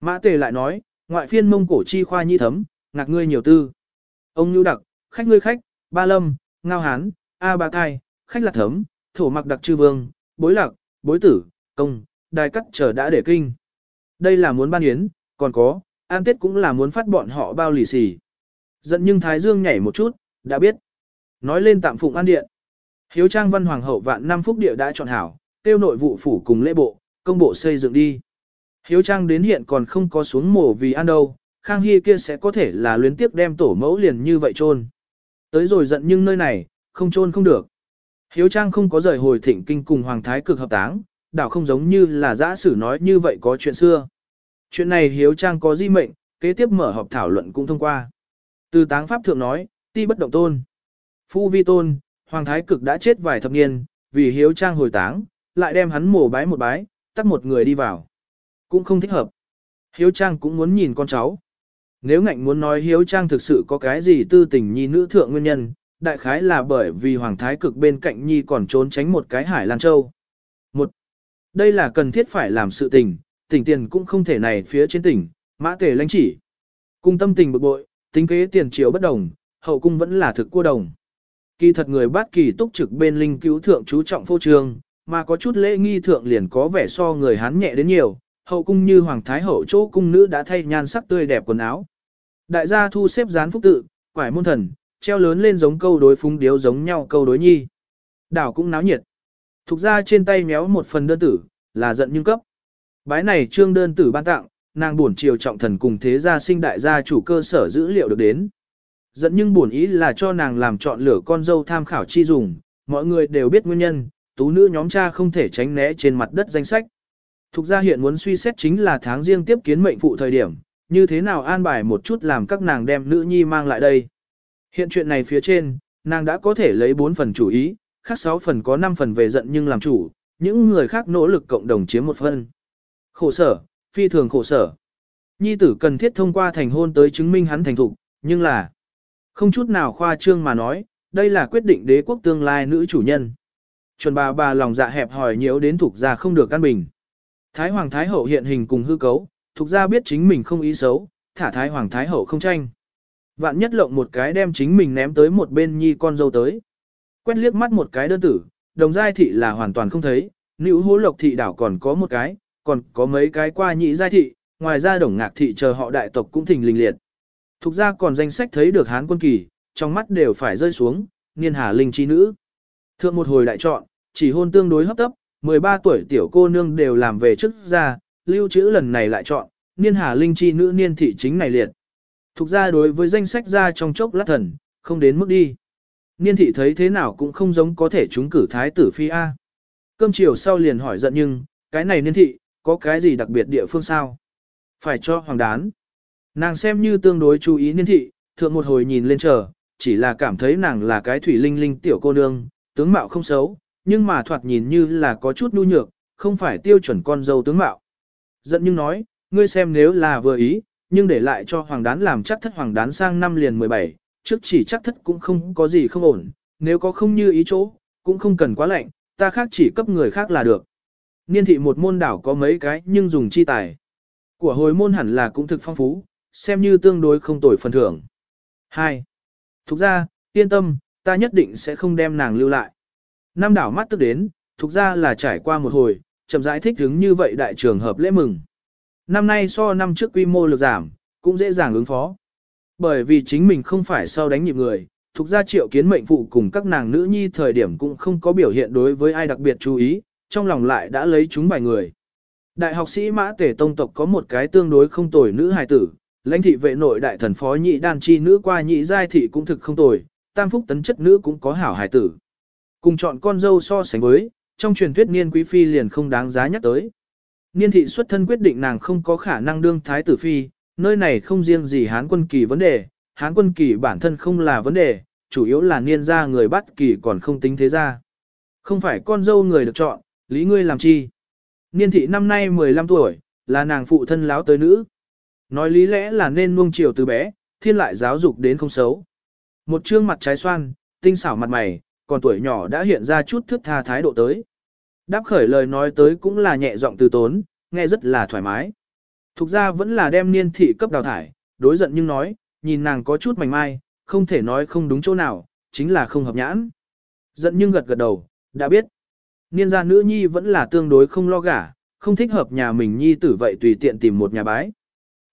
Mã tề lại nói, ngoại phiên mông cổ chi khoa nhi thấm, ngạc ngươi nhiều tư. Ông nhu đặc, khách ngươi khách, ba lâm, ngao hán, a ba thai, khách lạc thấm, thổ mặc đặc chư vương, bối lạc, bối tử, công, đài cắt chờ đã để kinh. Đây là muốn ban yến, còn có, an tết cũng là muốn phát bọn họ bao lì xì. Giận nhưng Thái Dương nhảy một chút, đã biết. Nói lên tạm phụng an điện. Hiếu trang văn hoàng hậu vạn năm phúc địa đã chọn hảo, tiêu nội vụ phủ cùng lễ bộ, công bộ xây dựng đi. Hiếu trang đến hiện còn không có xuống mổ vì ăn đâu, Khang Hy kia sẽ có thể là luyến tiếp đem tổ mẫu liền như vậy chôn. Tới rồi giận nhưng nơi này, không chôn không được. Hiếu trang không có rời hồi thịnh kinh cùng hoàng thái cực hợp táng, đảo không giống như là giã sử nói như vậy có chuyện xưa. Chuyện này hiếu trang có di mệnh, kế tiếp mở họp thảo luận cũng thông qua. Từ táng pháp thượng nói, ti bất động tôn. Phu vi tôn, hoàng thái cực đã chết vài thập niên, vì hiếu trang hồi táng, lại đem hắn mổ bái một bái, tắt một người đi vào. Cũng không thích hợp. Hiếu trang cũng muốn nhìn con cháu. Nếu ngạnh muốn nói hiếu trang thực sự có cái gì tư tình nhi nữ thượng nguyên nhân, đại khái là bởi vì hoàng thái cực bên cạnh nhi còn trốn tránh một cái hải lan châu. Đây là cần thiết phải làm sự tình, tỉnh tiền cũng không thể này phía trên tỉnh, mã tề lãnh chỉ. Cung tâm tình bực bội, tính kế tiền chiếu bất đồng, hậu cung vẫn là thực cua đồng. Kỳ thật người bát kỳ túc trực bên linh cứu thượng chú trọng phô trương, mà có chút lễ nghi thượng liền có vẻ so người hán nhẹ đến nhiều, hậu cung như hoàng thái hậu chỗ cung nữ đã thay nhan sắc tươi đẹp quần áo. Đại gia thu xếp dán phúc tự, quải môn thần, treo lớn lên giống câu đối phúng điếu giống nhau câu đối nhi. Đảo cũng náo nhiệt. Thục ra trên tay méo một phần đơn tử, là giận nhưng cấp. Bái này trương đơn tử ban tặng, nàng buồn chiều trọng thần cùng thế gia sinh đại gia chủ cơ sở dữ liệu được đến. Giận nhưng buồn ý là cho nàng làm chọn lựa con dâu tham khảo chi dùng, mọi người đều biết nguyên nhân, tú nữ nhóm cha không thể tránh né trên mặt đất danh sách. Thục ra hiện muốn suy xét chính là tháng riêng tiếp kiến mệnh phụ thời điểm, như thế nào an bài một chút làm các nàng đem nữ nhi mang lại đây. Hiện chuyện này phía trên, nàng đã có thể lấy bốn phần chủ ý, khác 6 phần có 5 phần về giận nhưng làm chủ, những người khác nỗ lực cộng đồng chiếm một phần. Khổ sở, phi thường khổ sở. Nhi tử cần thiết thông qua thành hôn tới chứng minh hắn thành thục, nhưng là không chút nào khoa trương mà nói, đây là quyết định đế quốc tương lai nữ chủ nhân. Chuẩn bà bà lòng dạ hẹp hỏi nhiễu đến thuộc gia không được căn bình. Thái Hoàng Thái Hậu hiện hình cùng hư cấu, thuộc gia biết chính mình không ý xấu, thả Thái Hoàng Thái Hậu không tranh. Vạn nhất lộng một cái đem chính mình ném tới một bên nhi con dâu tới. Quét liếc mắt một cái đơn tử, đồng giai thị là hoàn toàn không thấy, nữ hố lộc thị đảo còn có một cái, còn có mấy cái qua nhị giai thị, ngoài ra đồng ngạc thị chờ họ đại tộc cũng thình lình liệt. Thục ra còn danh sách thấy được hán quân kỳ, trong mắt đều phải rơi xuống, niên hà linh chi nữ. Thượng một hồi đại chọn, chỉ hôn tương đối hấp tấp, 13 tuổi tiểu cô nương đều làm về trước ra, lưu trữ lần này lại chọn, niên hà linh chi nữ niên thị chính này liệt. Thục ra đối với danh sách ra trong chốc lát thần, không đến mức đi. Niên thị thấy thế nào cũng không giống có thể trúng cử thái tử phi A. Cơm chiều sau liền hỏi giận nhưng, cái này niên thị, có cái gì đặc biệt địa phương sao? Phải cho hoàng đán. Nàng xem như tương đối chú ý niên thị, thượng một hồi nhìn lên chờ, chỉ là cảm thấy nàng là cái thủy linh linh tiểu cô nương, tướng mạo không xấu, nhưng mà thoạt nhìn như là có chút nhu nhược, không phải tiêu chuẩn con dâu tướng mạo. Giận nhưng nói, ngươi xem nếu là vừa ý, nhưng để lại cho hoàng đán làm chắc thất hoàng đán sang năm liền 17, trước chỉ chắc thất cũng không có gì không ổn, nếu có không như ý chỗ, cũng không cần quá lạnh, ta khác chỉ cấp người khác là được. Niên thị một môn đảo có mấy cái nhưng dùng chi tài. Của hồi môn hẳn là cũng thực phong phú, xem như tương đối không tồi phần thưởng. 2. Thục ra, yên tâm, ta nhất định sẽ không đem nàng lưu lại. Năm đảo mắt tức đến, thục ra là trải qua một hồi, chậm rãi thích ứng như vậy đại trường hợp lễ mừng. Năm nay so năm trước quy mô lực giảm, cũng dễ dàng ứng phó. Bởi vì chính mình không phải sau đánh nhịp người, thuộc ra triệu kiến mệnh phụ cùng các nàng nữ nhi thời điểm cũng không có biểu hiện đối với ai đặc biệt chú ý, trong lòng lại đã lấy chúng bài người. Đại học sĩ Mã Tể Tông tộc có một cái tương đối không tồi nữ hài tử, lãnh thị vệ nội đại thần phó nhị đan chi nữ qua nhị giai thị cũng thực không tồi, tam phúc tấn chất nữ cũng có hảo hài tử. Cùng chọn con dâu so sánh với, trong truyền thuyết niên quý phi liền không đáng giá nhắc tới. Niên thị xuất thân quyết định nàng không có khả năng đương thái tử phi, nơi này không riêng gì hán quân kỳ vấn đề, hán quân kỳ bản thân không là vấn đề, chủ yếu là niên gia người bắt kỳ còn không tính thế ra. Không phải con dâu người được chọn, lý ngươi làm chi. Niên thị năm nay 15 tuổi, là nàng phụ thân láo tới nữ. Nói lý lẽ là nên nuông chiều từ bé, thiên lại giáo dục đến không xấu. Một trương mặt trái xoan, tinh xảo mặt mày, còn tuổi nhỏ đã hiện ra chút thước tha thái độ tới. Đáp khởi lời nói tới cũng là nhẹ giọng từ tốn, nghe rất là thoải mái. Thục ra vẫn là đem niên thị cấp đào thải, đối giận nhưng nói, nhìn nàng có chút mảnh mai, không thể nói không đúng chỗ nào, chính là không hợp nhãn. Giận nhưng gật gật đầu, đã biết. Niên gia nữ nhi vẫn là tương đối không lo gả, không thích hợp nhà mình nhi tử vậy tùy tiện tìm một nhà bái.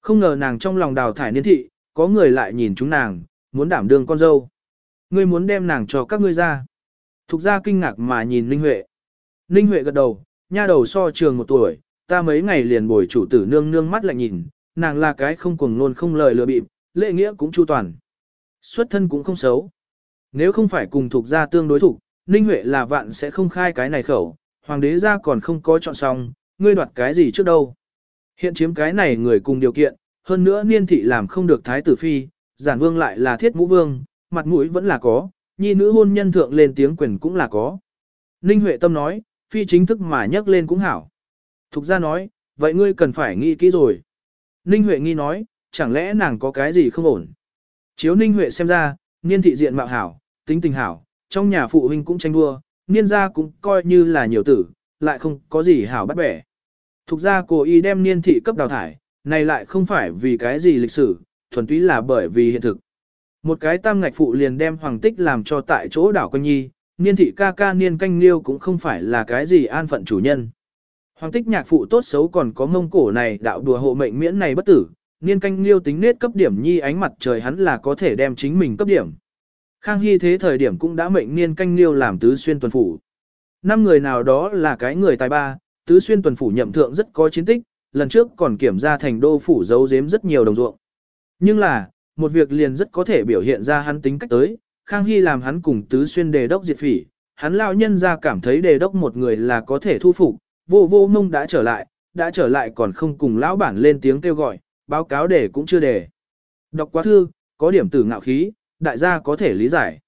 Không ngờ nàng trong lòng đào thải niên thị, có người lại nhìn chúng nàng, muốn đảm đương con dâu. Ngươi muốn đem nàng cho các ngươi ra. Thục ra kinh ngạc mà nhìn Ninh Huệ. Ninh Huệ gật đầu, nha đầu so trường một tuổi, ta mấy ngày liền bồi chủ tử nương nương mắt lại nhìn, nàng là cái không cuồng nôn không lời lừa bịp, lễ nghĩa cũng chu toàn. Xuất thân cũng không xấu. Nếu không phải cùng thuộc gia tương đối thủ, Ninh Huệ là vạn sẽ không khai cái này khẩu, hoàng đế gia còn không có chọn xong, ngươi đoạt cái gì trước đâu. Hiện chiếm cái này người cùng điều kiện, hơn nữa niên thị làm không được thái tử phi, giản vương lại là thiết mũ vương, mặt mũi vẫn là có, nhi nữ hôn nhân thượng lên tiếng quyền cũng là có. Ninh Huệ Tâm nói, phi chính thức mà nhắc lên cũng hảo. Thục gia nói, vậy ngươi cần phải nghĩ kỹ rồi. Ninh Huệ nghi nói, chẳng lẽ nàng có cái gì không ổn. Chiếu Ninh Huệ xem ra, niên thị diện mạo hảo, tính tình hảo, trong nhà phụ huynh cũng tranh đua, niên gia cũng coi như là nhiều tử, lại không có gì hảo bắt bẻ. Thục ra cô ý đem niên thị cấp đào thải, này lại không phải vì cái gì lịch sử, thuần túy là bởi vì hiện thực. Một cái tam ngạch phụ liền đem hoàng tích làm cho tại chỗ đảo quanh nhi, niên thị ca ca niên canh liêu cũng không phải là cái gì an phận chủ nhân. Hoàng tích nhạc phụ tốt xấu còn có mông cổ này đạo đùa hộ mệnh miễn này bất tử, niên canh liêu tính nết cấp điểm nhi ánh mặt trời hắn là có thể đem chính mình cấp điểm. Khang Hy thế thời điểm cũng đã mệnh niên canh liêu làm tứ xuyên tuần phủ. Năm người nào đó là cái người tài ba, tứ xuyên tuần phủ nhậm thượng rất có chiến tích, lần trước còn kiểm ra thành đô phủ giấu giếm rất nhiều đồng ruộng. Nhưng là, một việc liền rất có thể biểu hiện ra hắn tính cách tới, Khang Hy làm hắn cùng tứ xuyên đề đốc diệt phỉ, hắn lão nhân ra cảm thấy đề đốc một người là có thể thu phục, vô vô mông đã trở lại, đã trở lại còn không cùng lão bản lên tiếng kêu gọi, báo cáo để cũng chưa để. Đọc quá thư, có điểm tử ngạo khí, đại gia có thể lý giải.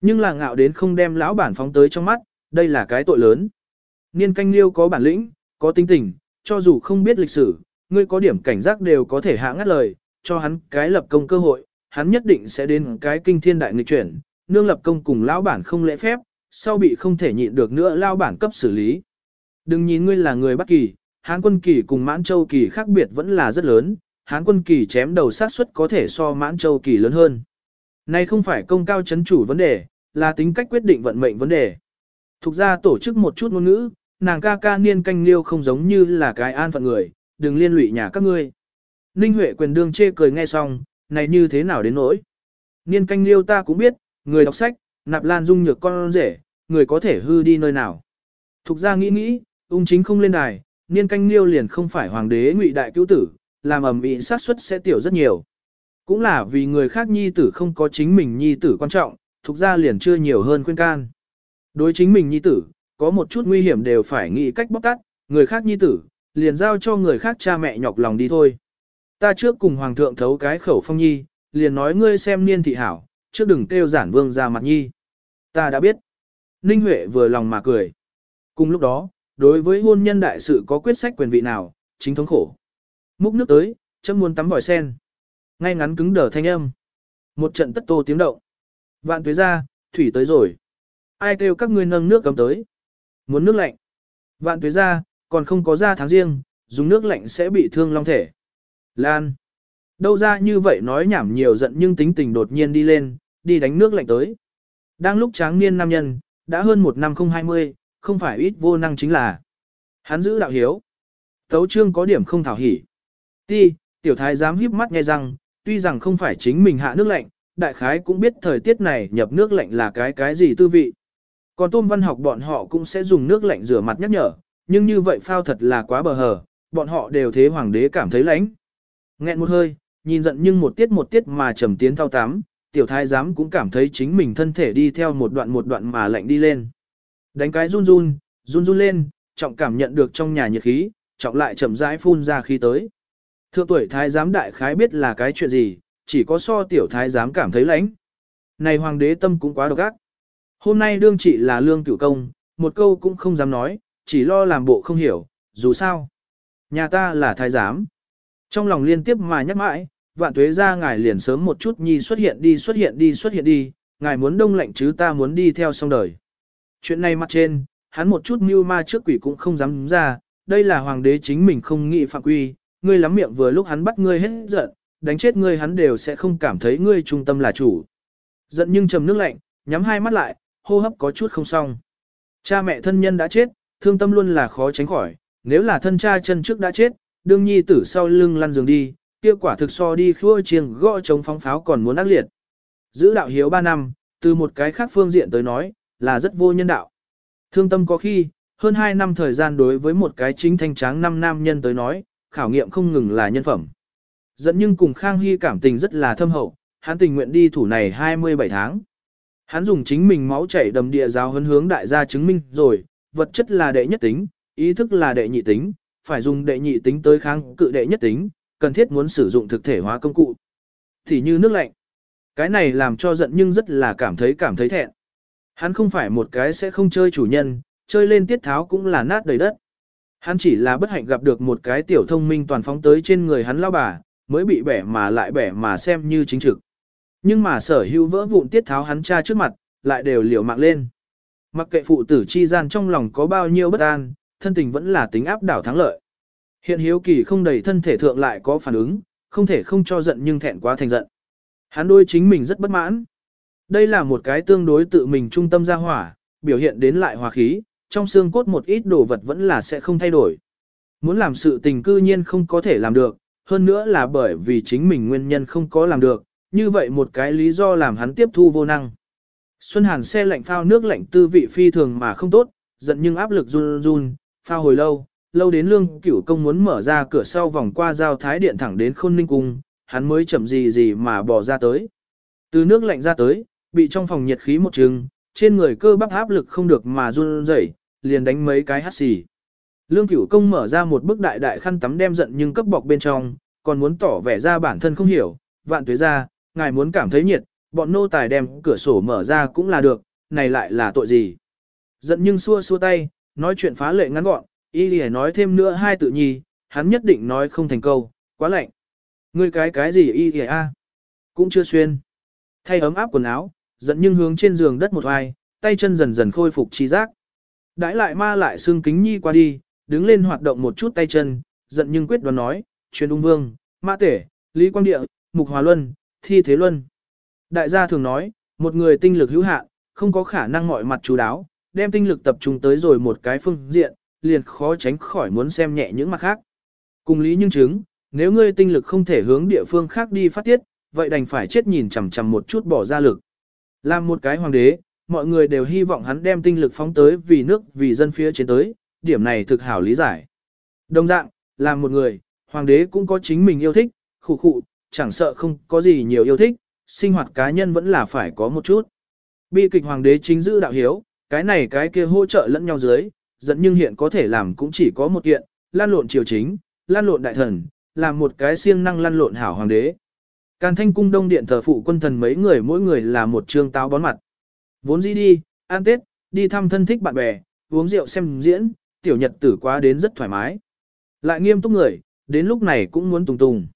Nhưng là ngạo đến không đem lão bản phóng tới trong mắt, đây là cái tội lớn. Niên canh liêu có bản lĩnh, có tinh tình, cho dù không biết lịch sử, ngươi có điểm cảnh giác đều có thể hạ ngắt lời, cho hắn cái lập công cơ hội, hắn nhất định sẽ đến cái kinh thiên đại nghịch chuyển, nương lập công cùng lão bản không lễ phép, sau bị không thể nhịn được nữa lão bản cấp xử lý. Đừng nhìn ngươi là người Bắc Kỳ, Hán quân kỳ cùng Mãn Châu kỳ khác biệt vẫn là rất lớn, Hán quân kỳ chém đầu sát suất có thể so Mãn Châu kỳ lớn hơn. nay không phải công cao chấn chủ vấn đề, là tính cách quyết định vận mệnh vấn đề. Thục ra tổ chức một chút ngôn ngữ, nàng ca ca niên canh liêu không giống như là cái an phận người, đừng liên lụy nhà các ngươi. Ninh Huệ quyền đương chê cười nghe xong, này như thế nào đến nỗi. Niên canh liêu ta cũng biết, người đọc sách, nạp lan dung nhược con rể, người có thể hư đi nơi nào. Thục ra nghĩ nghĩ, ung chính không lên đài, niên canh liêu liền không phải hoàng đế ngụy đại cứu tử, làm ẩm ĩ sát suất sẽ tiểu rất nhiều. Cũng là vì người khác nhi tử không có chính mình nhi tử quan trọng, thuộc ra liền chưa nhiều hơn khuyên can. Đối chính mình nhi tử, có một chút nguy hiểm đều phải nghĩ cách bóc tắt, người khác nhi tử, liền giao cho người khác cha mẹ nhọc lòng đi thôi. Ta trước cùng hoàng thượng thấu cái khẩu phong nhi, liền nói ngươi xem niên thị hảo, trước đừng kêu giản vương ra mặt nhi. Ta đã biết. Ninh Huệ vừa lòng mà cười. Cùng lúc đó, đối với hôn nhân đại sự có quyết sách quyền vị nào, chính thống khổ. Múc nước tới, chấm muốn tắm vòi sen. Ngay ngắn cứng đờ thanh âm. Một trận tất tô tiếng động. Vạn tuế ra, thủy tới rồi. Ai kêu các ngươi nâng nước cấm tới. Muốn nước lạnh. Vạn tuế ra, còn không có ra tháng riêng, dùng nước lạnh sẽ bị thương long thể. Lan. Đâu ra như vậy nói nhảm nhiều giận nhưng tính tình đột nhiên đi lên, đi đánh nước lạnh tới. Đang lúc tráng niên nam nhân, đã hơn một năm không hai mươi, không phải ít vô năng chính là. Hắn giữ đạo hiếu. Tấu trương có điểm không thảo hỉ. Ti, tiểu thái dám híp mắt nghe rằng, tuy rằng không phải chính mình hạ nước lạnh, đại khái cũng biết thời tiết này nhập nước lạnh là cái cái gì tư vị. Còn tôm văn học bọn họ cũng sẽ dùng nước lạnh rửa mặt nhắc nhở, nhưng như vậy phao thật là quá bờ hờ, bọn họ đều thế hoàng đế cảm thấy lãnh. Nghẹn một hơi, nhìn giận nhưng một tiết một tiết mà trầm tiến thao tám, tiểu thái giám cũng cảm thấy chính mình thân thể đi theo một đoạn một đoạn mà lạnh đi lên. Đánh cái run run, run run lên, trọng cảm nhận được trong nhà nhiệt khí, trọng lại chậm rãi phun ra khí tới. Thượng tuổi thái giám đại khái biết là cái chuyện gì, chỉ có so tiểu thái giám cảm thấy lãnh. Này hoàng đế tâm cũng quá độc ác. Hôm nay đương chỉ là lương cửu công, một câu cũng không dám nói, chỉ lo làm bộ không hiểu, dù sao. Nhà ta là thái giám. Trong lòng liên tiếp mà nhắc mãi, vạn tuế ra ngài liền sớm một chút nhi xuất hiện đi xuất hiện đi xuất hiện đi, ngài muốn đông lạnh chứ ta muốn đi theo xong đời. Chuyện này mặt trên, hắn một chút mưu ma trước quỷ cũng không dám ra, đây là hoàng đế chính mình không nghĩ phạm quy, ngươi lắm miệng vừa lúc hắn bắt ngươi hết giận, đánh chết ngươi hắn đều sẽ không cảm thấy ngươi trung tâm là chủ. Giận nhưng trầm nước lạnh, nhắm hai mắt lại, hô hấp có chút không xong. Cha mẹ thân nhân đã chết, thương tâm luôn là khó tránh khỏi, nếu là thân cha chân trước đã chết, đương nhi tử sau lưng lăn giường đi, kia quả thực so đi khua chiêng gõ chống phóng pháo còn muốn ác liệt. Giữ đạo hiếu 3 năm, từ một cái khác phương diện tới nói, là rất vô nhân đạo. Thương tâm có khi, hơn 2 năm thời gian đối với một cái chính thanh tráng năm nam nhân tới nói, khảo nghiệm không ngừng là nhân phẩm. Dẫn nhưng cùng Khang Hy cảm tình rất là thâm hậu, hắn tình nguyện đi thủ này 27 tháng. Hắn dùng chính mình máu chảy đầm địa giáo hấn hướng đại gia chứng minh rồi, vật chất là đệ nhất tính, ý thức là đệ nhị tính, phải dùng đệ nhị tính tới kháng cự đệ nhất tính, cần thiết muốn sử dụng thực thể hóa công cụ. Thì như nước lạnh. Cái này làm cho giận nhưng rất là cảm thấy cảm thấy thẹn. Hắn không phải một cái sẽ không chơi chủ nhân, chơi lên tiết tháo cũng là nát đầy đất. Hắn chỉ là bất hạnh gặp được một cái tiểu thông minh toàn phóng tới trên người hắn lao bà, mới bị bẻ mà lại bẻ mà xem như chính trực. Nhưng mà sở hữu vỡ vụn tiết tháo hắn cha trước mặt, lại đều liều mạng lên. Mặc kệ phụ tử chi gian trong lòng có bao nhiêu bất an, thân tình vẫn là tính áp đảo thắng lợi. Hiện hiếu kỳ không đầy thân thể thượng lại có phản ứng, không thể không cho giận nhưng thẹn quá thành giận. Hắn đôi chính mình rất bất mãn. Đây là một cái tương đối tự mình trung tâm ra hỏa, biểu hiện đến lại hòa khí, trong xương cốt một ít đồ vật vẫn là sẽ không thay đổi. Muốn làm sự tình cư nhiên không có thể làm được, hơn nữa là bởi vì chính mình nguyên nhân không có làm được, như vậy một cái lý do làm hắn tiếp thu vô năng. Xuân Hàn xe lạnh phao nước lạnh tư vị phi thường mà không tốt, giận nhưng áp lực run run, phao hồi lâu, lâu đến lương cửu công muốn mở ra cửa sau vòng qua giao thái điện thẳng đến khôn ninh cung, hắn mới chậm gì gì mà bỏ ra tới. Từ nước lạnh ra tới, bị trong phòng nhiệt khí một trừng, trên người cơ bắp áp lực không được mà run rẩy, liền đánh mấy cái hắt xì. Lương cửu công mở ra một bức đại đại khăn tắm đem giận nhưng cấp bọc bên trong, còn muốn tỏ vẻ ra bản thân không hiểu, vạn tuế ra, ngài muốn cảm thấy nhiệt, bọn nô tài đem cửa sổ mở ra cũng là được, này lại là tội gì. Giận nhưng xua xua tay, nói chuyện phá lệ ngắn gọn, y lì nói thêm nữa hai tự nhi, hắn nhất định nói không thành câu, quá lạnh. Ngươi cái cái gì y lì a? Cũng chưa xuyên. Thay ấm áp quần áo, giận nhưng hướng trên giường đất một vai, tay chân dần dần khôi phục trí giác. Đãi lại ma lại xương kính nhi qua đi, đứng lên hoạt động một chút tay chân, giận nhưng quyết đoán nói, truyền ung vương, mã tể, lý quang địa, mục hòa luân, thi thế luân. Đại gia thường nói, một người tinh lực hữu hạn, không có khả năng mọi mặt chú đáo, đem tinh lực tập trung tới rồi một cái phương diện, liền khó tránh khỏi muốn xem nhẹ những mặt khác. Cùng lý nhưng chứng, nếu ngươi tinh lực không thể hướng địa phương khác đi phát tiết, vậy đành phải chết nhìn chằm chằm một chút bỏ ra lực. Làm một cái hoàng đế, mọi người đều hy vọng hắn đem tinh lực phóng tới vì nước vì dân phía trên tới, điểm này thực hảo lý giải. Đồng dạng, làm một người, hoàng đế cũng có chính mình yêu thích, khủ khụ, chẳng sợ không có gì nhiều yêu thích, sinh hoạt cá nhân vẫn là phải có một chút. Bi kịch hoàng đế chính giữ đạo hiếu, cái này cái kia hỗ trợ lẫn nhau dưới, dẫn nhưng hiện có thể làm cũng chỉ có một kiện, lan lộn triều chính, lan lộn đại thần, làm một cái siêng năng lan lộn hảo hoàng đế. Càn thanh cung đông điện thờ phụ quân thần mấy người mỗi người là một trương táo bón mặt. Vốn dĩ đi, ăn tết, đi thăm thân thích bạn bè, uống rượu xem diễn, tiểu nhật tử quá đến rất thoải mái. Lại nghiêm túc người, đến lúc này cũng muốn tùng tùng.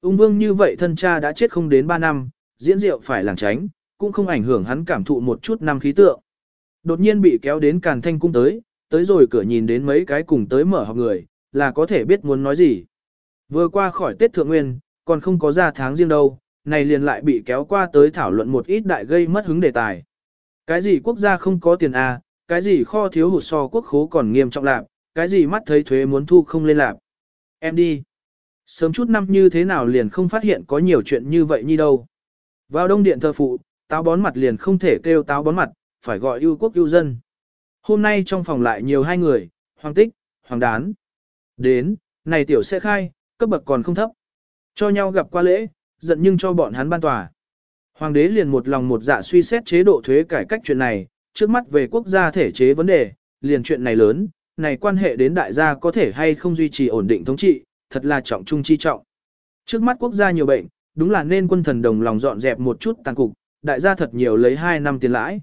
Ung vương như vậy thân cha đã chết không đến 3 năm, diễn rượu phải làng tránh, cũng không ảnh hưởng hắn cảm thụ một chút năm khí tượng. Đột nhiên bị kéo đến càn thanh cung tới, tới rồi cửa nhìn đến mấy cái cùng tới mở học người, là có thể biết muốn nói gì. Vừa qua khỏi Tết Thượng Nguyên, còn không có ra tháng riêng đâu, này liền lại bị kéo qua tới thảo luận một ít đại gây mất hứng đề tài. Cái gì quốc gia không có tiền à, cái gì kho thiếu hụt so quốc khố còn nghiêm trọng lạc, cái gì mắt thấy thuế muốn thu không lên lạc. Em đi. Sớm chút năm như thế nào liền không phát hiện có nhiều chuyện như vậy như đâu. Vào đông điện thờ phụ, táo bón mặt liền không thể kêu táo bón mặt, phải gọi yêu quốc yêu dân. Hôm nay trong phòng lại nhiều hai người, hoàng tích, hoàng đán. Đến, này tiểu sẽ khai, cấp bậc còn không thấp. Cho nhau gặp qua lễ, giận nhưng cho bọn hắn ban tòa. Hoàng đế liền một lòng một dạ suy xét chế độ thuế cải cách chuyện này, trước mắt về quốc gia thể chế vấn đề, liền chuyện này lớn, này quan hệ đến đại gia có thể hay không duy trì ổn định thống trị, thật là trọng trung chi trọng. Trước mắt quốc gia nhiều bệnh, đúng là nên quân thần đồng lòng dọn dẹp một chút tàn cục, đại gia thật nhiều lấy 2 năm tiền lãi.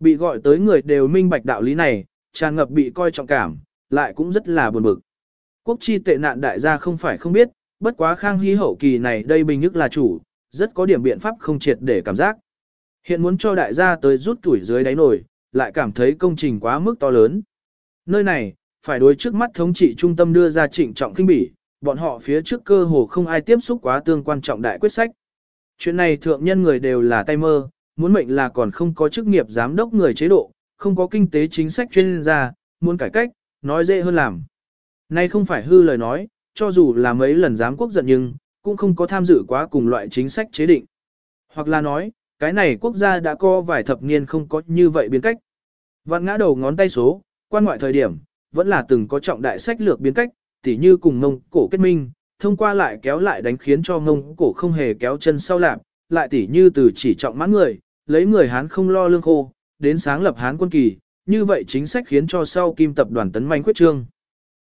Bị gọi tới người đều minh bạch đạo lý này, tràn ngập bị coi trọng cảm, lại cũng rất là buồn bực. Quốc chi tệ nạn đại gia không phải không biết, bất quá khang hy hậu kỳ này đây bình nhất là chủ, rất có điểm biện pháp không triệt để cảm giác. Hiện muốn cho đại gia tới rút tuổi dưới đáy nổi, lại cảm thấy công trình quá mức to lớn. Nơi này, phải đối trước mắt thống trị trung tâm đưa ra trịnh trọng kinh bỉ, bọn họ phía trước cơ hồ không ai tiếp xúc quá tương quan trọng đại quyết sách. Chuyện này thượng nhân người đều là tay mơ, muốn mệnh là còn không có chức nghiệp giám đốc người chế độ, không có kinh tế chính sách chuyên gia, muốn cải cách, nói dễ hơn làm. Nay không phải hư lời nói, cho dù là mấy lần giám quốc giận nhưng, cũng không có tham dự quá cùng loại chính sách chế định. Hoặc là nói, cái này quốc gia đã có vài thập niên không có như vậy biến cách. Vạn ngã đầu ngón tay số, quan ngoại thời điểm, vẫn là từng có trọng đại sách lược biến cách, tỉ như cùng mông cổ kết minh, thông qua lại kéo lại đánh khiến cho mông cổ không hề kéo chân sau lạp, lại tỉ như từ chỉ trọng mãn người, lấy người Hán không lo lương khô, đến sáng lập Hán quân kỳ, như vậy chính sách khiến cho sau kim tập đoàn tấn manh quyết trương.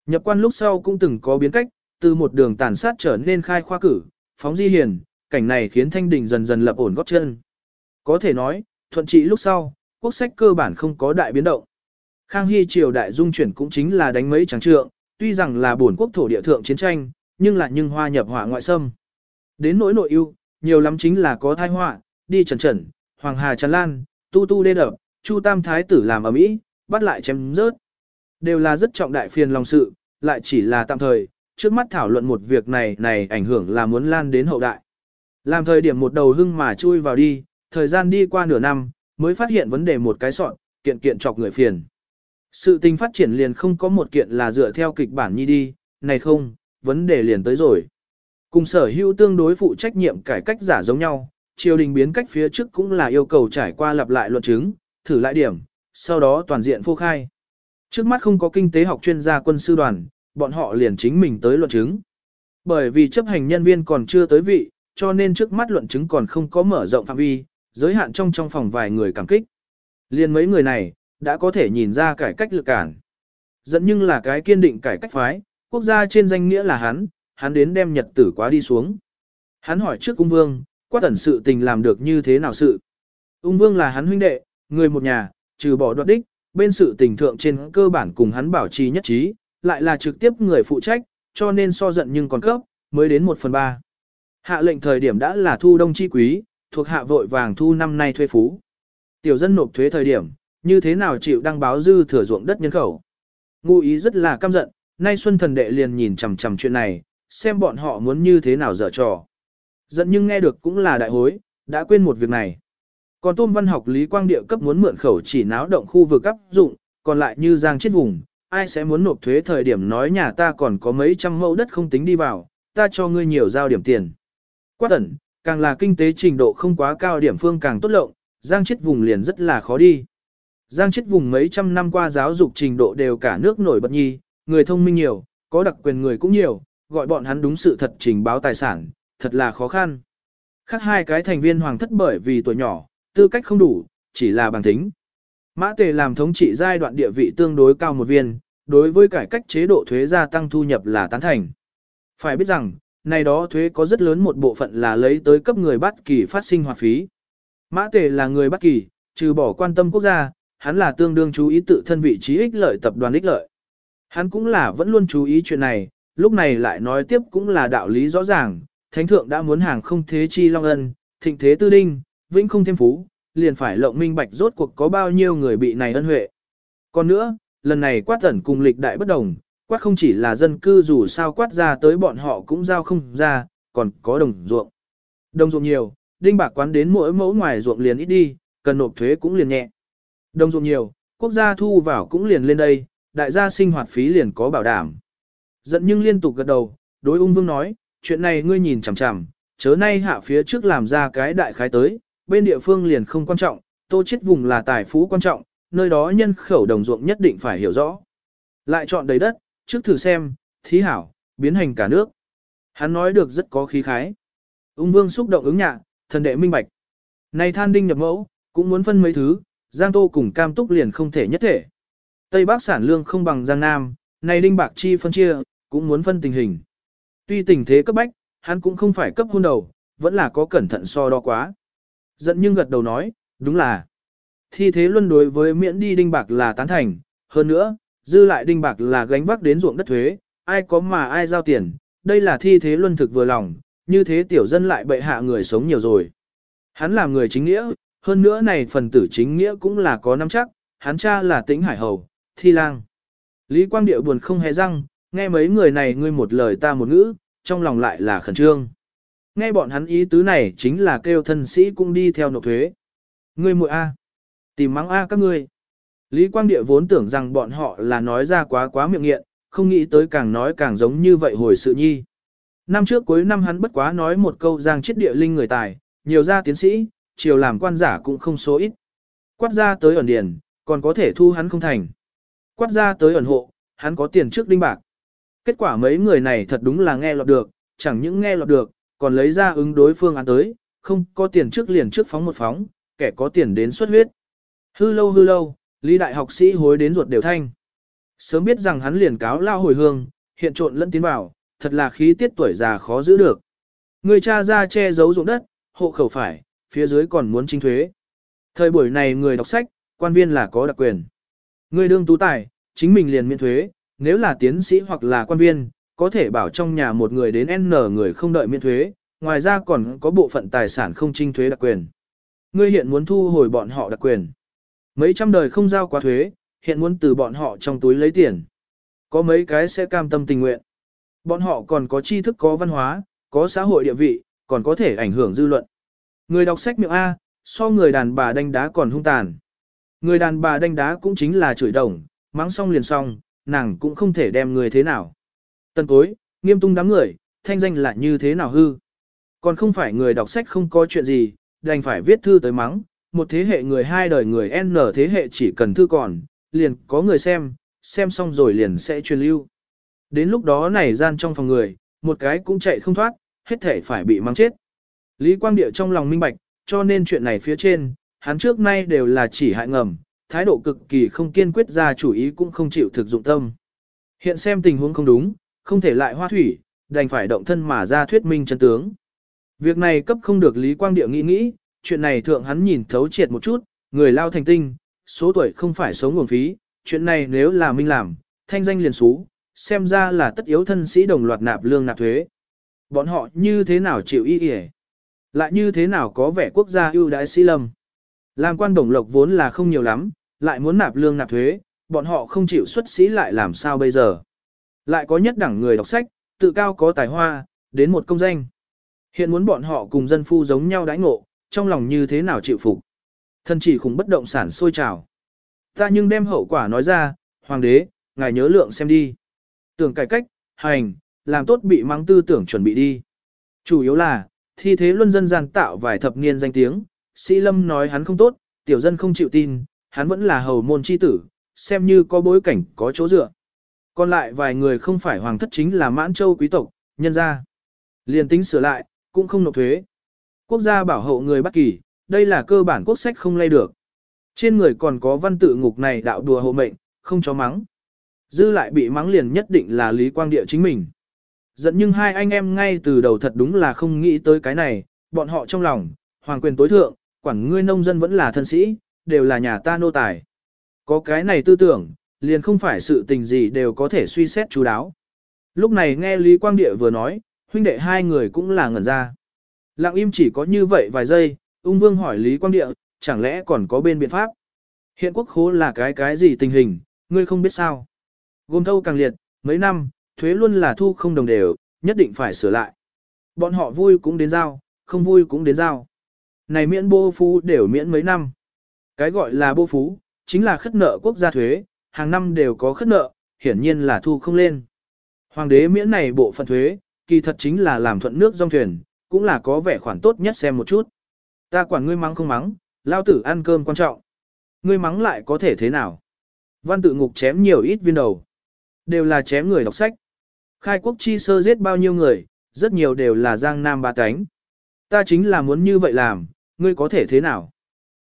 Nhập quan lúc sau cũng từng có biến cách, từ một đường tàn sát trở nên khai khoa cử, phóng di hiền, cảnh này khiến thanh đình dần dần lập ổn góp chân. Có thể nói, thuận trị lúc sau, quốc sách cơ bản không có đại biến động. Khang Hy triều đại dung chuyển cũng chính là đánh mấy trắng trượng, tuy rằng là bổn quốc thổ địa thượng chiến tranh, nhưng là nhưng hoa nhập hỏa ngoại xâm. Đến nỗi nội ưu, nhiều lắm chính là có thai họa, đi trần trần, hoàng hà tràn lan, tu tu đê đập, chu tam thái tử làm ở mỹ, bắt lại chém rớt. Đều là rất trọng đại phiền lòng sự, lại chỉ là tạm thời, trước mắt thảo luận một việc này này ảnh hưởng là muốn lan đến hậu đại. Làm thời điểm một đầu hưng mà chui vào đi, thời gian đi qua nửa năm, mới phát hiện vấn đề một cái sọn, kiện kiện chọc người phiền. Sự tình phát triển liền không có một kiện là dựa theo kịch bản nhi đi, này không, vấn đề liền tới rồi. Cùng sở hữu tương đối phụ trách nhiệm cải cách giả giống nhau, triều đình biến cách phía trước cũng là yêu cầu trải qua lặp lại luận chứng, thử lại điểm, sau đó toàn diện phô khai. Trước mắt không có kinh tế học chuyên gia quân sư đoàn, bọn họ liền chính mình tới luận chứng. Bởi vì chấp hành nhân viên còn chưa tới vị, cho nên trước mắt luận chứng còn không có mở rộng phạm vi, giới hạn trong trong phòng vài người cảm kích. Liên mấy người này, đã có thể nhìn ra cải cách lực cản. Dẫn nhưng là cái kiên định cải cách phái, quốc gia trên danh nghĩa là hắn, hắn đến đem nhật tử quá đi xuống. Hắn hỏi trước ung vương, quát ẩn sự tình làm được như thế nào sự. Ung vương là hắn huynh đệ, người một nhà, trừ bỏ đoạt đích, bên sự tình thượng trên cơ bản cùng hắn bảo trì nhất trí, lại là trực tiếp người phụ trách, cho nên so giận nhưng còn cấp, mới đến 1 phần 3. Hạ lệnh thời điểm đã là thu đông chi quý, thuộc hạ vội vàng thu năm nay thuê phú. Tiểu dân nộp thuế thời điểm, như thế nào chịu đăng báo dư thừa ruộng đất nhân khẩu. Ngụ ý rất là căm giận, nay xuân thần đệ liền nhìn chằm chằm chuyện này, xem bọn họ muốn như thế nào dở trò. Giận nhưng nghe được cũng là đại hối, đã quên một việc này. Còn tôn văn học lý quang địa cấp muốn mượn khẩu chỉ náo động khu vực áp dụng, còn lại như giang chết vùng, ai sẽ muốn nộp thuế thời điểm nói nhà ta còn có mấy trăm mẫu đất không tính đi vào, ta cho ngươi nhiều giao điểm tiền. Quát ẩn, càng là kinh tế trình độ không quá cao điểm phương càng tốt lộng, giang chết vùng liền rất là khó đi. Giang chết vùng mấy trăm năm qua giáo dục trình độ đều cả nước nổi bật nhi, người thông minh nhiều, có đặc quyền người cũng nhiều, gọi bọn hắn đúng sự thật trình báo tài sản, thật là khó khăn. Khác hai cái thành viên hoàng thất bởi vì tuổi nhỏ, tư cách không đủ, chỉ là bằng tính. Mã tề làm thống trị giai đoạn địa vị tương đối cao một viên, đối với cải cách chế độ thuế gia tăng thu nhập là tán thành. Phải biết rằng, này đó thuế có rất lớn một bộ phận là lấy tới cấp người bắt kỳ phát sinh hoạt phí. Mã tề là người bắt kỳ, trừ bỏ quan tâm quốc gia, hắn là tương đương chú ý tự thân vị trí ích lợi tập đoàn ích lợi. Hắn cũng là vẫn luôn chú ý chuyện này, lúc này lại nói tiếp cũng là đạo lý rõ ràng, thánh thượng đã muốn hàng không thế chi long ân, thịnh thế tư đinh, vĩnh không thêm phú, liền phải lộng minh bạch rốt cuộc có bao nhiêu người bị này ân huệ. Còn nữa, lần này quát tẩn cùng lịch đại bất đồng, quát không chỉ là dân cư dù sao quát ra tới bọn họ cũng giao không ra, còn có đồng ruộng. Đồng ruộng nhiều, đinh bạc quán đến mỗi mẫu ngoài ruộng liền ít đi, cần nộp thuế cũng liền nhẹ. Đồng ruộng nhiều, quốc gia thu vào cũng liền lên đây, đại gia sinh hoạt phí liền có bảo đảm. Giận nhưng liên tục gật đầu, đối ung vương nói, chuyện này ngươi nhìn chằm chằm, chớ nay hạ phía trước làm ra cái đại khái tới, bên địa phương liền không quan trọng, tô chết vùng là tài phú quan trọng, nơi đó nhân khẩu đồng ruộng nhất định phải hiểu rõ. Lại chọn đầy đất, trước thử xem, thí hảo, biến hành cả nước. Hắn nói được rất có khí khái. Ung vương xúc động ứng nhạ, thần đệ minh bạch. Này than đinh nhập mẫu, cũng muốn phân mấy thứ, Giang Tô cùng Cam Túc liền không thể nhất thể. Tây Bắc sản lương không bằng Giang Nam, này đinh bạc chi phân chia, cũng muốn phân tình hình. Tuy tình thế cấp bách, hắn cũng không phải cấp hôn đầu, vẫn là có cẩn thận so đo quá. Giận nhưng gật đầu nói, đúng là. Thi thế luân đối với miễn đi đinh bạc là tán thành, hơn nữa, dư lại đinh bạc là gánh vác đến ruộng đất thuế, ai có mà ai giao tiền, đây là thi thế luân thực vừa lòng, như thế tiểu dân lại bệ hạ người sống nhiều rồi. Hắn là người chính nghĩa, hơn nữa này phần tử chính nghĩa cũng là có nắm chắc, hắn cha là tĩnh hải hầu, thi lang. Lý Quang Điệu buồn không hề răng, nghe mấy người này ngươi một lời ta một ngữ, trong lòng lại là khẩn trương. Nghe bọn hắn ý tứ này chính là kêu thân sĩ cũng đi theo nộp thuế. Ngươi muội A. Tìm mắng A các ngươi. Lý Quang Địa vốn tưởng rằng bọn họ là nói ra quá quá miệng nghiện, không nghĩ tới càng nói càng giống như vậy hồi sự nhi. Năm trước cuối năm hắn bất quá nói một câu giang chết địa linh người tài, nhiều gia tiến sĩ, chiều làm quan giả cũng không số ít. Quát ra tới ẩn điền, còn có thể thu hắn không thành. Quát ra tới ẩn hộ, hắn có tiền trước đinh bạc. Kết quả mấy người này thật đúng là nghe lọt được, chẳng những nghe lọt được, còn lấy ra ứng đối phương án tới, không có tiền trước liền trước phóng một phóng, kẻ có tiền đến xuất huyết. Hư lâu hư lâu, lý đại học sĩ hối đến ruột đều thanh. Sớm biết rằng hắn liền cáo lao hồi hương, hiện trộn lẫn tiến vào, thật là khí tiết tuổi già khó giữ được. Người cha ra che giấu ruộng đất, hộ khẩu phải, phía dưới còn muốn trinh thuế. Thời buổi này người đọc sách, quan viên là có đặc quyền. Người đương tú tài, chính mình liền miễn thuế, nếu là tiến sĩ hoặc là quan viên, có thể bảo trong nhà một người đến N người không đợi miễn thuế, ngoài ra còn có bộ phận tài sản không trinh thuế đặc quyền. Ngươi hiện muốn thu hồi bọn họ đặc quyền. Mấy trăm đời không giao quá thuế, hiện muốn từ bọn họ trong túi lấy tiền. Có mấy cái sẽ cam tâm tình nguyện. Bọn họ còn có tri thức có văn hóa, có xã hội địa vị, còn có thể ảnh hưởng dư luận. Người đọc sách miệng A, so người đàn bà đánh đá còn hung tàn. Người đàn bà đánh đá cũng chính là chửi đồng, mắng xong liền xong, nàng cũng không thể đem người thế nào. Tân cối, nghiêm tung đám người, thanh danh lại như thế nào hư. Còn không phải người đọc sách không có chuyện gì, đành phải viết thư tới mắng, một thế hệ người hai đời người N thế hệ chỉ cần thư còn, liền có người xem, xem xong rồi liền sẽ truyền lưu. Đến lúc đó này gian trong phòng người, một cái cũng chạy không thoát, hết thể phải bị mắng chết. Lý Quang Điệu trong lòng minh bạch, cho nên chuyện này phía trên, hắn trước nay đều là chỉ hại ngầm, thái độ cực kỳ không kiên quyết ra chủ ý cũng không chịu thực dụng tâm. Hiện xem tình huống không đúng, không thể lại hoa thủy, đành phải động thân mà ra thuyết minh chân tướng. Việc này cấp không được Lý Quang Địa nghĩ nghĩ, chuyện này thượng hắn nhìn thấu triệt một chút, người lao thành tinh, số tuổi không phải sống nguồn phí, chuyện này nếu là minh làm, thanh danh liền xú, xem ra là tất yếu thân sĩ đồng loạt nạp lương nạp thuế. Bọn họ như thế nào chịu y y Lại như thế nào có vẻ quốc gia ưu đãi sĩ lâm. Làm quan đồng lộc vốn là không nhiều lắm, lại muốn nạp lương nạp thuế, bọn họ không chịu xuất sĩ lại làm sao bây giờ. Lại có nhất đẳng người đọc sách, tự cao có tài hoa, đến một công danh. Hiện muốn bọn họ cùng dân phu giống nhau đãi ngộ, trong lòng như thế nào chịu phục. Thân chỉ khủng bất động sản sôi trào. Ta nhưng đem hậu quả nói ra, hoàng đế, ngài nhớ lượng xem đi. Tưởng cải cách, hành, làm tốt bị mang tư tưởng chuẩn bị đi. Chủ yếu là, thi thế luân dân gian tạo vài thập niên danh tiếng, sĩ lâm nói hắn không tốt, tiểu dân không chịu tin, hắn vẫn là hầu môn chi tử, xem như có bối cảnh, có chỗ dựa. Còn lại vài người không phải hoàng thất chính là mãn châu quý tộc, nhân gia. Liền tính sửa lại, cũng không nộp thuế. Quốc gia bảo hộ người bất kỳ, đây là cơ bản quốc sách không lay được. Trên người còn có văn tự ngục này đạo đùa hộ mệnh, không cho mắng. Dư lại bị mắng liền nhất định là Lý Quang Địa chính mình. Giận nhưng hai anh em ngay từ đầu thật đúng là không nghĩ tới cái này, bọn họ trong lòng, hoàng quyền tối thượng, quản ngươi nông dân vẫn là thân sĩ, đều là nhà ta nô tài. Có cái này tư tưởng, liền không phải sự tình gì đều có thể suy xét chú đáo. Lúc này nghe Lý Quang Địa vừa nói, huynh đệ hai người cũng là ngẩn ra. Lặng im chỉ có như vậy vài giây, ung vương hỏi Lý Quang Địa, chẳng lẽ còn có bên biện pháp? Hiện quốc khố là cái cái gì tình hình, ngươi không biết sao? Gồm thâu càng liệt, mấy năm, thuế luôn là thu không đồng đều, nhất định phải sửa lại. Bọn họ vui cũng đến giao, không vui cũng đến giao. Này miễn bô phú đều miễn mấy năm. Cái gọi là bô phú, chính là khất nợ quốc gia thuế, hàng năm đều có khất nợ, hiển nhiên là thu không lên. Hoàng đế miễn này bộ phận thuế, kỳ thật chính là làm thuận nước dòng thuyền, cũng là có vẻ khoản tốt nhất xem một chút. Ta quản ngươi mắng không mắng, lao tử ăn cơm quan trọng. Ngươi mắng lại có thể thế nào? Văn tự ngục chém nhiều ít viên đầu. Đều là chém người đọc sách. Khai quốc chi sơ giết bao nhiêu người, rất nhiều đều là giang nam ba cánh. Ta chính là muốn như vậy làm, ngươi có thể thế nào?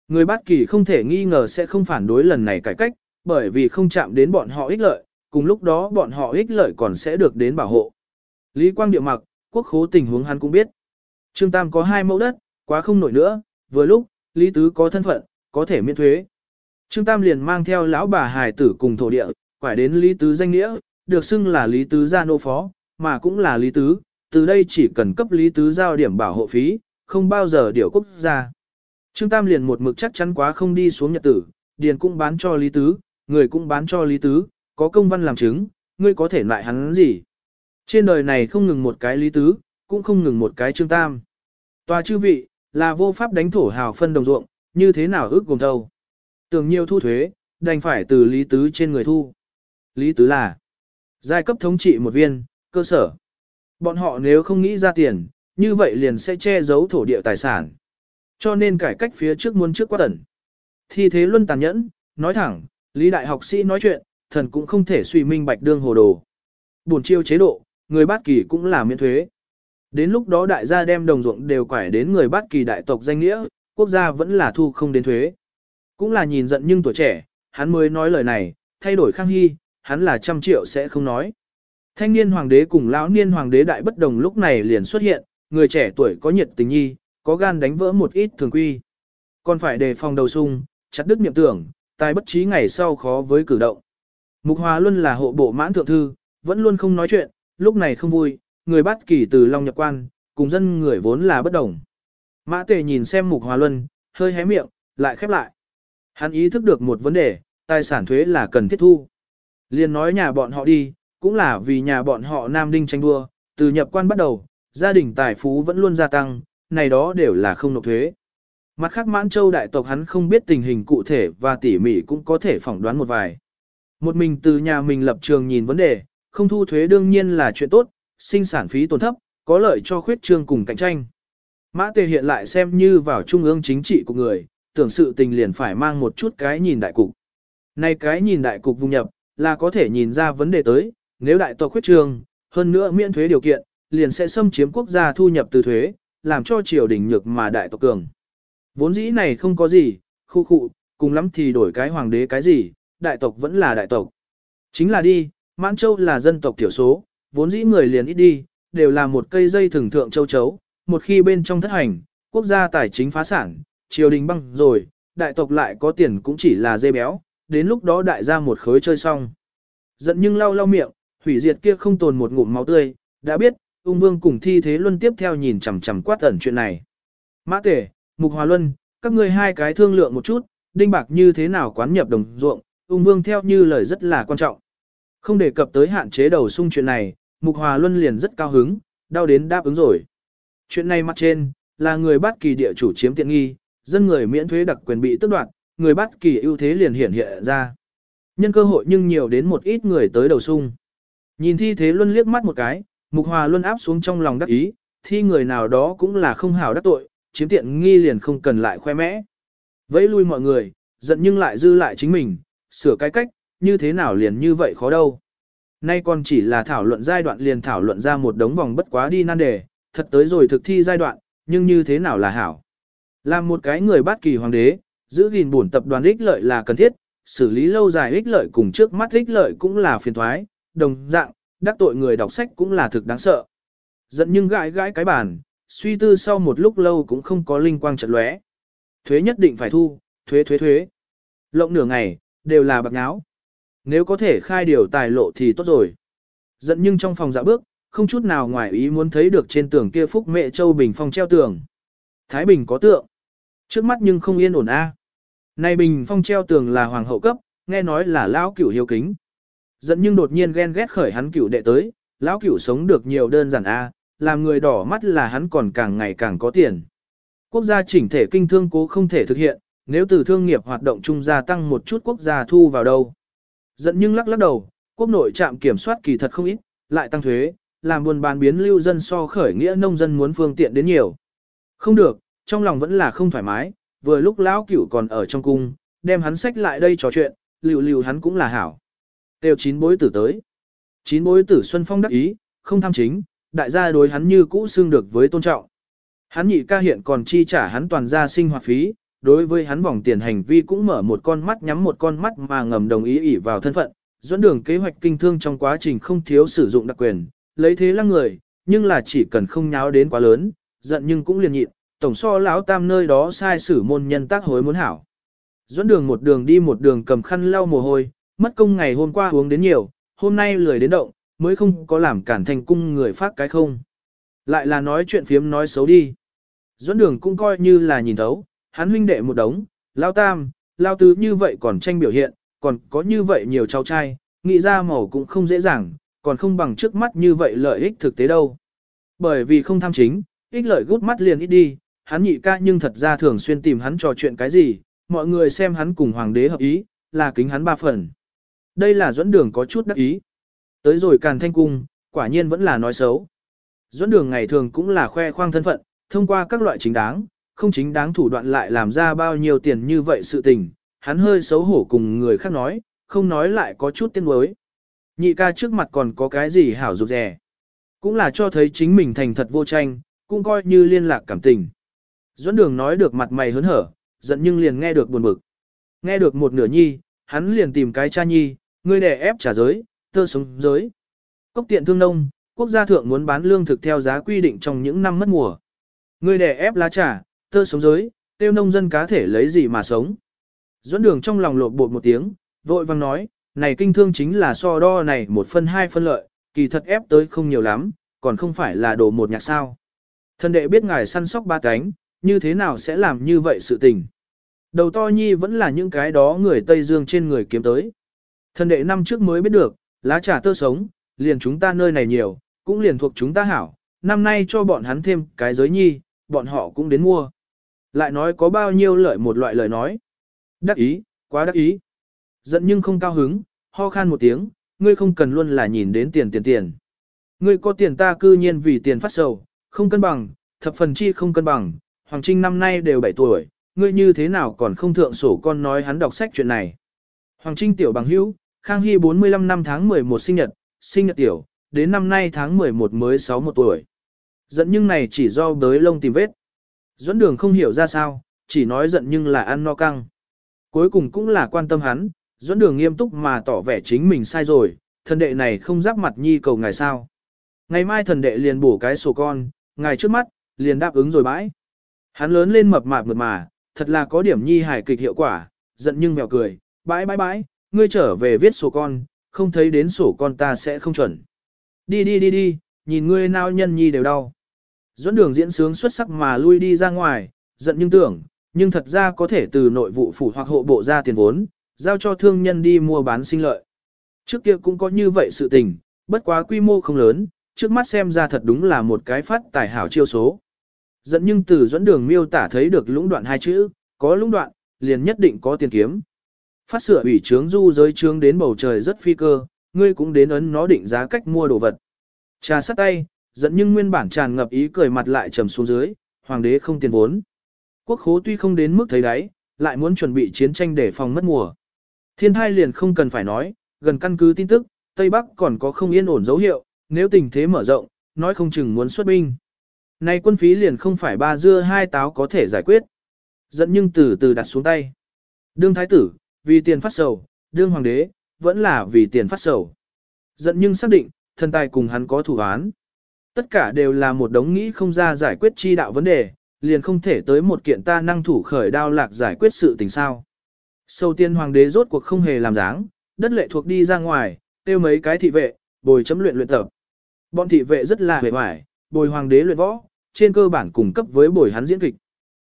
Người bát kỳ không thể nghi ngờ sẽ không phản đối lần này cải cách, bởi vì không chạm đến bọn họ ích lợi, cùng lúc đó bọn họ ích lợi còn sẽ được đến bảo hộ. Lý Quang Điệu mặc, quốc khố tình huống hắn cũng biết. Trương Tam có hai mẫu đất, quá không nổi nữa, vừa lúc, Lý Tứ có thân phận, có thể miễn thuế. Trương Tam liền mang theo lão bà hài tử cùng thổ địa, quải đến Lý Tứ danh nghĩa, được xưng là Lý Tứ gia nô phó, mà cũng là Lý Tứ, từ đây chỉ cần cấp Lý Tứ giao điểm bảo hộ phí, không bao giờ điều quốc gia. Trương Tam liền một mực chắc chắn quá không đi xuống nhật tử, điền cũng bán cho Lý Tứ, người cũng bán cho Lý Tứ, có công văn làm chứng, ngươi có thể lại hắn gì. Trên đời này không ngừng một cái Lý Tứ, cũng không ngừng một cái Trương Tam. Tòa chư vị, là vô pháp đánh thổ hào phân đồng ruộng, như thế nào ước gồm thâu. Tưởng nhiều thu thuế, đành phải từ Lý Tứ trên người thu. Lý Tứ là giai cấp thống trị một viên, cơ sở. Bọn họ nếu không nghĩ ra tiền, như vậy liền sẽ che giấu thổ địa tài sản. Cho nên cải cách phía trước muốn trước quá tẩn. Thi thế luân tàn nhẫn, nói thẳng, Lý đại học sĩ nói chuyện, thần cũng không thể suy minh bạch đương hồ đồ. Buồn chiêu chế độ, người bát kỳ cũng là miễn thuế. Đến lúc đó đại gia đem đồng ruộng đều quải đến người bát kỳ đại tộc danh nghĩa, quốc gia vẫn là thu không đến thuế. Cũng là nhìn giận nhưng tuổi trẻ, hắn mới nói lời này, thay đổi khang hy, hắn là trăm triệu sẽ không nói. Thanh niên hoàng đế cùng lão niên hoàng đế đại bất đồng lúc này liền xuất hiện, người trẻ tuổi có nhiệt tình nhi, có gan đánh vỡ một ít thường quy. Còn phải đề phòng đầu sung, chặt đứt niệm tưởng, tài bất trí ngày sau khó với cử động. Mục Hòa luôn là hộ bộ mãn thượng thư, vẫn luôn không nói chuyện, lúc này không vui, người bắt kỳ từ Long nhập quan, cùng dân người vốn là bất đồng. Mã Tề nhìn xem Mục Hòa Luân, hơi hé miệng, lại khép lại. Hắn ý thức được một vấn đề, tài sản thuế là cần thiết thu. Liên nói nhà bọn họ đi, cũng là vì nhà bọn họ Nam Đinh tranh đua, từ nhập quan bắt đầu, gia đình tài phú vẫn luôn gia tăng, này đó đều là không nộp thuế. Mặt khác mãn châu đại tộc hắn không biết tình hình cụ thể và tỉ mỉ cũng có thể phỏng đoán một vài. Một mình từ nhà mình lập trường nhìn vấn đề, không thu thuế đương nhiên là chuyện tốt, sinh sản phí tổn thấp, có lợi cho khuyết trương cùng cạnh tranh. Mã Tề hiện lại xem như vào trung ương chính trị của người, tưởng sự tình liền phải mang một chút cái nhìn đại cục. Này cái nhìn đại cục vùng nhập, là có thể nhìn ra vấn đề tới, nếu đại tộc khuyết trương, hơn nữa miễn thuế điều kiện, liền sẽ xâm chiếm quốc gia thu nhập từ thuế, làm cho triều đình nhược mà đại tộc cường. Vốn dĩ này không có gì, khu khu, cùng lắm thì đổi cái hoàng đế cái gì, đại tộc vẫn là đại tộc. Chính là đi, Mãn Châu là dân tộc thiểu số, vốn dĩ người liền ít đi, đều là một cây dây thường thượng châu chấu, một khi bên trong thất hành, quốc gia tài chính phá sản, triều đình băng rồi, đại tộc lại có tiền cũng chỉ là dây béo, đến lúc đó đại gia một khối chơi xong. Giận nhưng lau lau miệng, hủy diệt kia không tồn một ngụm máu tươi, đã biết, ung vương cùng thi thế luân tiếp theo nhìn chằm chằm quát ẩn chuyện này. Mã tể, mục hòa luân, các ngươi hai cái thương lượng một chút, đinh bạc như thế nào quán nhập đồng ruộng, ung vương theo như lời rất là quan trọng. Không đề cập tới hạn chế đầu sung chuyện này, mục hòa luân liền rất cao hứng, đau đến đáp ứng rồi. Chuyện này mặt trên, là người bắt kỳ địa chủ chiếm tiện nghi, dân người miễn thuế đặc quyền bị tước đoạt, người bắt kỳ ưu thế liền hiện hiện ra. Nhân cơ hội nhưng nhiều đến một ít người tới đầu sung. Nhìn thi thế luân liếc mắt một cái, mục hòa luân áp xuống trong lòng đắc ý, thi người nào đó cũng là không hảo đắc tội, chiếm tiện nghi liền không cần lại khoe mẽ. Vẫy lui mọi người, giận nhưng lại dư lại chính mình, sửa cái cách, như thế nào liền như vậy khó đâu. Nay còn chỉ là thảo luận giai đoạn liền thảo luận ra một đống vòng bất quá đi nan đề, thật tới rồi thực thi giai đoạn, nhưng như thế nào là hảo. Làm một cái người bát kỳ hoàng đế, giữ gìn bổn tập đoàn ích lợi là cần thiết, xử lý lâu dài ích lợi cùng trước mắt ích lợi cũng là phiền thoái, đồng dạng, đắc tội người đọc sách cũng là thực đáng sợ. Giận nhưng gãi gãi cái bàn, suy tư sau một lúc lâu cũng không có linh quang chợt lóe. Thuế nhất định phải thu, thuế thuế thuế. Lộng nửa ngày, đều là bạc nháo. Nếu có thể khai điều tài lộ thì tốt rồi. Giận nhưng trong phòng dạ bước, không chút nào ngoài ý muốn thấy được trên tường kia phúc mẹ châu bình phong treo tường. Thái Bình có tượng. Trước mắt nhưng không yên ổn a. À. Bình phong treo tường là hoàng hậu cấp, nghe nói là lão cửu hiếu kính. Giận nhưng đột nhiên ghen ghét khởi hắn cửu đệ tới, lão cửu sống được nhiều đơn giản a, làm người đỏ mắt là hắn còn càng ngày càng có tiền. Quốc gia chỉnh thể kinh thương cố không thể thực hiện, nếu từ thương nghiệp hoạt động trung gia tăng một chút quốc gia thu vào đâu. Giận nhưng lắc lắc đầu, quốc nội trạm kiểm soát kỳ thật không ít, lại tăng thuế, làm buôn bán biến lưu dân so khởi nghĩa nông dân muốn phương tiện đến nhiều. Không được, trong lòng vẫn là không thoải mái, vừa lúc lão cửu còn ở trong cung, đem hắn sách lại đây trò chuyện, liều liều hắn cũng là hảo. Tiêu chín bối tử tới. Chín bối tử Xuân Phong đắc ý, không tham chính, đại gia đối hắn như cũ xương được với tôn trọng. Hắn nhị ca hiện còn chi trả hắn toàn gia sinh hoạt phí, đối với hắn vòng tiền hành vi cũng mở một con mắt nhắm một con mắt mà ngầm đồng ý ỉ vào thân phận, dẫn đường kế hoạch kinh thương trong quá trình không thiếu sử dụng đặc quyền, lấy thế lăng người, nhưng là chỉ cần không nháo đến quá lớn, giận nhưng cũng liền nhịn, tổng so lão tam nơi đó sai sử môn nhân tác hối muốn hảo. Dẫn đường một đường đi một đường cầm khăn lau mồ hôi, mất công ngày hôm qua uống đến nhiều, hôm nay lười đến động, mới không có làm cản thành cung người phát cái không. Lại là nói chuyện phiếm nói xấu đi. Duẫn đường cũng coi như là nhìn thấu, hắn huynh đệ một đống, lao tam, lao tứ như vậy còn tranh biểu hiện, còn có như vậy nhiều cháu trai, nghĩ ra màu cũng không dễ dàng, còn không bằng trước mắt như vậy lợi ích thực tế đâu. Bởi vì không tham chính, ích lợi gút mắt liền ít đi, hắn nhị ca nhưng thật ra thường xuyên tìm hắn trò chuyện cái gì, mọi người xem hắn cùng hoàng đế hợp ý, là kính hắn ba phần. Đây là dẫn đường có chút đắc ý. Tới rồi càn thanh cung, quả nhiên vẫn là nói xấu. duẫn đường ngày thường cũng là khoe khoang thân phận, thông qua các loại chính đáng, không chính đáng thủ đoạn lại làm ra bao nhiêu tiền như vậy sự tình, hắn hơi xấu hổ cùng người khác nói, không nói lại có chút tiếng đối. Nhị ca trước mặt còn có cái gì hảo rụt rè. Cũng là cho thấy chính mình thành thật vô tranh, cũng coi như liên lạc cảm tình. Duẫn đường nói được mặt mày hớn hở, giận nhưng liền nghe được buồn bực. Nghe được một nửa nhi, hắn liền tìm cái cha nhi, ngươi đè ép trả giới, tơ sống giới. Cốc tiện thương nông, quốc gia thượng muốn bán lương thực theo giá quy định trong những năm mất mùa. người đẻ ép lá trà, tơ sống giới, tiêu nông dân cá thể lấy gì mà sống. Duẫn đường trong lòng lột bột một tiếng, vội vang nói, này kinh thương chính là so đo này một phân hai phân lợi, kỳ thật ép tới không nhiều lắm, còn không phải là đồ một nhạc sao. Thần đệ biết ngài săn sóc ba cánh, như thế nào sẽ làm như vậy sự tình. Đầu to nhi vẫn là những cái đó người Tây Dương trên người kiếm tới. Thần đệ năm trước mới biết được, lá trà tơ sống, liền chúng ta nơi này nhiều, cũng liền thuộc chúng ta hảo, năm nay cho bọn hắn thêm cái giới nhi, bọn họ cũng đến mua. Lại nói có bao nhiêu lợi một loại lời nói. Đắc ý, quá đắc ý. Giận nhưng không cao hứng, ho khan một tiếng, ngươi không cần luôn là nhìn đến tiền tiền tiền. Ngươi có tiền ta cư nhiên vì tiền phát sầu, không cân bằng, thập phần chi không cân bằng, Hoàng Trinh năm nay đều 7 tuổi, ngươi như thế nào còn không thượng sổ con nói hắn đọc sách chuyện này. Hoàng Trinh tiểu bằng hữu, Khang Hy 45 năm tháng 11 sinh nhật, sinh nhật tiểu, đến năm nay tháng 11 mới 61 tuổi. Giận nhưng này chỉ do đới lông tìm vết. Duẫn đường không hiểu ra sao, chỉ nói giận nhưng là ăn no căng. Cuối cùng cũng là quan tâm hắn, Duẫn đường nghiêm túc mà tỏ vẻ chính mình sai rồi, thần đệ này không giáp mặt nhi cầu ngài sao. Ngày mai thần đệ liền bổ cái sổ con, ngài trước mắt, liền đáp ứng rồi bãi. Hắn lớn lên mập mạp mượt mà, thật là có điểm nhi hài kịch hiệu quả, giận nhưng mèo cười, bãi bãi bãi, ngươi trở về viết sổ con, không thấy đến sổ con ta sẽ không chuẩn. Đi đi đi đi, nhìn ngươi nao nhân nhi đều đau. Dẫn đường diễn sướng xuất sắc mà lui đi ra ngoài, giận nhưng tưởng, nhưng thật ra có thể từ nội vụ phủ hoặc hộ bộ ra tiền vốn, giao cho thương nhân đi mua bán sinh lợi. Trước kia cũng có như vậy sự tình, bất quá quy mô không lớn, trước mắt xem ra thật đúng là một cái phát tài hảo chiêu số. Dẫn nhưng từ dẫn đường miêu tả thấy được lũng đoạn hai chữ, có lũng đoạn, liền nhất định có tiền kiếm. Phát sửa ủy trướng du giới trướng đến bầu trời rất phi cơ, ngươi cũng đến ấn nó định giá cách mua đồ vật. Trà sắt tay, dẫn nhưng nguyên bản tràn ngập ý cười mặt lại trầm xuống dưới, hoàng đế không tiền vốn. Quốc khố tuy không đến mức thấy đáy, lại muốn chuẩn bị chiến tranh để phòng mất mùa. Thiên thai liền không cần phải nói, gần căn cứ tin tức, Tây Bắc còn có không yên ổn dấu hiệu, nếu tình thế mở rộng, nói không chừng muốn xuất binh. Nay quân phí liền không phải ba dưa hai táo có thể giải quyết. Dẫn nhưng từ từ đặt xuống tay. Đương thái tử, vì tiền phát sầu, đương hoàng đế, vẫn là vì tiền phát sầu. giận nhưng xác định, thần tài cùng hắn có thủ án. Tất cả đều là một đống nghĩ không ra giải quyết chi đạo vấn đề, liền không thể tới một kiện ta năng thủ khởi đao lạc giải quyết sự tình sao. Sâu tiên hoàng đế rốt cuộc không hề làm dáng, đất lệ thuộc đi ra ngoài, tiêu mấy cái thị vệ, bồi chấm luyện luyện tập. Bọn thị vệ rất là hề hoài, bồi hoàng đế luyện võ, trên cơ bản cùng cấp với bồi hắn diễn kịch.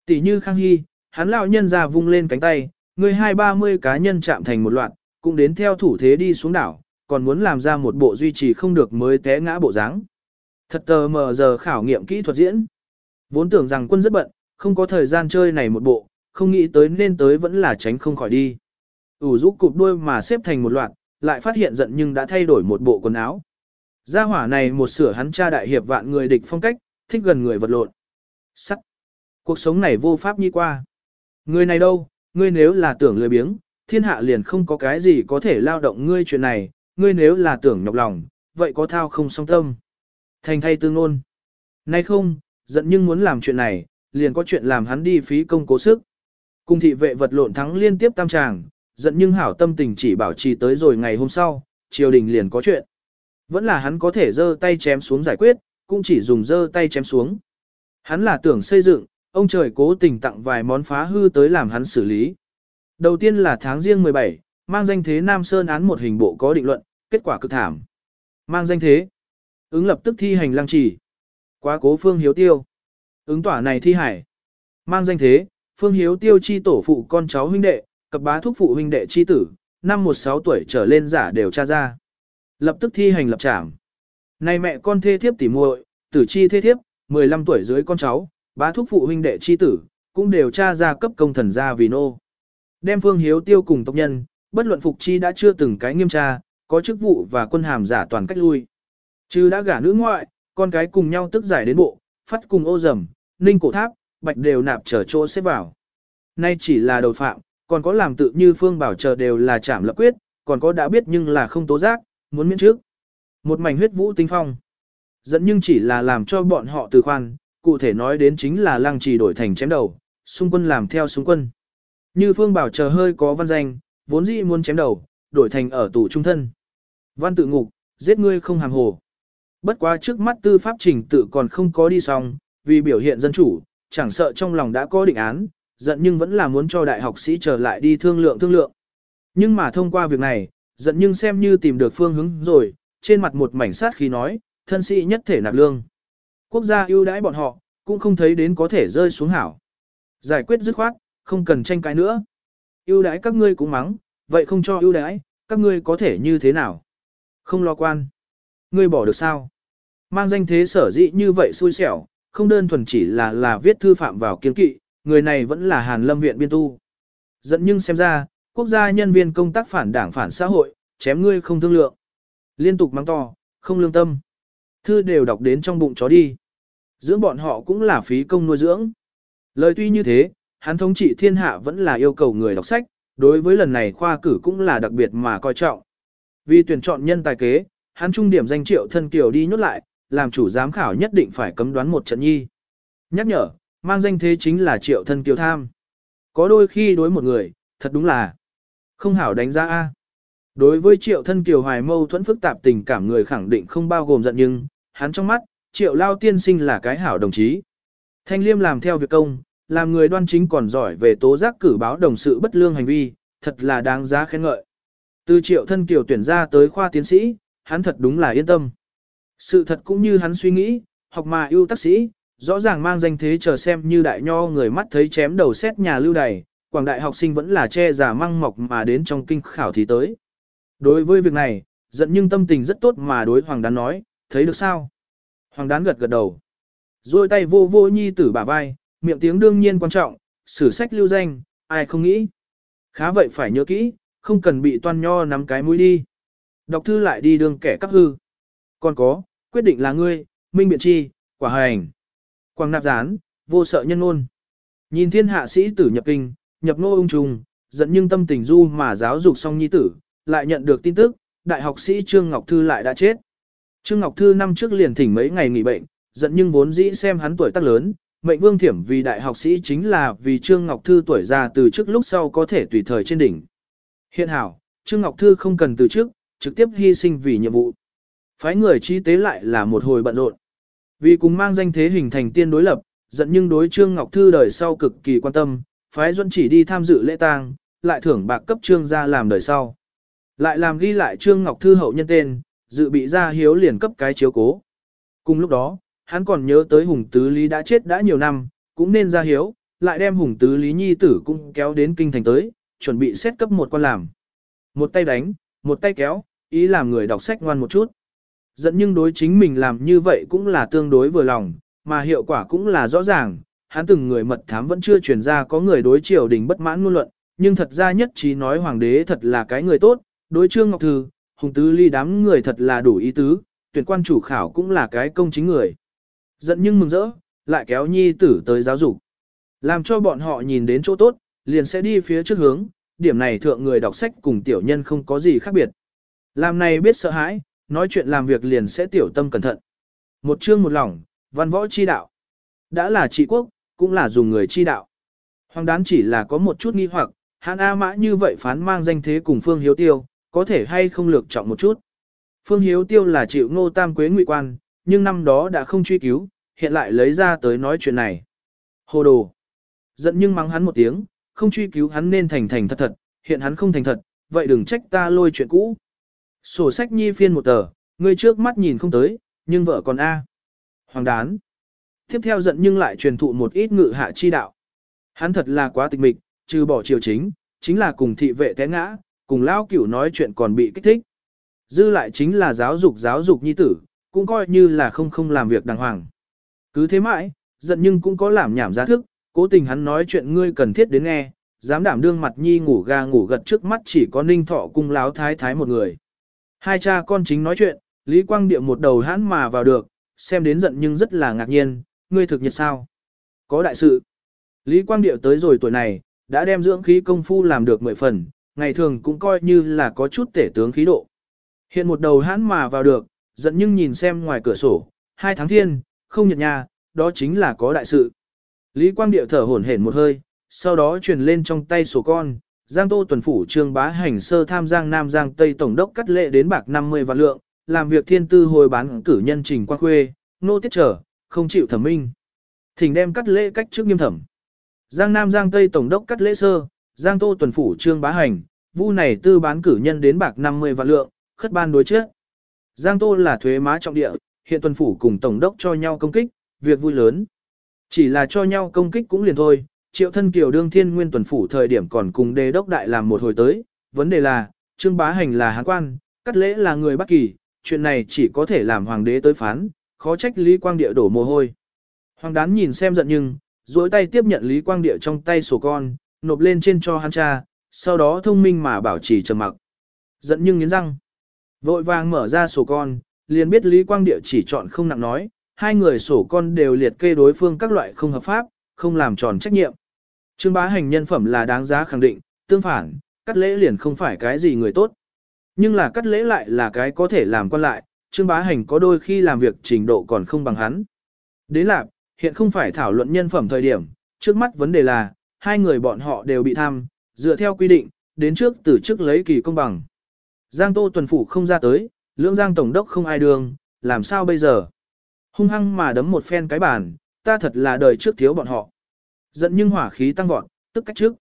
Tỷ như Khang Hy, hắn lão nhân ra vung lên cánh tay, người hai ba mươi cá nhân chạm thành một loạt, cũng đến theo thủ thế đi xuống đảo, còn muốn làm ra một bộ duy trì không được mới té ngã bộ dáng. Thật tờ mờ giờ khảo nghiệm kỹ thuật diễn. Vốn tưởng rằng quân rất bận, không có thời gian chơi này một bộ, không nghĩ tới nên tới vẫn là tránh không khỏi đi. ủ rũ cụp đuôi mà xếp thành một loạt, lại phát hiện giận nhưng đã thay đổi một bộ quần áo. Gia hỏa này một sửa hắn cha đại hiệp vạn người địch phong cách, thích gần người vật lộn. Sắc. Cuộc sống này vô pháp như qua. Người này đâu, ngươi nếu là tưởng lười biếng, thiên hạ liền không có cái gì có thể lao động ngươi chuyện này, ngươi nếu là tưởng nhọc lòng, vậy có thao không song tâm. Thành thay tương ôn. Nay không, giận nhưng muốn làm chuyện này, liền có chuyện làm hắn đi phí công cố sức. Cùng thị vệ vật lộn thắng liên tiếp tam tràng, giận nhưng hảo tâm tình chỉ bảo trì tới rồi ngày hôm sau, triều đình liền có chuyện. Vẫn là hắn có thể giơ tay chém xuống giải quyết, cũng chỉ dùng giơ tay chém xuống. Hắn là tưởng xây dựng, ông trời cố tình tặng vài món phá hư tới làm hắn xử lý. Đầu tiên là tháng riêng 17, mang danh thế Nam Sơn án một hình bộ có định luận, kết quả cực thảm. Mang danh thế, ứng lập tức thi hành lăng trì. Quá cố phương hiếu tiêu. Ứng tỏa này thi hải. Mang danh thế, phương hiếu tiêu chi tổ phụ con cháu huynh đệ, cập bá thúc phụ huynh đệ chi tử, năm 16 tuổi trở lên giả đều tra ra. Lập tức thi hành lập trảm. Này mẹ con thê thiếp tỉ muội, tử chi thê thiếp, 15 tuổi dưới con cháu, bá thúc phụ huynh đệ chi tử, cũng đều tra ra cấp công thần gia vì nô. Đem phương hiếu tiêu cùng tộc nhân, bất luận phục chi đã chưa từng cái nghiêm tra, có chức vụ và quân hàm giả toàn cách lui. Chứ đã gả nữ ngoại, con cái cùng nhau tức giải đến bộ, phát cùng ô dầm, ninh cổ tháp, bạch đều nạp trở chỗ xếp vào. Nay chỉ là đầu phạm, còn có làm tự như phương bảo chờ đều là chạm lập quyết, còn có đã biết nhưng là không tố giác, muốn miễn trước. Một mảnh huyết vũ tinh phong. Dẫn nhưng chỉ là làm cho bọn họ từ khoan, cụ thể nói đến chính là lăng trì đổi thành chém đầu, xung quân làm theo xung quân. Như phương bảo chờ hơi có văn danh, vốn dĩ muốn chém đầu, đổi thành ở tù trung thân. Văn tự ngục, giết ngươi không hàng hồ. Bất quá trước mắt tư pháp trình tự còn không có đi xong, vì biểu hiện dân chủ, chẳng sợ trong lòng đã có định án, giận nhưng vẫn là muốn cho đại học sĩ trở lại đi thương lượng thương lượng. Nhưng mà thông qua việc này, giận nhưng xem như tìm được phương hướng rồi, trên mặt một mảnh sát khi nói, thân sĩ nhất thể nạp lương. Quốc gia ưu đãi bọn họ, cũng không thấy đến có thể rơi xuống hảo. Giải quyết dứt khoát, không cần tranh cãi nữa. Ưu đãi các ngươi cũng mắng, vậy không cho ưu đãi, các ngươi có thể như thế nào? Không lo quan. Ngươi bỏ được sao? Mang danh thế sở dĩ như vậy xui xẻo, không đơn thuần chỉ là là viết thư phạm vào kiên kỵ, người này vẫn là Hàn Lâm viện biên tu. Dẫn nhưng xem ra, quốc gia nhân viên công tác phản đảng phản xã hội, chém ngươi không thương lượng. Liên tục mắng to, không lương tâm. Thư đều đọc đến trong bụng chó đi. Dưỡng bọn họ cũng là phí công nuôi dưỡng. Lời tuy như thế, hắn thống trị thiên hạ vẫn là yêu cầu người đọc sách, đối với lần này khoa cử cũng là đặc biệt mà coi trọng. Vì tuyển chọn nhân tài kế, hắn trung điểm danh triệu thân kiều đi nhốt lại, làm chủ giám khảo nhất định phải cấm đoán một trận nhi. Nhắc nhở, mang danh thế chính là triệu thân kiều tham. Có đôi khi đối một người, thật đúng là không hảo đánh giá A. Đối với triệu thân kiều hoài mâu thuẫn phức tạp tình cảm người khẳng định không bao gồm giận nhưng, hắn trong mắt, triệu lao tiên sinh là cái hảo đồng chí. Thanh liêm làm theo việc công, làm người đoan chính còn giỏi về tố giác cử báo đồng sự bất lương hành vi, thật là đáng giá khen ngợi. Từ triệu thân kiều tuyển ra tới khoa tiến sĩ, hắn thật đúng là yên tâm. Sự thật cũng như hắn suy nghĩ, học mà ưu tác sĩ, rõ ràng mang danh thế chờ xem như đại nho người mắt thấy chém đầu xét nhà lưu đày, quảng đại học sinh vẫn là che giả măng mọc mà đến trong kinh khảo thì tới. Đối với việc này, giận nhưng tâm tình rất tốt mà đối Hoàng Đán nói, thấy được sao? Hoàng Đán gật gật đầu. Rồi tay vô vô nhi tử bả vai, miệng tiếng đương nhiên quan trọng, sử sách lưu danh, ai không nghĩ. Khá vậy phải nhớ kỹ, không cần bị toan nho nắm cái mũi đi. Đọc thư lại đi đường kẻ cắp hư. Còn có, quyết định là ngươi, minh biện chi, quả hành. Quang nạp gián, vô sợ nhân ôn. Nhìn thiên hạ sĩ tử nhập kinh, nhập nô ung trùng, giận nhưng tâm tình du mà giáo dục xong nhi tử, lại nhận được tin tức, đại học sĩ Trương Ngọc Thư lại đã chết. Trương Ngọc Thư năm trước liền thỉnh mấy ngày nghỉ bệnh, giận nhưng vốn dĩ xem hắn tuổi tác lớn, mệnh vương thiểm vì đại học sĩ chính là vì Trương Ngọc Thư tuổi già từ trước lúc sau có thể tùy thời trên đỉnh. Hiện hảo, Trương Ngọc Thư không cần từ trước, trực tiếp hy sinh vì nhiệm vụ. Phái người chi tế lại là một hồi bận rộn. Vì cùng mang danh thế hình thành tiên đối lập, giận nhưng đối Trương Ngọc Thư đời sau cực kỳ quan tâm, phái duẫn chỉ đi tham dự lễ tang, lại thưởng bạc cấp Trương ra làm đời sau. Lại làm ghi lại Trương Ngọc Thư hậu nhân tên, dự bị ra hiếu liền cấp cái chiếu cố. Cùng lúc đó, hắn còn nhớ tới Hùng Tứ Lý đã chết đã nhiều năm, cũng nên ra hiếu, lại đem Hùng Tứ Lý Nhi tử cũng kéo đến kinh thành tới, chuẩn bị xét cấp một quan làm. Một tay đánh, một tay kéo, ý làm người đọc sách ngoan một chút. Dẫn nhưng đối chính mình làm như vậy cũng là tương đối vừa lòng, mà hiệu quả cũng là rõ ràng. Hắn từng người mật thám vẫn chưa truyền ra có người đối triều đình bất mãn ngôn luận, nhưng thật ra nhất trí nói hoàng đế thật là cái người tốt, đối trương ngọc thư, hùng tứ ly đám người thật là đủ ý tứ, tuyển quan chủ khảo cũng là cái công chính người. Giận nhưng mừng rỡ, lại kéo nhi tử tới giáo dục. Làm cho bọn họ nhìn đến chỗ tốt, liền sẽ đi phía trước hướng, điểm này thượng người đọc sách cùng tiểu nhân không có gì khác biệt. Làm này biết sợ hãi, nói chuyện làm việc liền sẽ tiểu tâm cẩn thận. Một chương một lòng, văn võ chi đạo. Đã là trị quốc, cũng là dùng người chi đạo. Hoàng đán chỉ là có một chút nghi hoặc, hắn A Mã như vậy phán mang danh thế cùng Phương Hiếu Tiêu, có thể hay không lược trọng một chút. Phương Hiếu Tiêu là chịu ngô tam quế ngụy quan, nhưng năm đó đã không truy cứu, hiện lại lấy ra tới nói chuyện này. Hồ đồ. Giận nhưng mắng hắn một tiếng, không truy cứu hắn nên thành thành thật thật, hiện hắn không thành thật, vậy đừng trách ta lôi chuyện cũ. Sổ sách nhi phiên một tờ, người trước mắt nhìn không tới, nhưng vợ còn A. Hoàng đán. Tiếp theo giận nhưng lại truyền thụ một ít ngự hạ chi đạo. Hắn thật là quá tịch mịch, trừ bỏ triều chính, chính là cùng thị vệ té ngã, cùng lao cửu nói chuyện còn bị kích thích. Dư lại chính là giáo dục giáo dục nhi tử, cũng coi như là không không làm việc đàng hoàng. Cứ thế mãi, giận nhưng cũng có làm nhảm giá thức, cố tình hắn nói chuyện ngươi cần thiết đến nghe, dám đảm đương mặt nhi ngủ ga ngủ gật trước mắt chỉ có ninh thọ cung láo thái thái một người. Hai cha con chính nói chuyện, Lý Quang Điệu một đầu hãn mà vào được, xem đến giận nhưng rất là ngạc nhiên, ngươi thực nhật sao? Có đại sự. Lý Quang Điệu tới rồi tuổi này, đã đem dưỡng khí công phu làm được mười phần, ngày thường cũng coi như là có chút tể tướng khí độ. Hiện một đầu hãn mà vào được, giận nhưng nhìn xem ngoài cửa sổ, hai tháng thiên, không nhật nhà, đó chính là có đại sự. Lý Quang Điệu thở hổn hển một hơi, sau đó truyền lên trong tay sổ con, Giang Tô tuần phủ trương bá hành sơ tham Giang Nam Giang Tây Tổng đốc cắt lệ đến bạc 50 vạn lượng, làm việc thiên tư hồi bán cử nhân trình qua khuê, nô tiết trở, không chịu thẩm minh. Thỉnh đem cắt lễ cách trước nghiêm thẩm. Giang Nam Giang Tây Tổng đốc cắt lễ sơ, Giang Tô tuần phủ trương bá hành, vu này tư bán cử nhân đến bạc 50 vạn lượng, khất ban đối trước. Giang Tô là thuế má trọng địa, hiện tuần phủ cùng Tổng đốc cho nhau công kích, việc vui lớn. Chỉ là cho nhau công kích cũng liền thôi, triệu thân kiều đương thiên nguyên tuần phủ thời điểm còn cùng đề đốc đại làm một hồi tới, vấn đề là, trương bá hành là hán quan, cắt lễ là người Bắc Kỳ, chuyện này chỉ có thể làm hoàng đế tới phán, khó trách Lý Quang Địa đổ mồ hôi. Hoàng đán nhìn xem giận nhưng, duỗi tay tiếp nhận Lý Quang Địa trong tay sổ con, nộp lên trên cho hắn cha, sau đó thông minh mà bảo trì trầm mặc. Giận nhưng nghiến răng. Vội vàng mở ra sổ con, liền biết Lý Quang Địa chỉ chọn không nặng nói, hai người sổ con đều liệt kê đối phương các loại không hợp pháp, không làm tròn trách nhiệm. Trương bá hành nhân phẩm là đáng giá khẳng định, tương phản, cắt lễ liền không phải cái gì người tốt. Nhưng là cắt lễ lại là cái có thể làm quan lại, trương bá hành có đôi khi làm việc trình độ còn không bằng hắn. Đến lạc, hiện không phải thảo luận nhân phẩm thời điểm, trước mắt vấn đề là, hai người bọn họ đều bị tham, dựa theo quy định, đến trước từ trước lấy kỳ công bằng. Giang Tô tuần phủ không ra tới, lưỡng Giang Tổng đốc không ai đường, làm sao bây giờ? Hung hăng mà đấm một phen cái bàn, ta thật là đời trước thiếu bọn họ. Giận nhưng hỏa khí tăng vọt, tức cách trước.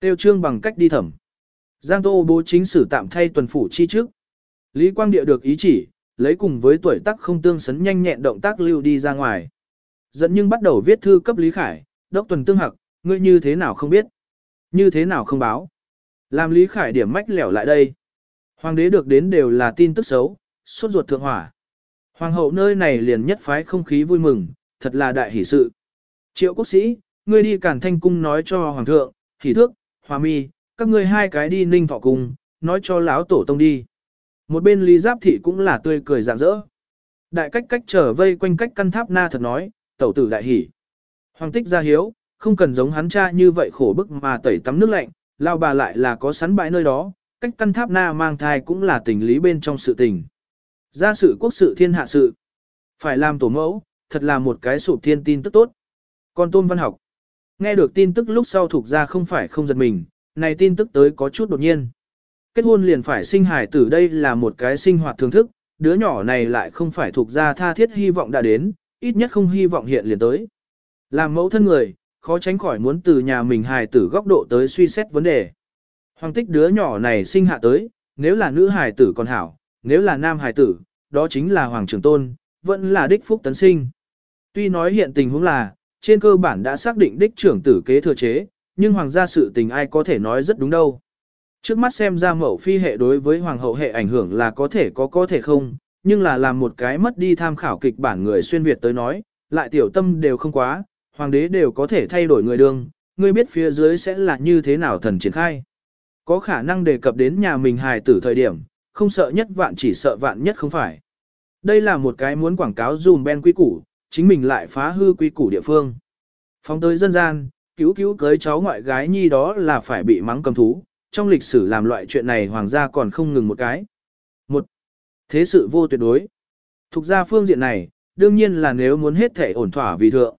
Tiêu trương bằng cách đi thẩm. Giang Tô bố chính sử tạm thay tuần phủ chi trước. Lý Quang Địa được ý chỉ, lấy cùng với tuổi tác không tương sấn nhanh nhẹn động tác lưu đi ra ngoài. Giận nhưng bắt đầu viết thư cấp Lý Khải, đốc tuần tương hặc, ngươi như thế nào không biết. Như thế nào không báo. Làm Lý Khải điểm mách lẻo lại đây. Hoàng đế được đến đều là tin tức xấu, suốt ruột thượng hỏa. Hoàng hậu nơi này liền nhất phái không khí vui mừng, thật là đại hỷ sự. Triệu quốc sĩ, ngươi đi cản thanh cung nói cho hoàng thượng, hỷ thước, hòa mi, các ngươi hai cái đi ninh thọ cung, nói cho lão tổ tông đi. Một bên lý giáp thị cũng là tươi cười rạng rỡ. Đại cách cách trở vây quanh cách căn tháp na thật nói, tẩu tử đại hỷ. Hoàng tích ra hiếu, không cần giống hắn cha như vậy khổ bức mà tẩy tắm nước lạnh, lao bà lại là có sắn bãi nơi đó, cách căn tháp na mang thai cũng là tình lý bên trong sự tình. Gia sự quốc sự thiên hạ sự. Phải làm tổ mẫu, thật là một cái sụp thiên tin tức tốt. Còn tôn văn học. Nghe được tin tức lúc sau thuộc ra không phải không giật mình, này tin tức tới có chút đột nhiên. Kết hôn liền phải sinh hài tử đây là một cái sinh hoạt thường thức, đứa nhỏ này lại không phải thuộc ra tha thiết hy vọng đã đến, ít nhất không hy vọng hiện liền tới. Làm mẫu thân người, khó tránh khỏi muốn từ nhà mình hài tử góc độ tới suy xét vấn đề. Hoàng tích đứa nhỏ này sinh hạ tới, nếu là nữ hài tử còn hảo, nếu là nam hài tử, đó chính là hoàng trưởng tôn, vẫn là đích phúc tấn sinh. Tuy nói hiện tình huống là, trên cơ bản đã xác định đích trưởng tử kế thừa chế, nhưng hoàng gia sự tình ai có thể nói rất đúng đâu. Trước mắt xem ra mẫu phi hệ đối với hoàng hậu hệ ảnh hưởng là có thể có có thể không, nhưng là làm một cái mất đi tham khảo kịch bản người xuyên Việt tới nói, lại tiểu tâm đều không quá, hoàng đế đều có thể thay đổi người đương, ngươi biết phía dưới sẽ là như thế nào thần triển khai. Có khả năng đề cập đến nhà mình hài tử thời điểm, không sợ nhất vạn chỉ sợ vạn nhất không phải. Đây là một cái muốn quảng cáo dùm ben quy củ, chính mình lại phá hư quy củ địa phương. Phóng tới dân gian, cứu cứu cưới cháu ngoại gái nhi đó là phải bị mắng cầm thú, trong lịch sử làm loại chuyện này hoàng gia còn không ngừng một cái. Một, thế sự vô tuyệt đối. Thục ra phương diện này, đương nhiên là nếu muốn hết thể ổn thỏa vì thượng.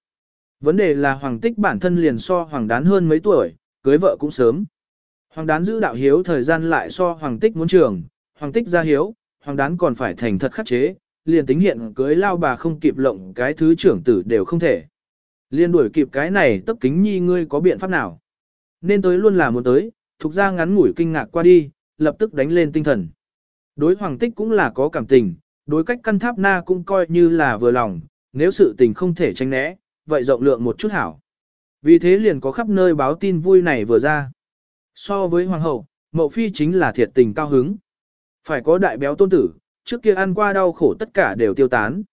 Vấn đề là hoàng tích bản thân liền so hoàng đán hơn mấy tuổi, cưới vợ cũng sớm. Hoàng đán giữ đạo hiếu thời gian lại so hoàng tích muốn trường, hoàng tích ra hiếu, hoàng đán còn phải thành thật khắc chế, liền tính hiện cưới lao bà không kịp lộng cái thứ trưởng tử đều không thể. Liên đuổi kịp cái này tấp kính nhi ngươi có biện pháp nào? Nên tới luôn là muốn tới, thuộc ra ngắn ngủi kinh ngạc qua đi, lập tức đánh lên tinh thần. Đối hoàng tích cũng là có cảm tình, đối cách căn tháp na cũng coi như là vừa lòng, nếu sự tình không thể tránh né, vậy rộng lượng một chút hảo. Vì thế liền có khắp nơi báo tin vui này vừa ra. So với hoàng hậu, mậu phi chính là thiệt tình cao hứng. Phải có đại béo tôn tử, trước kia ăn qua đau khổ tất cả đều tiêu tán.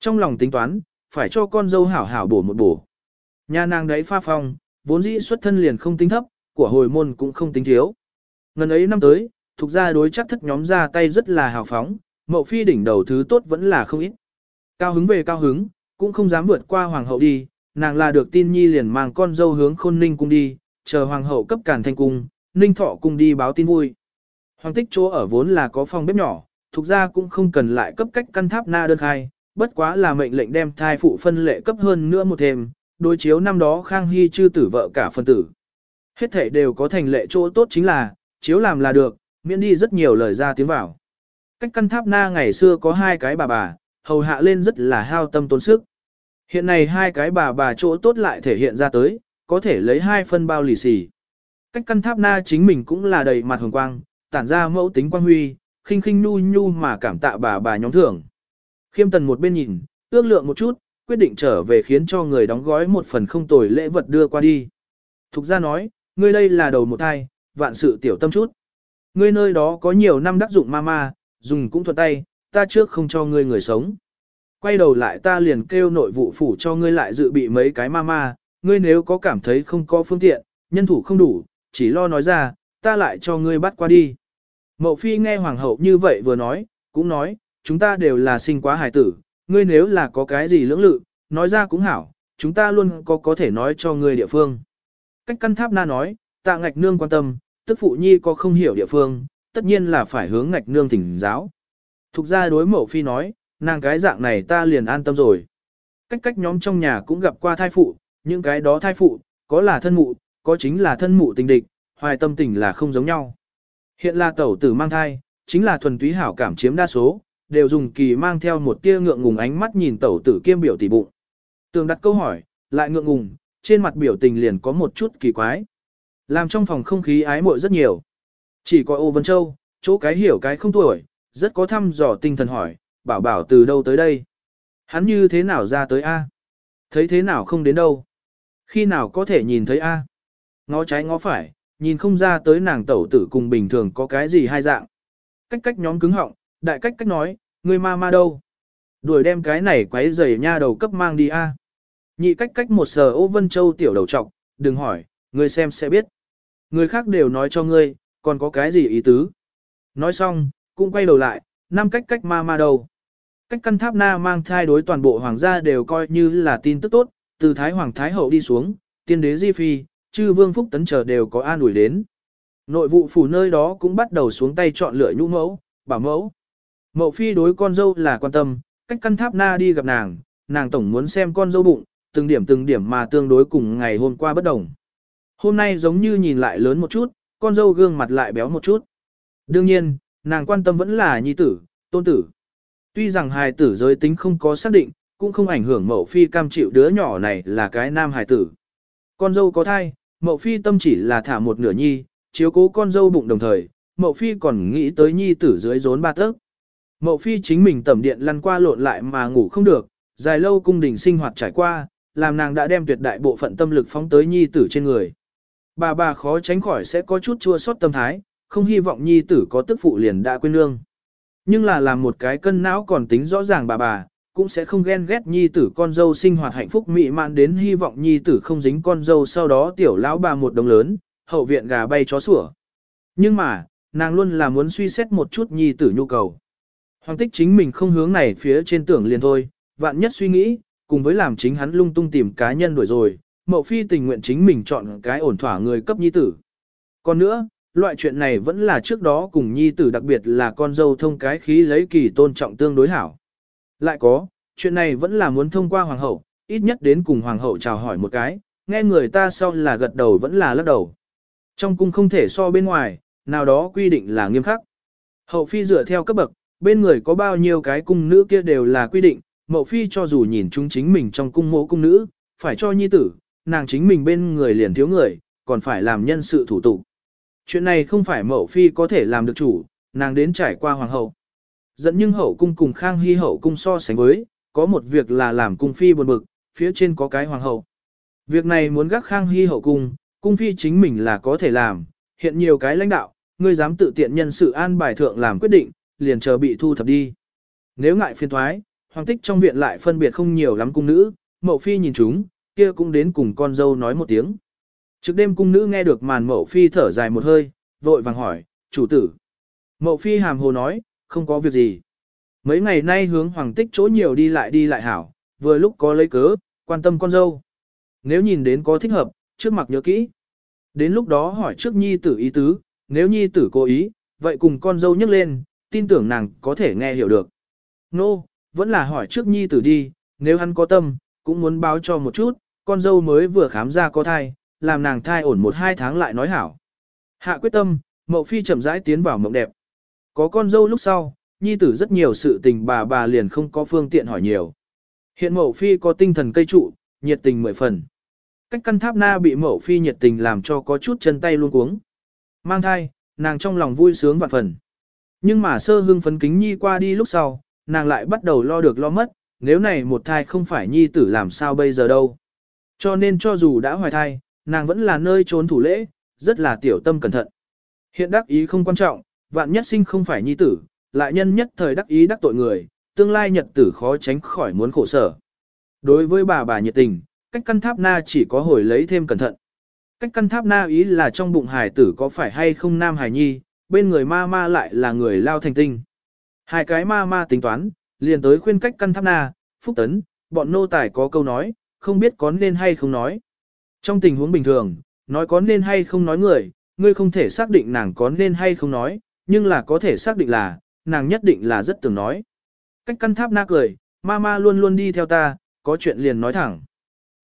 Trong lòng tính toán, phải cho con dâu hảo hảo bổ một bổ. Nhà nàng đấy pha phong, vốn dĩ xuất thân liền không tính thấp, của hồi môn cũng không tính thiếu. Ngần ấy năm tới, thuộc gia đối chắc thất nhóm ra tay rất là hào phóng, mậu phi đỉnh đầu thứ tốt vẫn là không ít. Cao hứng về cao hứng, cũng không dám vượt qua hoàng hậu đi, nàng là được tin nhi liền mang con dâu hướng khôn ninh cung đi, chờ hoàng hậu cấp cản thành cung, ninh thọ cung đi báo tin vui. Hoàng tích chỗ ở vốn là có phòng bếp nhỏ, thuộc ra cũng không cần lại cấp cách căn tháp na đơn khai, bất quá là mệnh lệnh đem thai phụ phân lệ cấp hơn nữa một thêm, đối chiếu năm đó Khang Hy chư tử vợ cả phân tử. Hết thể đều có thành lệ chỗ tốt chính là, chiếu làm là được, miễn đi rất nhiều lời ra tiếng vào. Cách căn tháp na ngày xưa có hai cái bà bà, hầu hạ lên rất là hao tâm tốn sức. Hiện nay hai cái bà bà chỗ tốt lại thể hiện ra tới, có thể lấy hai phân bao lì xì. Cách căn tháp na chính mình cũng là đầy mặt hồng quang, tản ra mẫu tính quang huy, khinh khinh nu nhu mà cảm tạ bà bà nhóm thưởng. Khiêm tần một bên nhìn, ước lượng một chút, quyết định trở về khiến cho người đóng gói một phần không tồi lễ vật đưa qua đi. Thục ra nói, ngươi đây là đầu một thai, vạn sự tiểu tâm chút. Ngươi nơi đó có nhiều năm đắc dụng mama, dùng cũng thuận tay, ta trước không cho ngươi người sống. Quay đầu lại ta liền kêu nội vụ phủ cho ngươi lại dự bị mấy cái ma ma. ngươi nếu có cảm thấy không có phương tiện, nhân thủ không đủ, chỉ lo nói ra, ta lại cho ngươi bắt qua đi. Mậu phi nghe hoàng hậu như vậy vừa nói, cũng nói, chúng ta đều là sinh quá hài tử, ngươi nếu là có cái gì lưỡng lự, nói ra cũng hảo, chúng ta luôn có có thể nói cho ngươi địa phương. Cách căn tháp na nói, tạ ngạch nương quan tâm, tức phụ nhi có không hiểu địa phương, tất nhiên là phải hướng ngạch nương thỉnh giáo. Thục ra đối mẫu phi nói, nàng cái dạng này ta liền an tâm rồi. Cách cách nhóm trong nhà cũng gặp qua thai phụ, những cái đó thai phụ, có là thân mụ, có chính là thân mụ tình địch, hoài tâm tình là không giống nhau. Hiện là tẩu tử mang thai, chính là thuần túy hảo cảm chiếm đa số, đều dùng kỳ mang theo một tia ngượng ngùng ánh mắt nhìn tẩu tử kiêm biểu tỷ bụng. Tường đặt câu hỏi, lại ngượng ngùng, trên mặt biểu tình liền có một chút kỳ quái. Làm trong phòng không khí ái muội rất nhiều. Chỉ có ô Vân Châu, chỗ cái hiểu cái không tuổi, rất có thăm dò tinh thần hỏi, bảo bảo từ đâu tới đây. Hắn như thế nào ra tới A? Thấy thế nào không đến đâu? Khi nào có thể nhìn thấy A? Ngó trái ngó phải, nhìn không ra tới nàng tẩu tử cùng bình thường có cái gì hai dạng. Cách cách nhóm cứng họng, đại cách cách nói, người ma ma đâu? Đuổi đem cái này quấy giày nha đầu cấp mang đi A. Nhị cách cách một sờ ô Vân Châu tiểu đầu trọc, đừng hỏi, người xem sẽ biết. Người khác đều nói cho ngươi, còn có cái gì ý tứ. Nói xong, cũng quay đầu lại, năm cách cách ma ma đầu Cách căn tháp na mang thai đối toàn bộ hoàng gia đều coi như là tin tức tốt, từ Thái Hoàng Thái Hậu đi xuống, tiên đế Di Phi, chư vương phúc tấn chờ đều có an ủi đến. Nội vụ phủ nơi đó cũng bắt đầu xuống tay chọn lựa nhũ mẫu, bảo mẫu. Mậu phi đối con dâu là quan tâm, cách căn tháp na đi gặp nàng, nàng tổng muốn xem con dâu bụng, từng điểm từng điểm mà tương đối cùng ngày hôm qua bất đồng. Hôm nay giống như nhìn lại lớn một chút, con dâu gương mặt lại béo một chút. Đương nhiên, nàng quan tâm vẫn là nhi tử, tôn tử. Tuy rằng hài tử giới tính không có xác định, cũng không ảnh hưởng mẫu phi cam chịu đứa nhỏ này là cái nam hài tử. Con dâu có thai, mẫu phi tâm chỉ là thả một nửa nhi, chiếu cố con dâu bụng đồng thời, mẫu phi còn nghĩ tới nhi tử dưới rốn ba tấc. Mẫu phi chính mình tẩm điện lăn qua lộn lại mà ngủ không được, dài lâu cung đình sinh hoạt trải qua, làm nàng đã đem tuyệt đại bộ phận tâm lực phóng tới nhi tử trên người. Bà bà khó tránh khỏi sẽ có chút chua xót tâm thái, không hy vọng nhi tử có tức phụ liền đã quên lương. Nhưng là làm một cái cân não còn tính rõ ràng bà bà, cũng sẽ không ghen ghét nhi tử con dâu sinh hoạt hạnh phúc mị mạn đến hy vọng nhi tử không dính con dâu sau đó tiểu lão bà một đồng lớn, hậu viện gà bay chó sủa. Nhưng mà, nàng luôn là muốn suy xét một chút nhi tử nhu cầu. Hoàng tích chính mình không hướng này phía trên tưởng liền thôi, vạn nhất suy nghĩ, cùng với làm chính hắn lung tung tìm cá nhân đuổi rồi, mậu phi tình nguyện chính mình chọn cái ổn thỏa người cấp nhi tử. Còn nữa, loại chuyện này vẫn là trước đó cùng nhi tử đặc biệt là con dâu thông cái khí lấy kỳ tôn trọng tương đối hảo. Lại có, chuyện này vẫn là muốn thông qua hoàng hậu, ít nhất đến cùng hoàng hậu chào hỏi một cái, nghe người ta sau là gật đầu vẫn là lắc đầu. Trong cung không thể so bên ngoài, nào đó quy định là nghiêm khắc. Hậu phi dựa theo cấp bậc, bên người có bao nhiêu cái cung nữ kia đều là quy định, mậu phi cho dù nhìn chúng chính mình trong cung mộ cung nữ, phải cho nhi tử, nàng chính mình bên người liền thiếu người, còn phải làm nhân sự thủ tục. Chuyện này không phải mẫu phi có thể làm được chủ, nàng đến trải qua hoàng hậu. Dẫn nhưng hậu cung cùng khang hy hậu cung so sánh với, có một việc là làm cung phi buồn bực, phía trên có cái hoàng hậu. Việc này muốn gác khang hy hậu cung, cung phi chính mình là có thể làm, hiện nhiều cái lãnh đạo, ngươi dám tự tiện nhân sự an bài thượng làm quyết định, liền chờ bị thu thập đi. Nếu ngại phiên thoái, hoàng tích trong viện lại phân biệt không nhiều lắm cung nữ, mậu phi nhìn chúng, kia cũng đến cùng con dâu nói một tiếng. Trước đêm cung nữ nghe được màn mậu phi thở dài một hơi, vội vàng hỏi, chủ tử. Mậu phi hàm hồ nói, không có việc gì. Mấy ngày nay hướng hoàng tích chỗ nhiều đi lại đi lại hảo, vừa lúc có lấy cớ, quan tâm con dâu. Nếu nhìn đến có thích hợp, trước mặt nhớ kỹ. Đến lúc đó hỏi trước nhi tử ý tứ, nếu nhi tử cố ý, vậy cùng con dâu nhắc lên, tin tưởng nàng có thể nghe hiểu được. Nô, no, vẫn là hỏi trước nhi tử đi, nếu hắn có tâm, cũng muốn báo cho một chút, con dâu mới vừa khám ra có thai, làm nàng thai ổn một hai tháng lại nói hảo. Hạ quyết tâm, mậu phi chậm rãi tiến vào mộng đẹp. Có con dâu lúc sau, nhi tử rất nhiều sự tình bà bà liền không có phương tiện hỏi nhiều. Hiện mậu phi có tinh thần cây trụ, nhiệt tình mười phần. Cách căn tháp na bị mậu phi nhiệt tình làm cho có chút chân tay luôn cuống. Mang thai, nàng trong lòng vui sướng vạn phần. Nhưng mà sơ hương phấn kính nhi qua đi lúc sau, nàng lại bắt đầu lo được lo mất, nếu này một thai không phải nhi tử làm sao bây giờ đâu. Cho nên cho dù đã hoài thai, nàng vẫn là nơi trốn thủ lễ, rất là tiểu tâm cẩn thận. Hiện đắc ý không quan trọng, vạn nhất sinh không phải nhi tử, lại nhân nhất thời đắc ý đắc tội người, tương lai nhật tử khó tránh khỏi muốn khổ sở. Đối với bà bà nhiệt tình, cách căn tháp na chỉ có hồi lấy thêm cẩn thận. Cách căn tháp na ý là trong bụng hải tử có phải hay không nam hải nhi, bên người ma ma lại là người lao thành tinh. Hai cái ma ma tính toán, liền tới khuyên cách căn tháp na, phúc tấn, bọn nô tài có câu nói, không biết có nên hay không nói. Trong tình huống bình thường, nói có nên hay không nói người, ngươi không thể xác định nàng có nên hay không nói, nhưng là có thể xác định là, nàng nhất định là rất tưởng nói. Cách căn tháp na cười, mama luôn luôn đi theo ta, có chuyện liền nói thẳng.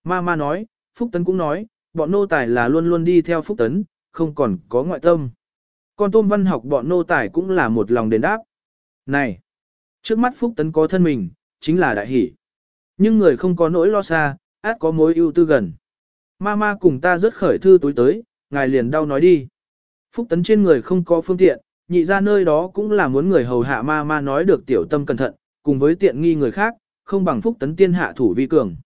Mama nói, Phúc Tấn cũng nói, bọn nô tài là luôn luôn đi theo Phúc Tấn, không còn có ngoại tâm. Con tôm văn học bọn nô tài cũng là một lòng đền đáp. Này, trước mắt Phúc Tấn có thân mình, chính là đại hỷ. Nhưng người không có nỗi lo xa, át có mối ưu tư gần. Ma ma cùng ta rất khởi thư túi tới, ngài liền đau nói đi. Phúc Tấn trên người không có phương tiện, nhị ra nơi đó cũng là muốn người hầu hạ ma ma nói được tiểu tâm cẩn thận, cùng với tiện nghi người khác, không bằng phúc tấn tiên hạ thủ vi cường.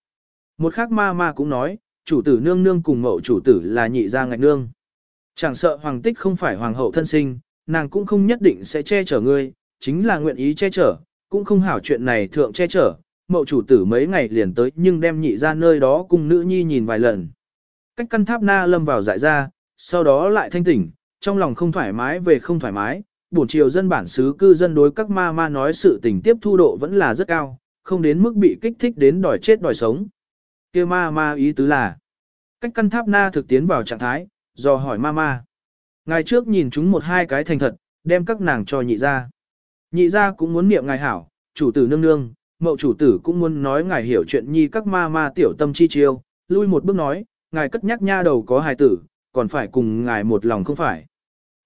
Một khác ma ma cũng nói, chủ tử nương nương cùng mậu chủ tử là nhị gia ngạch nương. Chẳng sợ hoàng tích không phải hoàng hậu thân sinh, nàng cũng không nhất định sẽ che chở ngươi, chính là nguyện ý che chở, cũng không hảo chuyện này thượng che chở. Mậu chủ tử mấy ngày liền tới nhưng đem nhị ra nơi đó cùng nữ nhi nhìn vài lần. Cách căn tháp na lâm vào dại ra, sau đó lại thanh tỉnh, trong lòng không thoải mái về không thoải mái, bổn triều dân bản xứ cư dân đối các ma ma nói sự tình tiếp thu độ vẫn là rất cao, không đến mức bị kích thích đến đòi chết đòi sống. kia ma ma ý tứ là, cách căn tháp na thực tiến vào trạng thái, do hỏi ma ma. Ngài trước nhìn chúng một hai cái thành thật, đem các nàng cho nhị ra. Nhị ra cũng muốn niệm ngài hảo, chủ tử nương nương, mậu chủ tử cũng muốn nói ngài hiểu chuyện nhi các ma ma tiểu tâm chi chiêu, lui một bước nói, ngài cất nhắc nha đầu có hài tử, còn phải cùng ngài một lòng không phải.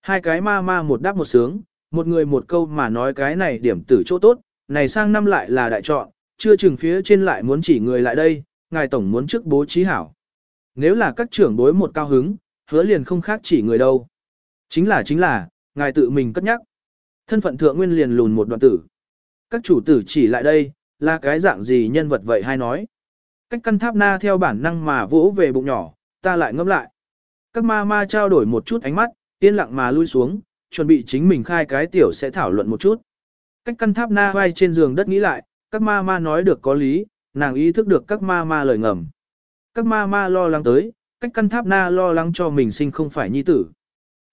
Hai cái ma ma một đáp một sướng, một người một câu mà nói cái này điểm tử chỗ tốt, này sang năm lại là đại chọn, chưa chừng phía trên lại muốn chỉ người lại đây, ngài tổng muốn trước bố trí hảo. Nếu là các trưởng đối một cao hứng, hứa liền không khác chỉ người đâu. Chính là chính là, ngài tự mình cất nhắc. Thân phận thượng nguyên liền lùn một đoạn tử. Các chủ tử chỉ lại đây, là cái dạng gì nhân vật vậy hay nói. Cách căn tháp na theo bản năng mà vỗ về bụng nhỏ, ta lại ngâm lại. Các ma ma trao đổi một chút ánh mắt, yên lặng mà lui xuống, chuẩn bị chính mình khai cái tiểu sẽ thảo luận một chút. Cách căn tháp na vai trên giường đất nghĩ lại, các ma ma nói được có lý, nàng ý thức được các ma ma lời ngầm. Các ma ma lo lắng tới, cách căn tháp na lo lắng cho mình sinh không phải nhi tử.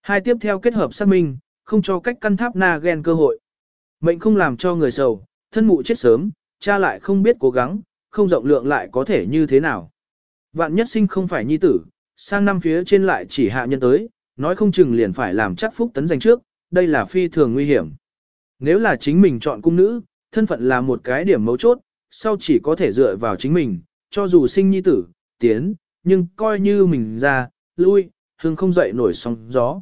Hai tiếp theo kết hợp xác minh, không cho cách căn tháp na ghen cơ hội. Mệnh không làm cho người sầu, thân mụ chết sớm, cha lại không biết cố gắng, không rộng lượng lại có thể như thế nào. Vạn nhất sinh không phải nhi tử, sang năm phía trên lại chỉ hạ nhân tới, nói không chừng liền phải làm chắc phúc tấn giành trước, đây là phi thường nguy hiểm. Nếu là chính mình chọn cung nữ, thân phận là một cái điểm mấu chốt, sau chỉ có thể dựa vào chính mình, cho dù sinh nhi tử, tiến, nhưng coi như mình ra, lui, hưng không dậy nổi sóng gió.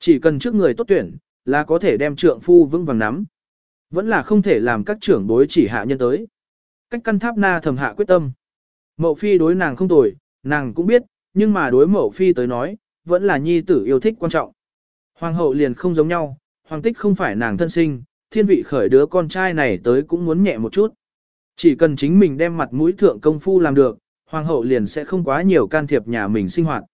Chỉ cần trước người tốt tuyển, là có thể đem trượng phu vững vàng nắm. Vẫn là không thể làm các trưởng bối chỉ hạ nhân tới. Cách căn tháp na thầm hạ quyết tâm. Mậu phi đối nàng không tồi, nàng cũng biết, nhưng mà đối mậu phi tới nói, vẫn là nhi tử yêu thích quan trọng. Hoàng hậu liền không giống nhau, hoàng tích không phải nàng thân sinh, thiên vị khởi đứa con trai này tới cũng muốn nhẹ một chút. Chỉ cần chính mình đem mặt mũi thượng công phu làm được, hoàng hậu liền sẽ không quá nhiều can thiệp nhà mình sinh hoạt.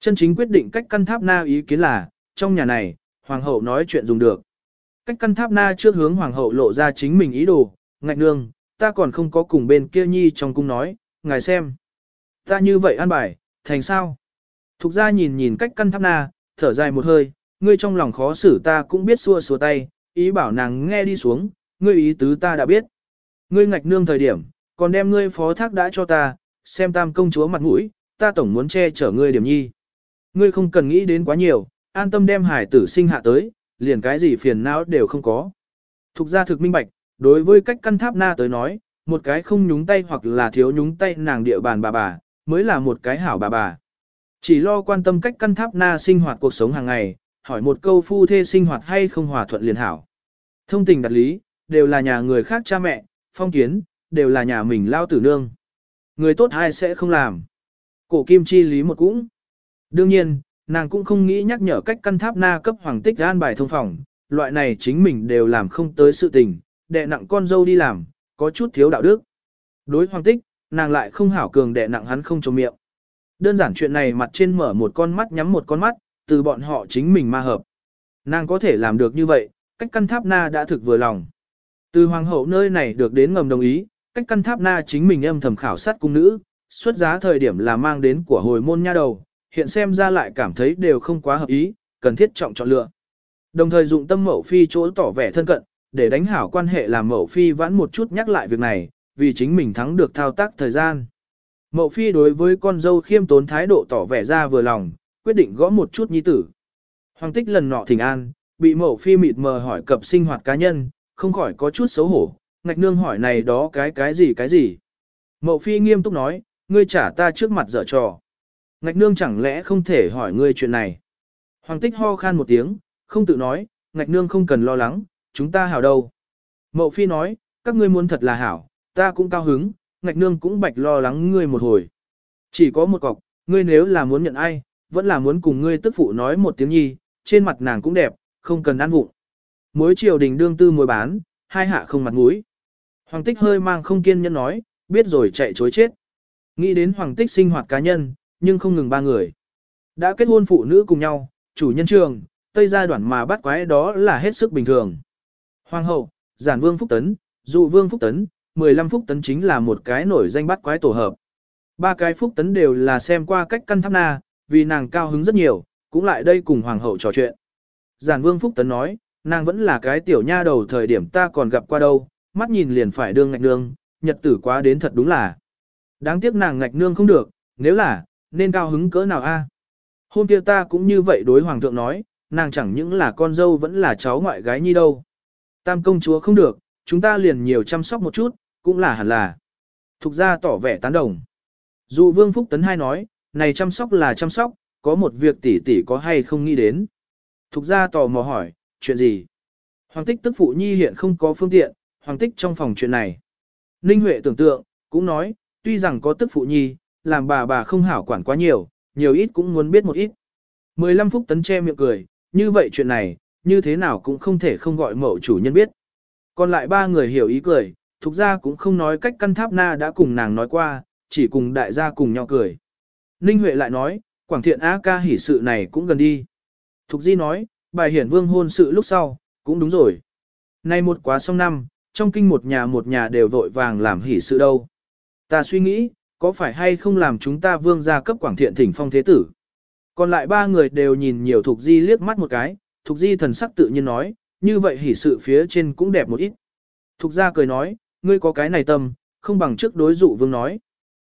Chân chính quyết định cách căn tháp na ý kiến là, trong nhà này, hoàng hậu nói chuyện dùng được. Cách căn tháp na trước hướng hoàng hậu lộ ra chính mình ý đồ, ngạch nương, ta còn không có cùng bên kia nhi trong cung nói, ngài xem. Ta như vậy an bài, thành sao? Thục ra nhìn nhìn cách căn tháp na, thở dài một hơi, ngươi trong lòng khó xử ta cũng biết xua xua tay, ý bảo nàng nghe đi xuống, ngươi ý tứ ta đã biết. Ngươi ngạch nương thời điểm, còn đem ngươi phó thác đã cho ta, xem tam công chúa mặt mũi, ta tổng muốn che chở ngươi điểm nhi. Ngươi không cần nghĩ đến quá nhiều, an tâm đem hải tử sinh hạ tới, liền cái gì phiền não đều không có. Thục ra thực minh bạch, đối với cách căn tháp na tới nói, một cái không nhúng tay hoặc là thiếu nhúng tay nàng địa bàn bà bà, mới là một cái hảo bà bà. Chỉ lo quan tâm cách căn tháp na sinh hoạt cuộc sống hàng ngày, hỏi một câu phu thê sinh hoạt hay không hòa thuận liền hảo. Thông tình đặt lý, đều là nhà người khác cha mẹ, phong kiến, đều là nhà mình lao tử nương. Người tốt ai sẽ không làm. Cổ kim chi lý một cũng. Đương nhiên, nàng cũng không nghĩ nhắc nhở cách căn tháp na cấp hoàng tích an bài thông phòng, loại này chính mình đều làm không tới sự tình, đệ nặng con dâu đi làm, có chút thiếu đạo đức. Đối hoàng tích, nàng lại không hảo cường đệ nặng hắn không trồng miệng. Đơn giản chuyện này mặt trên mở một con mắt nhắm một con mắt, từ bọn họ chính mình ma hợp. Nàng có thể làm được như vậy, cách căn tháp na đã thực vừa lòng. Từ hoàng hậu nơi này được đến ngầm đồng ý, cách căn tháp na chính mình âm thầm khảo sát cung nữ, xuất giá thời điểm là mang đến của hồi môn nha đầu, hiện xem ra lại cảm thấy đều không quá hợp ý, cần thiết trọng chọn lựa. Đồng thời dụng tâm mẫu phi chỗ tỏ vẻ thân cận, để đánh hảo quan hệ làm mẫu phi vãn một chút nhắc lại việc này, vì chính mình thắng được thao tác thời gian. Mậu phi đối với con dâu khiêm tốn thái độ tỏ vẻ ra vừa lòng, quyết định gõ một chút nhi tử. Hoàng tích lần nọ thỉnh an, bị mậu phi mịt mờ hỏi cập sinh hoạt cá nhân, không khỏi có chút xấu hổ, ngạch nương hỏi này đó cái cái gì cái gì. Mậu phi nghiêm túc nói, ngươi trả ta trước mặt dở trò. Ngạch nương chẳng lẽ không thể hỏi ngươi chuyện này. Hoàng tích ho khan một tiếng, không tự nói, ngạch nương không cần lo lắng, chúng ta hảo đâu. Mậu phi nói, các ngươi muốn thật là hảo, ta cũng cao hứng, ngạch nương cũng bạch lo lắng ngươi một hồi. Chỉ có một cọc, ngươi nếu là muốn nhận ai, vẫn là muốn cùng ngươi tức phụ nói một tiếng nhi, trên mặt nàng cũng đẹp, không cần ăn vụng. Mối triều đình đương tư mối bán, hai hạ không mặt mũi. Hoàng tích hơi mang không kiên nhẫn nói, biết rồi chạy chối chết. Nghĩ đến hoàng tích sinh hoạt cá nhân, nhưng không ngừng ba người. Đã kết hôn phụ nữ cùng nhau, chủ nhân trường, tây gia đoạn mà bắt quái đó là hết sức bình thường. Hoàng hậu, giản vương phúc tấn, dụ vương phúc tấn, 15 phúc tấn chính là một cái nổi danh bắt quái tổ hợp. Ba cái phúc tấn đều là xem qua cách căn tháp na, vì nàng cao hứng rất nhiều, cũng lại đây cùng hoàng hậu trò chuyện. Giản vương phúc tấn nói, nàng vẫn là cái tiểu nha đầu thời điểm ta còn gặp qua đâu, mắt nhìn liền phải đương ngạch nương, nhật tử quá đến thật đúng là. Đáng tiếc nàng ngạch nương không được, nếu là, nên cao hứng cỡ nào a? À? Hôm kia ta cũng như vậy đối hoàng thượng nói, nàng chẳng những là con dâu vẫn là cháu ngoại gái nhi đâu. Tam công chúa không được, chúng ta liền nhiều chăm sóc một chút, cũng là hẳn là. Thục ra tỏ vẻ tán đồng. Dù Vương Phúc Tấn hai nói, này chăm sóc là chăm sóc, có một việc tỷ tỷ có hay không nghĩ đến. Thục ra tò mò hỏi, chuyện gì? Hoàng tích tức phụ nhi hiện không có phương tiện, hoàng tích trong phòng chuyện này. Ninh Huệ tưởng tượng, cũng nói, tuy rằng có tức phụ nhi, làm bà bà không hảo quản quá nhiều, nhiều ít cũng muốn biết một ít. 15 phút tấn che miệng cười, như vậy chuyện này, như thế nào cũng không thể không gọi mẫu chủ nhân biết. Còn lại ba người hiểu ý cười, Thục ra cũng không nói cách căn tháp na đã cùng nàng nói qua, chỉ cùng đại gia cùng nhau cười. Ninh Huệ lại nói, Quảng Thiện A ca hỉ sự này cũng gần đi. Thục Di nói, bài hiển vương hôn sự lúc sau, cũng đúng rồi. Nay một quá xong năm, trong kinh một nhà một nhà đều vội vàng làm hỉ sự đâu. Ta suy nghĩ, có phải hay không làm chúng ta vương gia cấp Quảng Thiện thỉnh phong thế tử. Còn lại ba người đều nhìn nhiều Thục Di liếc mắt một cái, Thục Di thần sắc tự nhiên nói, như vậy hỉ sự phía trên cũng đẹp một ít. Thục gia cười nói, ngươi có cái này tâm, không bằng trước đối dụ vương nói.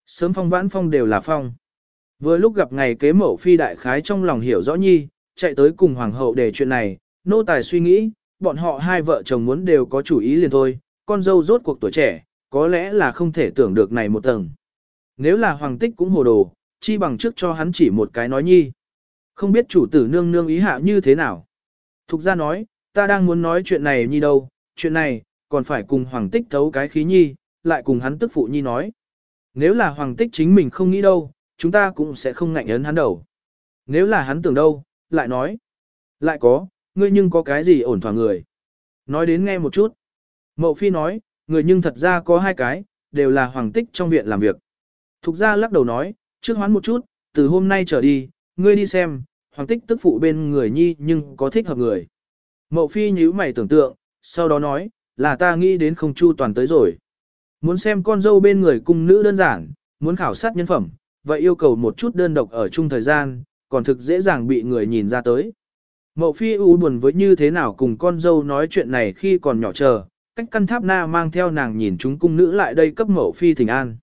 Sớm phong vãn phong đều là phong. Vừa lúc gặp ngày kế mẫu phi đại khái trong lòng hiểu rõ nhi, chạy tới cùng hoàng hậu để chuyện này, nô tài suy nghĩ, bọn họ hai vợ chồng muốn đều có chủ ý liền thôi, con dâu rốt cuộc tuổi trẻ, có lẽ là không thể tưởng được này một tầng. nếu là hoàng tích cũng hồ đồ, chi bằng trước cho hắn chỉ một cái nói nhi. Không biết chủ tử nương nương ý hạ như thế nào. Thục ra nói, ta đang muốn nói chuyện này nhi đâu, chuyện này, còn phải cùng hoàng tích thấu cái khí nhi, lại cùng hắn tức phụ nhi nói. Nếu là hoàng tích chính mình không nghĩ đâu, chúng ta cũng sẽ không ngạnh ấn hắn đầu. Nếu là hắn tưởng đâu, lại nói. Lại có, ngươi nhưng có cái gì ổn thỏa người. Nói đến nghe một chút. Mậu phi nói, người nhưng thật ra có hai cái, đều là hoàng tích trong viện làm việc. Thục ra lắc đầu nói, trước hoán một chút, từ hôm nay trở đi, ngươi đi xem, hoàng tích tức phụ bên người nhi nhưng có thích hợp người. Mậu phi nhíu mày tưởng tượng, sau đó nói, là ta nghĩ đến không chu toàn tới rồi. Muốn xem con dâu bên người cung nữ đơn giản, muốn khảo sát nhân phẩm, vậy yêu cầu một chút đơn độc ở chung thời gian, còn thực dễ dàng bị người nhìn ra tới. Mậu phi u buồn với như thế nào cùng con dâu nói chuyện này khi còn nhỏ chờ, cách căn tháp na mang theo nàng nhìn chúng cung nữ lại đây cấp mậu phi thỉnh an.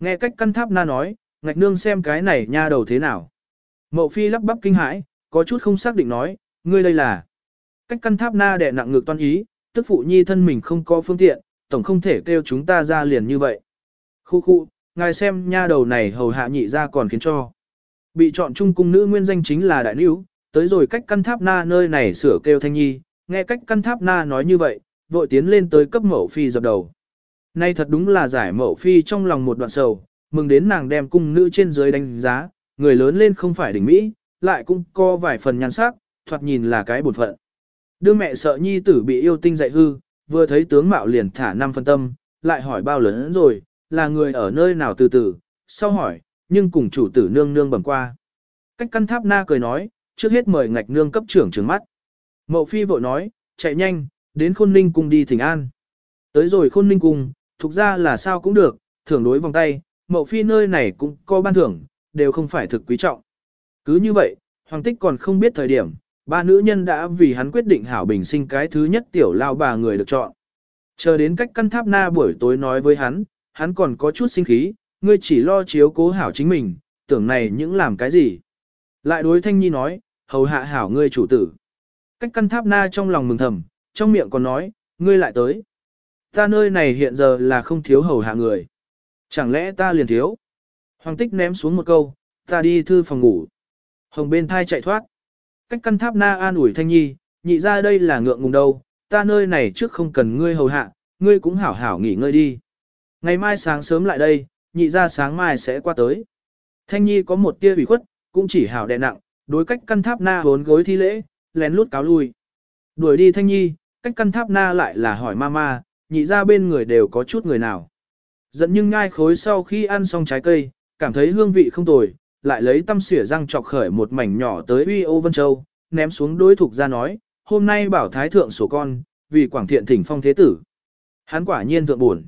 Nghe cách căn tháp na nói, ngạch nương xem cái này nha đầu thế nào. Mậu phi lắp bắp kinh hãi, có chút không xác định nói, ngươi đây là. Cách căn tháp na đè nặng ngược toan ý, tức phụ nhi thân mình không có phương tiện, tổng không thể kêu chúng ta ra liền như vậy. Khu khu, ngài xem nha đầu này hầu hạ nhị ra còn khiến cho. Bị chọn chung cung nữ nguyên danh chính là đại níu, tới rồi cách căn tháp na nơi này sửa kêu thanh nhi, nghe cách căn tháp na nói như vậy, vội tiến lên tới cấp mẫu phi dập đầu. Nay thật đúng là giải mẫu phi trong lòng một đoạn sầu, mừng đến nàng đem cung nữ trên dưới đánh giá, người lớn lên không phải đỉnh Mỹ, lại cũng có vài phần nhan sắc, thoạt nhìn là cái bột phận. Đưa mẹ sợ nhi tử bị yêu tinh dạy hư, vừa thấy tướng mạo liền thả năm phân tâm, lại hỏi bao lớn rồi, là người ở nơi nào từ từ, sau hỏi, nhưng cùng chủ tử nương nương bẩm qua. Cách căn tháp na cười nói, trước hết mời ngạch nương cấp trưởng trừng mắt. Mậu phi vội nói, chạy nhanh, đến khôn ninh cung đi thỉnh an. Tới rồi khôn ninh cung, thuộc ra là sao cũng được, thưởng đối vòng tay, mậu phi nơi này cũng có ban thưởng, đều không phải thực quý trọng. Cứ như vậy, hoàng tích còn không biết thời điểm, ba nữ nhân đã vì hắn quyết định hảo bình sinh cái thứ nhất tiểu lao bà người được chọn. Chờ đến cách căn tháp na buổi tối nói với hắn, hắn còn có chút sinh khí, ngươi chỉ lo chiếu cố hảo chính mình, tưởng này những làm cái gì. Lại đối thanh nhi nói, hầu hạ hảo ngươi chủ tử. Cách căn tháp na trong lòng mừng thầm, trong miệng còn nói, ngươi lại tới. Ta nơi này hiện giờ là không thiếu hầu hạ người. Chẳng lẽ ta liền thiếu? Hoàng tích ném xuống một câu, ta đi thư phòng ngủ. Hồng bên thai chạy thoát. Cách căn tháp na an ủi thanh nhi, nhị ra đây là ngượng ngùng đâu, ta nơi này trước không cần ngươi hầu hạ, ngươi cũng hảo hảo nghỉ ngơi đi. Ngày mai sáng sớm lại đây, nhị ra sáng mai sẽ qua tới. Thanh nhi có một tia ủy khuất, cũng chỉ hảo đè nặng, đối cách căn tháp na hốn gối thi lễ, lén lút cáo lui. Đuổi đi thanh nhi, cách căn tháp na lại là hỏi mama, nhị ra bên người đều có chút người nào. Giận nhưng ngai khối sau khi ăn xong trái cây, cảm thấy hương vị không tồi, lại lấy tâm xỉa răng chọc khởi một mảnh nhỏ tới uy ô vân châu, ném xuống đối thuộc ra nói, hôm nay bảo thái thượng sổ con, vì quảng thiện thỉnh phong thế tử. Hắn quả nhiên thượng buồn.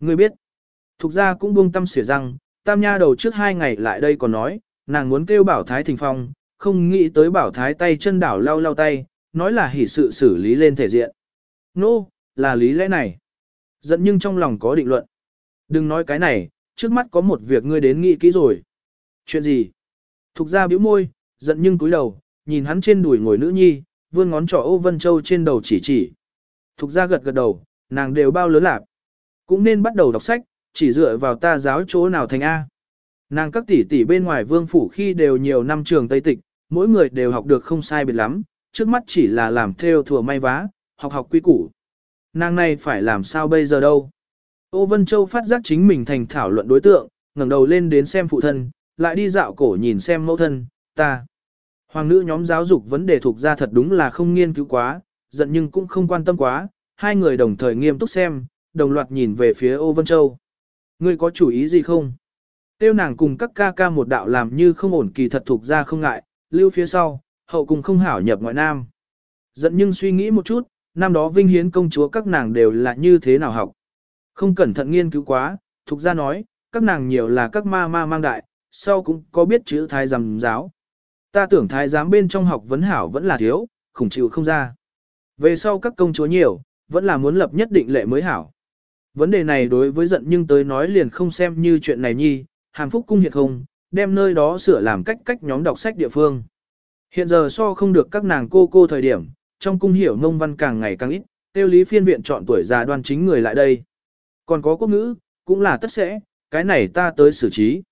Ngươi biết, thuộc ra cũng buông tâm xỉa răng, tam nha đầu trước hai ngày lại đây còn nói, nàng muốn kêu bảo thái thỉnh phong, không nghĩ tới bảo thái tay chân đảo lau lau tay, nói là hỉ sự xử lý lên thể diện. Nô, no, là lý lẽ này. Giận nhưng trong lòng có định luận. Đừng nói cái này, trước mắt có một việc ngươi đến nghĩ kỹ rồi. Chuyện gì? Thục ra bĩu môi, giận nhưng cúi đầu, nhìn hắn trên đùi ngồi nữ nhi, vươn ngón trỏ ô vân châu trên đầu chỉ chỉ. Thục ra gật gật đầu, nàng đều bao lớn lạc. Cũng nên bắt đầu đọc sách, chỉ dựa vào ta giáo chỗ nào thành A. Nàng các tỷ tỷ bên ngoài vương phủ khi đều nhiều năm trường Tây Tịch, mỗi người đều học được không sai biệt lắm, trước mắt chỉ là làm theo thừa may vá, học học quy củ. Nàng này phải làm sao bây giờ đâu? Ô Vân Châu phát giác chính mình thành thảo luận đối tượng, ngẩng đầu lên đến xem phụ thân, lại đi dạo cổ nhìn xem mẫu thân, ta. Hoàng nữ nhóm giáo dục vấn đề thuộc ra thật đúng là không nghiên cứu quá, giận nhưng cũng không quan tâm quá, hai người đồng thời nghiêm túc xem, đồng loạt nhìn về phía Ô Vân Châu. Ngươi có chủ ý gì không? Tiêu nàng cùng các ca ca một đạo làm như không ổn kỳ thật thuộc ra không ngại, lưu phía sau, hậu cùng không hảo nhập ngoại nam. Giận nhưng suy nghĩ một chút, năm đó vinh hiến công chúa các nàng đều là như thế nào học. Không cẩn thận nghiên cứu quá, thuộc ra nói, các nàng nhiều là các ma ma mang đại, sau cũng có biết chữ thái giám giáo. Ta tưởng thái giám bên trong học vấn hảo vẫn là thiếu, khủng chịu không ra. Về sau các công chúa nhiều, vẫn là muốn lập nhất định lệ mới hảo. Vấn đề này đối với giận nhưng tới nói liền không xem như chuyện này nhi, hàm phúc cung hiện không, đem nơi đó sửa làm cách cách nhóm đọc sách địa phương. Hiện giờ so không được các nàng cô cô thời điểm, trong cung hiểu ngông văn càng ngày càng ít, tiêu lý phiên viện chọn tuổi già đoan chính người lại đây. Còn có quốc ngữ, cũng là tất sẽ, cái này ta tới xử trí.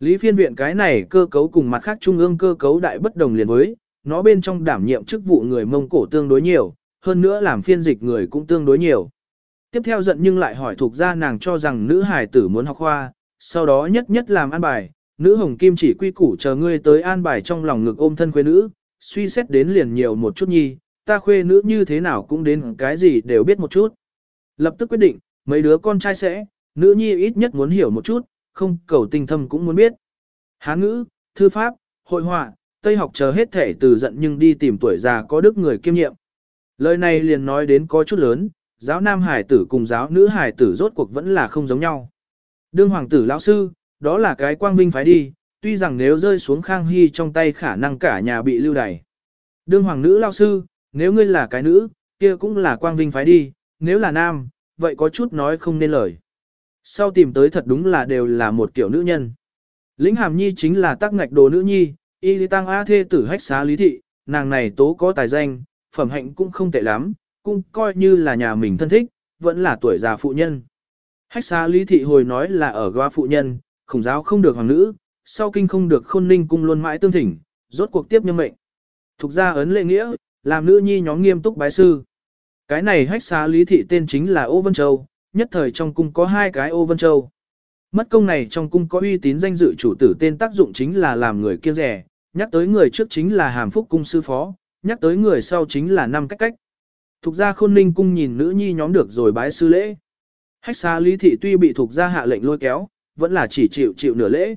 Lý phiên viện cái này cơ cấu cùng mặt khác trung ương cơ cấu đại bất đồng liền với, nó bên trong đảm nhiệm chức vụ người Mông Cổ tương đối nhiều, hơn nữa làm phiên dịch người cũng tương đối nhiều. Tiếp theo giận nhưng lại hỏi thuộc ra nàng cho rằng nữ hải tử muốn học khoa, sau đó nhất nhất làm an bài, nữ hồng kim chỉ quy củ chờ ngươi tới an bài trong lòng ngực ôm thân quê nữ, suy xét đến liền nhiều một chút nhi, ta khuê nữ như thế nào cũng đến cái gì đều biết một chút. Lập tức quyết định, mấy đứa con trai sẽ, nữ nhi ít nhất muốn hiểu một chút, không cầu tinh thâm cũng muốn biết. Hán ngữ, thư pháp, hội họa, Tây học chờ hết thể từ giận nhưng đi tìm tuổi già có đức người kiêm nhiệm. Lời này liền nói đến có chút lớn, giáo nam hải tử cùng giáo nữ hải tử rốt cuộc vẫn là không giống nhau. Đương hoàng tử lão sư, đó là cái quang vinh phái đi, tuy rằng nếu rơi xuống khang hy trong tay khả năng cả nhà bị lưu đày. Đương hoàng nữ lão sư, nếu ngươi là cái nữ, kia cũng là quang vinh phái đi, nếu là nam, vậy có chút nói không nên lời. Sau tìm tới thật đúng là đều là một kiểu nữ nhân. Lĩnh hàm nhi chính là tác ngạch đồ nữ nhi, y lý tăng a thê tử hách xá lý thị, nàng này tố có tài danh, phẩm hạnh cũng không tệ lắm, cũng coi như là nhà mình thân thích, vẫn là tuổi già phụ nhân. Hách xá lý thị hồi nói là ở góa phụ nhân, khổng giáo không được hoàng nữ, sau kinh không được khôn ninh cung luôn mãi tương thỉnh, rốt cuộc tiếp nhân mệnh. Thục ra ấn lệ nghĩa, làm nữ nhi nhóm nghiêm túc bái sư. Cái này hách xá lý thị tên chính là Ô Vân Châu, nhất thời trong cung có hai cái Ô Vân Châu. Mất công này trong cung có uy tín danh dự chủ tử tên tác dụng chính là làm người kia rẻ, nhắc tới người trước chính là hàm phúc cung sư phó, nhắc tới người sau chính là năm cách cách. Thục gia khôn ninh cung nhìn nữ nhi nhóm được rồi bái sư lễ. Hách xa lý thị tuy bị thục gia hạ lệnh lôi kéo, vẫn là chỉ chịu chịu nửa lễ.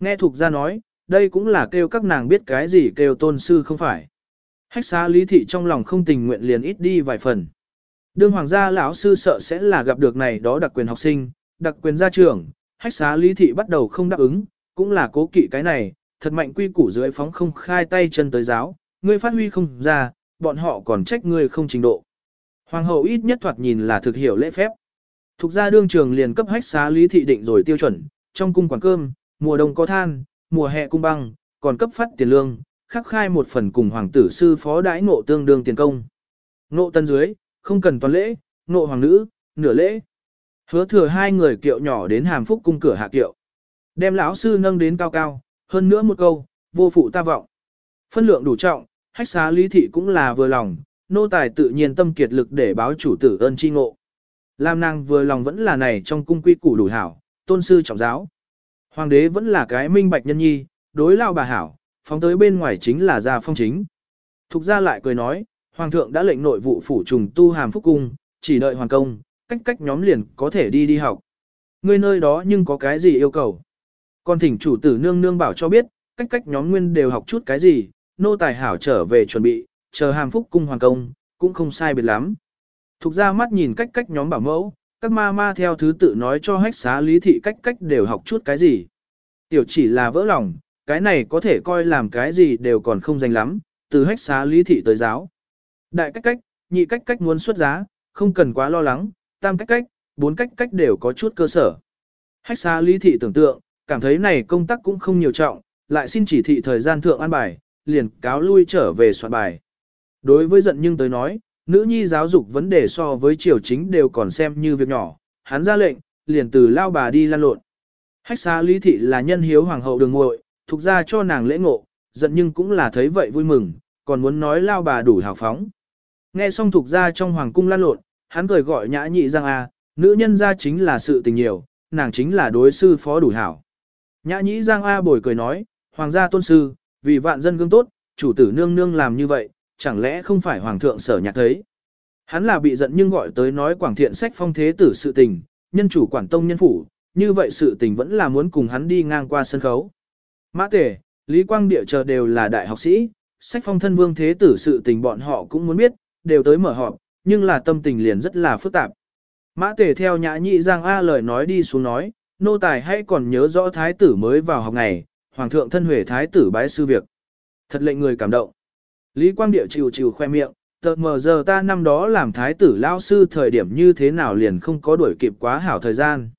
Nghe thục gia nói, đây cũng là kêu các nàng biết cái gì kêu tôn sư không phải. Hách xá lý thị trong lòng không tình nguyện liền ít đi vài phần. Đương hoàng gia lão sư sợ sẽ là gặp được này đó đặc quyền học sinh, đặc quyền gia trưởng, hách xá lý thị bắt đầu không đáp ứng, cũng là cố kỵ cái này, thật mạnh quy củ dưới phóng không khai tay chân tới giáo, ngươi phát huy không ra, bọn họ còn trách ngươi không trình độ. Hoàng hậu ít nhất thoạt nhìn là thực hiểu lễ phép. Thục ra đương trường liền cấp hách xá lý thị định rồi tiêu chuẩn, trong cung quản cơm, mùa đông có than, mùa hè cung băng, còn cấp phát tiền lương, khắc khai một phần cùng hoàng tử sư phó đãi ngộ tương đương tiền công. Ngộ tân dưới, không cần toàn lễ, ngộ hoàng nữ, nửa lễ. Hứa thừa hai người kiệu nhỏ đến hàm phúc cung cửa hạ kiệu. Đem lão sư nâng đến cao cao, hơn nữa một câu, vô phụ ta vọng. Phân lượng đủ trọng, hách xá lý thị cũng là vừa lòng, nô tài tự nhiên tâm kiệt lực để báo chủ tử ơn chi ngộ. lam nàng vừa lòng vẫn là này trong cung quy củ đủ hảo, tôn sư trọng giáo. Hoàng đế vẫn là cái minh bạch nhân nhi, đối lao bà hảo, phóng tới bên ngoài chính là gia phong chính. Thục ra lại cười nói, Hoàng thượng đã lệnh nội vụ phủ trùng tu hàm phúc cung, chỉ đợi hoàng công, cách cách nhóm liền có thể đi đi học. Ngươi nơi đó nhưng có cái gì yêu cầu? Còn thỉnh chủ tử nương nương bảo cho biết, cách cách nhóm nguyên đều học chút cái gì, nô tài hảo trở về chuẩn bị, chờ hàm phúc cung hoàng công, cũng không sai biệt lắm. Thục ra mắt nhìn cách cách nhóm bảo mẫu, các ma ma theo thứ tự nói cho hách xá lý thị cách cách đều học chút cái gì. Tiểu chỉ là vỡ lòng, cái này có thể coi làm cái gì đều còn không danh lắm, từ hách xá lý thị tới giáo. Đại cách cách, nhị cách cách muốn xuất giá, không cần quá lo lắng, tam cách cách, bốn cách cách đều có chút cơ sở. Hách xá lý thị tưởng tượng, cảm thấy này công tác cũng không nhiều trọng, lại xin chỉ thị thời gian thượng an bài, liền cáo lui trở về soạn bài. Đối với giận nhưng tới nói, nữ nhi giáo dục vấn đề so với triều chính đều còn xem như việc nhỏ, hắn ra lệnh, liền từ lao bà đi lan lộn. Hách xá lý thị là nhân hiếu hoàng hậu đường ngội, thuộc ra cho nàng lễ ngộ, giận nhưng cũng là thấy vậy vui mừng, còn muốn nói lao bà đủ hào phóng. Nghe xong thuộc ra trong hoàng cung lan lộn, hắn cười gọi nhã nhị giang a, nữ nhân ra chính là sự tình nhiều, nàng chính là đối sư phó đủ hảo. Nhã nhĩ giang a bồi cười nói, hoàng gia tôn sư, vì vạn dân gương tốt, chủ tử nương nương làm như vậy, chẳng lẽ không phải hoàng thượng sở nhạc thấy. Hắn là bị giận nhưng gọi tới nói quảng thiện sách phong thế tử sự tình, nhân chủ quản tông nhân phủ, như vậy sự tình vẫn là muốn cùng hắn đi ngang qua sân khấu. Mã tể, Lý Quang Địa chờ đều là đại học sĩ, sách phong thân vương thế tử sự tình bọn họ cũng muốn biết, đều tới mở họp, nhưng là tâm tình liền rất là phức tạp. Mã tề theo nhã nhị giang A lời nói đi xuống nói, nô tài hay còn nhớ rõ thái tử mới vào học ngày, hoàng thượng thân huệ thái tử bái sư việc. Thật lệnh người cảm động. Lý Quang Điệu chịu chịu khoe miệng, tờ mờ giờ ta năm đó làm thái tử lao sư thời điểm như thế nào liền không có đuổi kịp quá hảo thời gian.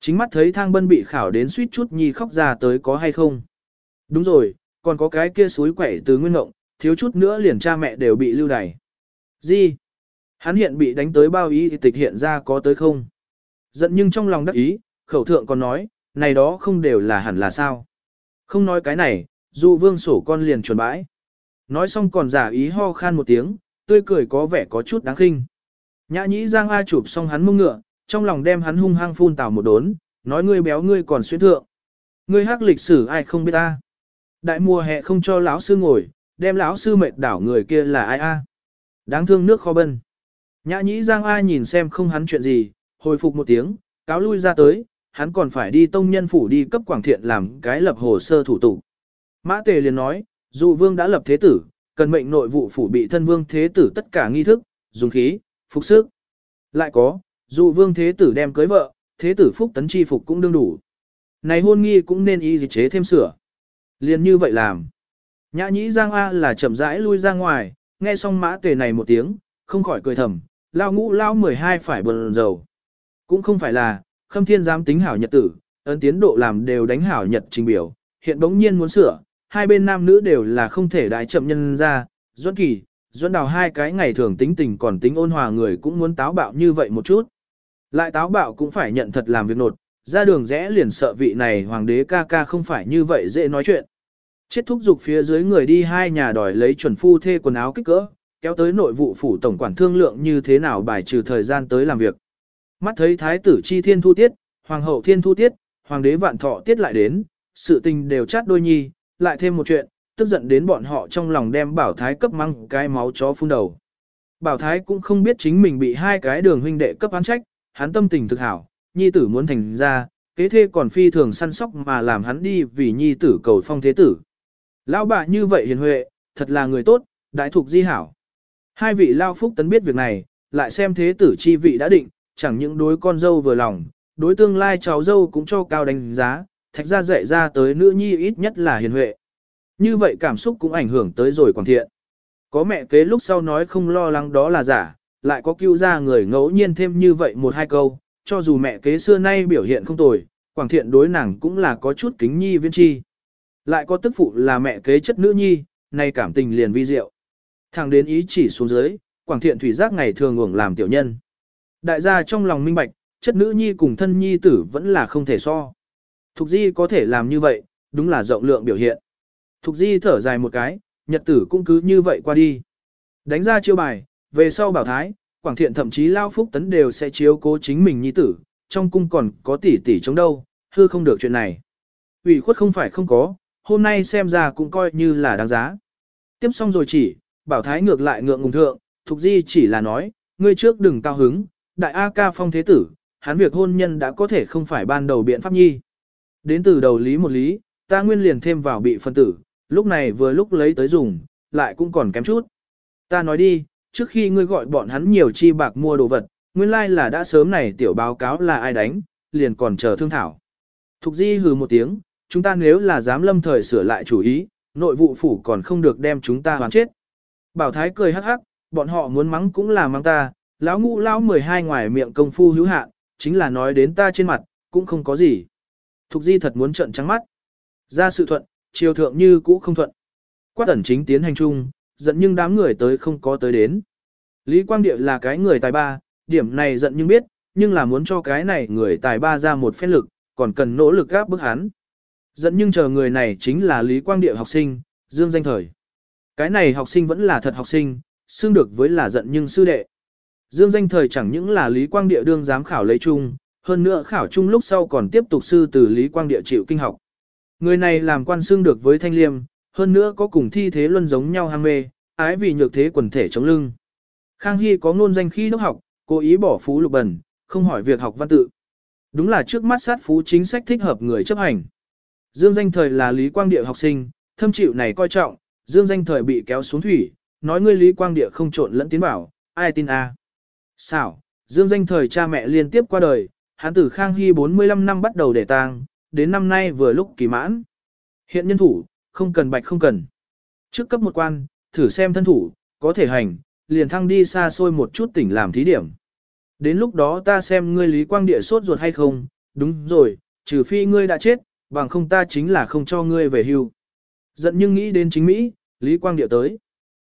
Chính mắt thấy thang bân bị khảo đến suýt chút nhi khóc ra tới có hay không. Đúng rồi, còn có cái kia suối quẩy từ nguyên ngộng, thiếu chút nữa liền cha mẹ đều bị lưu đày. Gì? Hắn hiện bị đánh tới bao ý thì tịch hiện ra có tới không? Giận nhưng trong lòng đắc ý, khẩu thượng còn nói, này đó không đều là hẳn là sao. Không nói cái này, dụ vương sổ con liền chuẩn bãi. Nói xong còn giả ý ho khan một tiếng, tươi cười có vẻ có chút đáng khinh. Nhã nhĩ giang A chụp xong hắn mông ngựa, trong lòng đem hắn hung hăng phun tào một đốn, nói ngươi béo ngươi còn xuyên thượng. Ngươi hắc lịch sử ai không biết ta. Đại mùa hè không cho lão sư ngồi, đem lão sư mệt đảo người kia là ai a? Đáng thương nước kho bân. Nhã nhĩ giang A nhìn xem không hắn chuyện gì, hồi phục một tiếng, cáo lui ra tới, hắn còn phải đi tông nhân phủ đi cấp quảng thiện làm cái lập hồ sơ thủ tục. Mã tề liền nói, dụ vương đã lập thế tử, cần mệnh nội vụ phủ bị thân vương thế tử tất cả nghi thức, dùng khí, phục sức. Lại có, dụ vương thế tử đem cưới vợ, thế tử phúc tấn chi phục cũng đương đủ. Này hôn nghi cũng nên y dịch chế thêm sửa. Liền như vậy làm. Nhã nhĩ Giang A là chậm rãi lui ra ngoài, nghe xong mã tề này một tiếng, không khỏi cười thầm, lao ngũ lao 12 phải bần dầu. Cũng không phải là, khâm thiên dám tính hảo nhật tử, ấn tiến độ làm đều đánh hảo nhật trình biểu, hiện bỗng nhiên muốn sửa, hai bên nam nữ đều là không thể đại chậm nhân ra, Duẫn Kỳ, Duẫn Đào hai cái ngày thường tính tình còn tính ôn hòa người cũng muốn táo bạo như vậy một chút. Lại táo bạo cũng phải nhận thật làm việc nột, ra đường rẽ liền sợ vị này hoàng đế ca ca không phải như vậy dễ nói chuyện. Chết thúc dục phía dưới người đi hai nhà đòi lấy chuẩn phu thê quần áo kích cỡ, kéo tới nội vụ phủ tổng quản thương lượng như thế nào bài trừ thời gian tới làm việc. Mắt thấy thái tử chi thiên thu tiết, hoàng hậu thiên thu tiết, hoàng đế vạn thọ tiết lại đến, sự tình đều chát đôi nhi, lại thêm một chuyện, tức giận đến bọn họ trong lòng đem bảo thái cấp măng cái máu chó phun đầu. Bảo thái cũng không biết chính mình bị hai cái đường huynh đệ cấp án trách, hắn tâm tình thực hảo, nhi tử muốn thành ra, kế thê còn phi thường săn sóc mà làm hắn đi vì nhi tử cầu phong thế tử. Lão bà như vậy hiền huệ, thật là người tốt, đại thuộc di hảo. Hai vị lao phúc tấn biết việc này, lại xem thế tử chi vị đã định, chẳng những đối con dâu vừa lòng, đối tương lai cháu dâu cũng cho cao đánh giá, thạch ra dạy ra tới nữ nhi ít nhất là hiền huệ. Như vậy cảm xúc cũng ảnh hưởng tới rồi quảng thiện. Có mẹ kế lúc sau nói không lo lắng đó là giả, lại có cứu ra người ngẫu nhiên thêm như vậy một hai câu, cho dù mẹ kế xưa nay biểu hiện không tồi, quảng thiện đối nàng cũng là có chút kính nhi viên chi. Lại có tức phụ là mẹ kế chất nữ nhi, nay cảm tình liền vi diệu. Thằng đến ý chỉ xuống dưới, quảng thiện thủy giác ngày thường ngủng làm tiểu nhân. Đại gia trong lòng minh bạch, chất nữ nhi cùng thân nhi tử vẫn là không thể so. Thục di có thể làm như vậy, đúng là rộng lượng biểu hiện. Thục di thở dài một cái, nhật tử cũng cứ như vậy qua đi. Đánh ra chiêu bài, về sau bảo thái, quảng thiện thậm chí lao phúc tấn đều sẽ chiếu cố chính mình nhi tử, trong cung còn có tỷ tỷ chống đâu, hư không được chuyện này. ủy khuất không phải không có, hôm nay xem ra cũng coi như là đáng giá. Tiếp xong rồi chỉ, bảo thái ngược lại ngượng ngùng thượng, thục di chỉ là nói, ngươi trước đừng cao hứng, đại A ca phong thế tử, hắn việc hôn nhân đã có thể không phải ban đầu biện pháp nhi. Đến từ đầu lý một lý, ta nguyên liền thêm vào bị phân tử, lúc này vừa lúc lấy tới dùng, lại cũng còn kém chút. Ta nói đi, trước khi ngươi gọi bọn hắn nhiều chi bạc mua đồ vật, nguyên lai like là đã sớm này tiểu báo cáo là ai đánh, liền còn chờ thương thảo. Thục di hừ một tiếng, chúng ta nếu là dám lâm thời sửa lại chủ ý, nội vụ phủ còn không được đem chúng ta hoàn chết. Bảo Thái cười hắc hắc, bọn họ muốn mắng cũng là mắng ta, lão ngũ lão 12 ngoài miệng công phu hữu hạn, chính là nói đến ta trên mặt, cũng không có gì. Thục di thật muốn trợn trắng mắt. Ra sự thuận, chiều thượng như cũ không thuận. Quát ẩn chính tiến hành chung, giận nhưng đám người tới không có tới đến. Lý Quang Địa là cái người tài ba, điểm này giận nhưng biết, nhưng là muốn cho cái này người tài ba ra một phép lực, còn cần nỗ lực gáp bức hắn. Giận nhưng chờ người này chính là Lý Quang Địa học sinh, Dương Danh Thời. Cái này học sinh vẫn là thật học sinh, xương được với là giận nhưng sư đệ. Dương Danh Thời chẳng những là Lý Quang Địa đương giám khảo lấy chung, hơn nữa khảo chung lúc sau còn tiếp tục sư từ Lý Quang Địa chịu kinh học. Người này làm quan xương được với Thanh Liêm, hơn nữa có cùng thi thế luân giống nhau ham mê, ái vì nhược thế quần thể chống lưng. Khang Hy có ngôn danh khi đốc học, cố ý bỏ phú lục bẩn, không hỏi việc học văn tự. Đúng là trước mắt sát phú chính sách thích hợp người chấp hành. Dương danh thời là Lý Quang Địa học sinh, thâm chịu này coi trọng, Dương danh thời bị kéo xuống thủy, nói ngươi Lý Quang Địa không trộn lẫn tiến bảo, ai tin a? À? Xảo, Dương danh thời cha mẹ liên tiếp qua đời, hắn tử Khang Hy 45 năm bắt đầu để tang, đến năm nay vừa lúc kỳ mãn. Hiện nhân thủ, không cần bạch không cần. Trước cấp một quan, thử xem thân thủ, có thể hành, liền thăng đi xa xôi một chút tỉnh làm thí điểm. Đến lúc đó ta xem ngươi Lý Quang Địa sốt ruột hay không, đúng rồi, trừ phi ngươi đã chết, bằng không ta chính là không cho ngươi về hưu. Giận nhưng nghĩ đến chính Mỹ, Lý Quang Địa tới.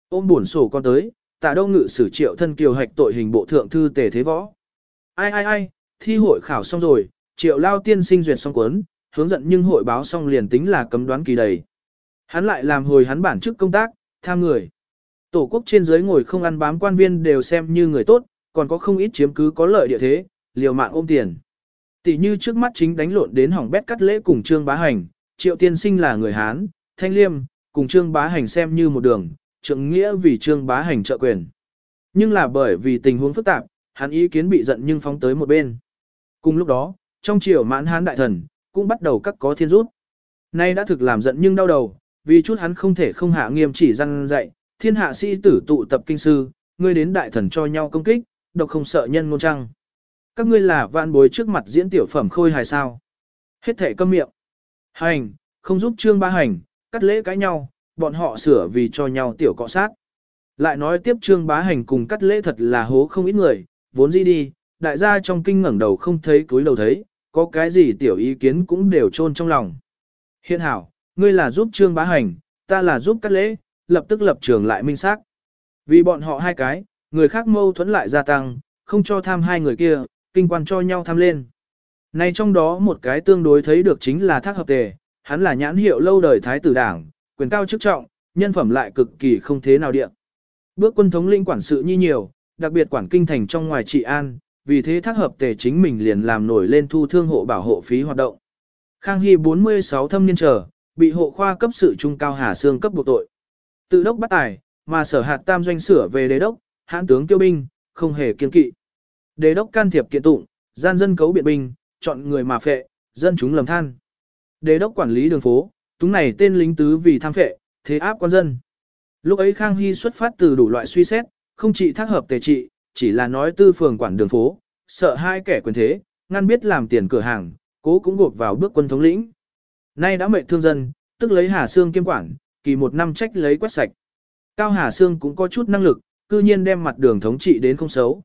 Ôm buồn sổ con tới, tạ đâu ngự sử triệu thân kiều hạch tội hình bộ thượng thư tề thế võ. Ai ai ai, thi hội khảo xong rồi, triệu lao tiên sinh duyệt xong cuốn, hướng dẫn nhưng hội báo xong liền tính là cấm đoán kỳ đầy. Hắn lại làm hồi hắn bản chức công tác, tham người. Tổ quốc trên dưới ngồi không ăn bám quan viên đều xem như người tốt, còn có không ít chiếm cứ có lợi địa thế, liều mạng ôm tiền. Tỷ như trước mắt chính đánh lộn đến hỏng bét cắt lễ cùng Trương Bá Hành, Triệu Tiên Sinh là người Hán, Thanh Liêm, cùng Trương Bá Hành xem như một đường, trượng nghĩa vì Trương Bá Hành trợ quyền. Nhưng là bởi vì tình huống phức tạp, hắn ý kiến bị giận nhưng phóng tới một bên. Cùng lúc đó, trong triều mãn hán đại thần, cũng bắt đầu cắt có thiên rút. Nay đã thực làm giận nhưng đau đầu, vì chút hắn không thể không hạ nghiêm chỉ răng dạy, thiên hạ sĩ tử tụ tập kinh sư, ngươi đến đại thần cho nhau công kích, độc không sợ nhân ngôn trăng. Các ngươi là vạn bối trước mặt diễn tiểu phẩm khôi hài sao. Hết thể câm miệng. Hành, không giúp trương ba hành, cắt lễ cãi nhau, bọn họ sửa vì cho nhau tiểu cọ sát. Lại nói tiếp trương bá hành cùng cắt lễ thật là hố không ít người, vốn gì đi, đại gia trong kinh ngẩng đầu không thấy túi đầu thấy, có cái gì tiểu ý kiến cũng đều chôn trong lòng. Hiện hảo, ngươi là giúp trương bá hành, ta là giúp cắt lễ, lập tức lập trường lại minh xác. Vì bọn họ hai cái, người khác mâu thuẫn lại gia tăng, không cho tham hai người kia, kinh quan cho nhau tham lên. Này trong đó một cái tương đối thấy được chính là thác hợp tề, hắn là nhãn hiệu lâu đời thái tử đảng, quyền cao chức trọng, nhân phẩm lại cực kỳ không thế nào điện. Bước quân thống lĩnh quản sự nhi nhiều, đặc biệt quản kinh thành trong ngoài trị an, vì thế thác hợp tề chính mình liền làm nổi lên thu thương hộ bảo hộ phí hoạt động. Khang Hy 46 thâm niên trở, bị hộ khoa cấp sự trung cao Hà Sương cấp buộc tội. Tự đốc bắt tài, mà sở hạt tam doanh sửa về đế đốc, hãn tướng tiêu binh, không hề kiên kỵ. Đế đốc can thiệp kiện tụng, gian dân cấu biện binh, chọn người mà phệ, dân chúng lầm than. Đế đốc quản lý đường phố, túng này tên lính tứ vì tham phệ, thế áp quan dân. Lúc ấy Khang Hy xuất phát từ đủ loại suy xét, không chỉ thác hợp tề trị, chỉ là nói tư phường quản đường phố, sợ hai kẻ quyền thế, ngăn biết làm tiền cửa hàng, cố cũng gộp vào bước quân thống lĩnh. Nay đã mệnh thương dân, tức lấy Hà Sương kiêm quản, kỳ một năm trách lấy quét sạch. Cao Hà Sương cũng có chút năng lực, cư nhiên đem mặt đường thống trị đến không xấu.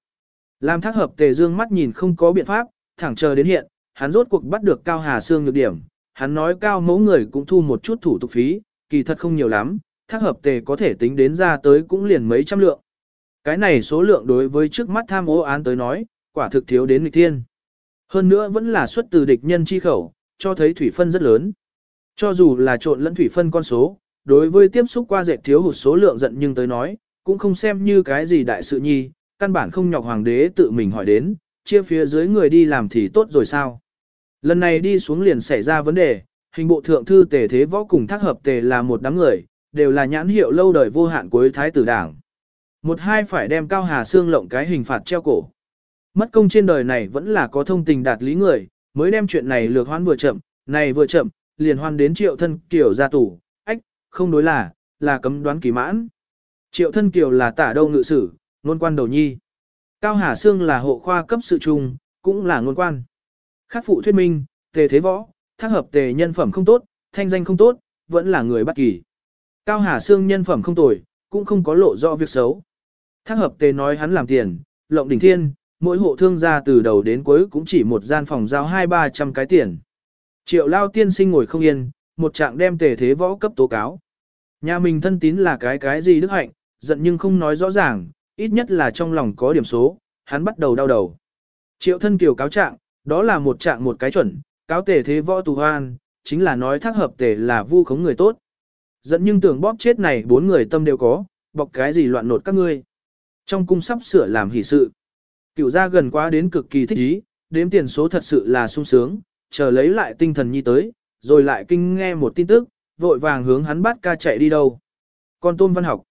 Làm thác hợp tề dương mắt nhìn không có biện pháp, thẳng chờ đến hiện, hắn rốt cuộc bắt được Cao Hà Sương nhược điểm. Hắn nói cao mẫu người cũng thu một chút thủ tục phí, kỳ thật không nhiều lắm, thác hợp tề có thể tính đến ra tới cũng liền mấy trăm lượng. Cái này số lượng đối với trước mắt tham ô án tới nói, quả thực thiếu đến nghịch thiên. Hơn nữa vẫn là xuất từ địch nhân chi khẩu, cho thấy thủy phân rất lớn. Cho dù là trộn lẫn thủy phân con số, đối với tiếp xúc qua dệt thiếu hụt số lượng giận nhưng tới nói, cũng không xem như cái gì đại sự nhi, căn bản không nhọc hoàng đế tự mình hỏi đến, chia phía dưới người đi làm thì tốt rồi sao. Lần này đi xuống liền xảy ra vấn đề, hình bộ thượng thư tề thế võ cùng thác hợp tề là một đám người, đều là nhãn hiệu lâu đời vô hạn cuối thái tử đảng. Một hai phải đem Cao Hà xương lộng cái hình phạt treo cổ. Mất công trên đời này vẫn là có thông tình đạt lý người, mới đem chuyện này lược hoan vừa chậm, này vừa chậm, liền hoan đến triệu thân kiểu ra tủ, không đối là, là cấm đoán kỳ mãn. Triệu thân kiều là tả đâu ngự sử, ngôn quan đầu nhi. Cao Hà Sương là hộ khoa cấp sự trung, cũng là ngôn quan. Khắc phụ thuyết minh, tề thế võ, thác hợp tề nhân phẩm không tốt, thanh danh không tốt, vẫn là người bất kỳ. Cao Hà Sương nhân phẩm không tồi, cũng không có lộ rõ việc xấu. Thác hợp tề nói hắn làm tiền, lộng đỉnh thiên, mỗi hộ thương gia từ đầu đến cuối cũng chỉ một gian phòng giao hai ba trăm cái tiền. Triệu lao tiên sinh ngồi không yên, một trạng đem tề thế võ cấp tố cáo. Nhà mình thân tín là cái cái gì đức hạnh, giận nhưng không nói rõ ràng, ít nhất là trong lòng có điểm số, hắn bắt đầu đau đầu. Triệu thân kiều cáo trạng, đó là một trạng một cái chuẩn, cáo tề thế võ tù hoan, chính là nói thác hợp tề là vu khống người tốt. Giận nhưng tưởng bóp chết này bốn người tâm đều có, bọc cái gì loạn nột các ngươi. Trong cung sắp sửa làm hỷ sự. Cửu gia gần quá đến cực kỳ thích ý, đếm tiền số thật sự là sung sướng, chờ lấy lại tinh thần nhi tới, rồi lại kinh nghe một tin tức, vội vàng hướng hắn bắt ca chạy đi đâu. Con tôm văn học.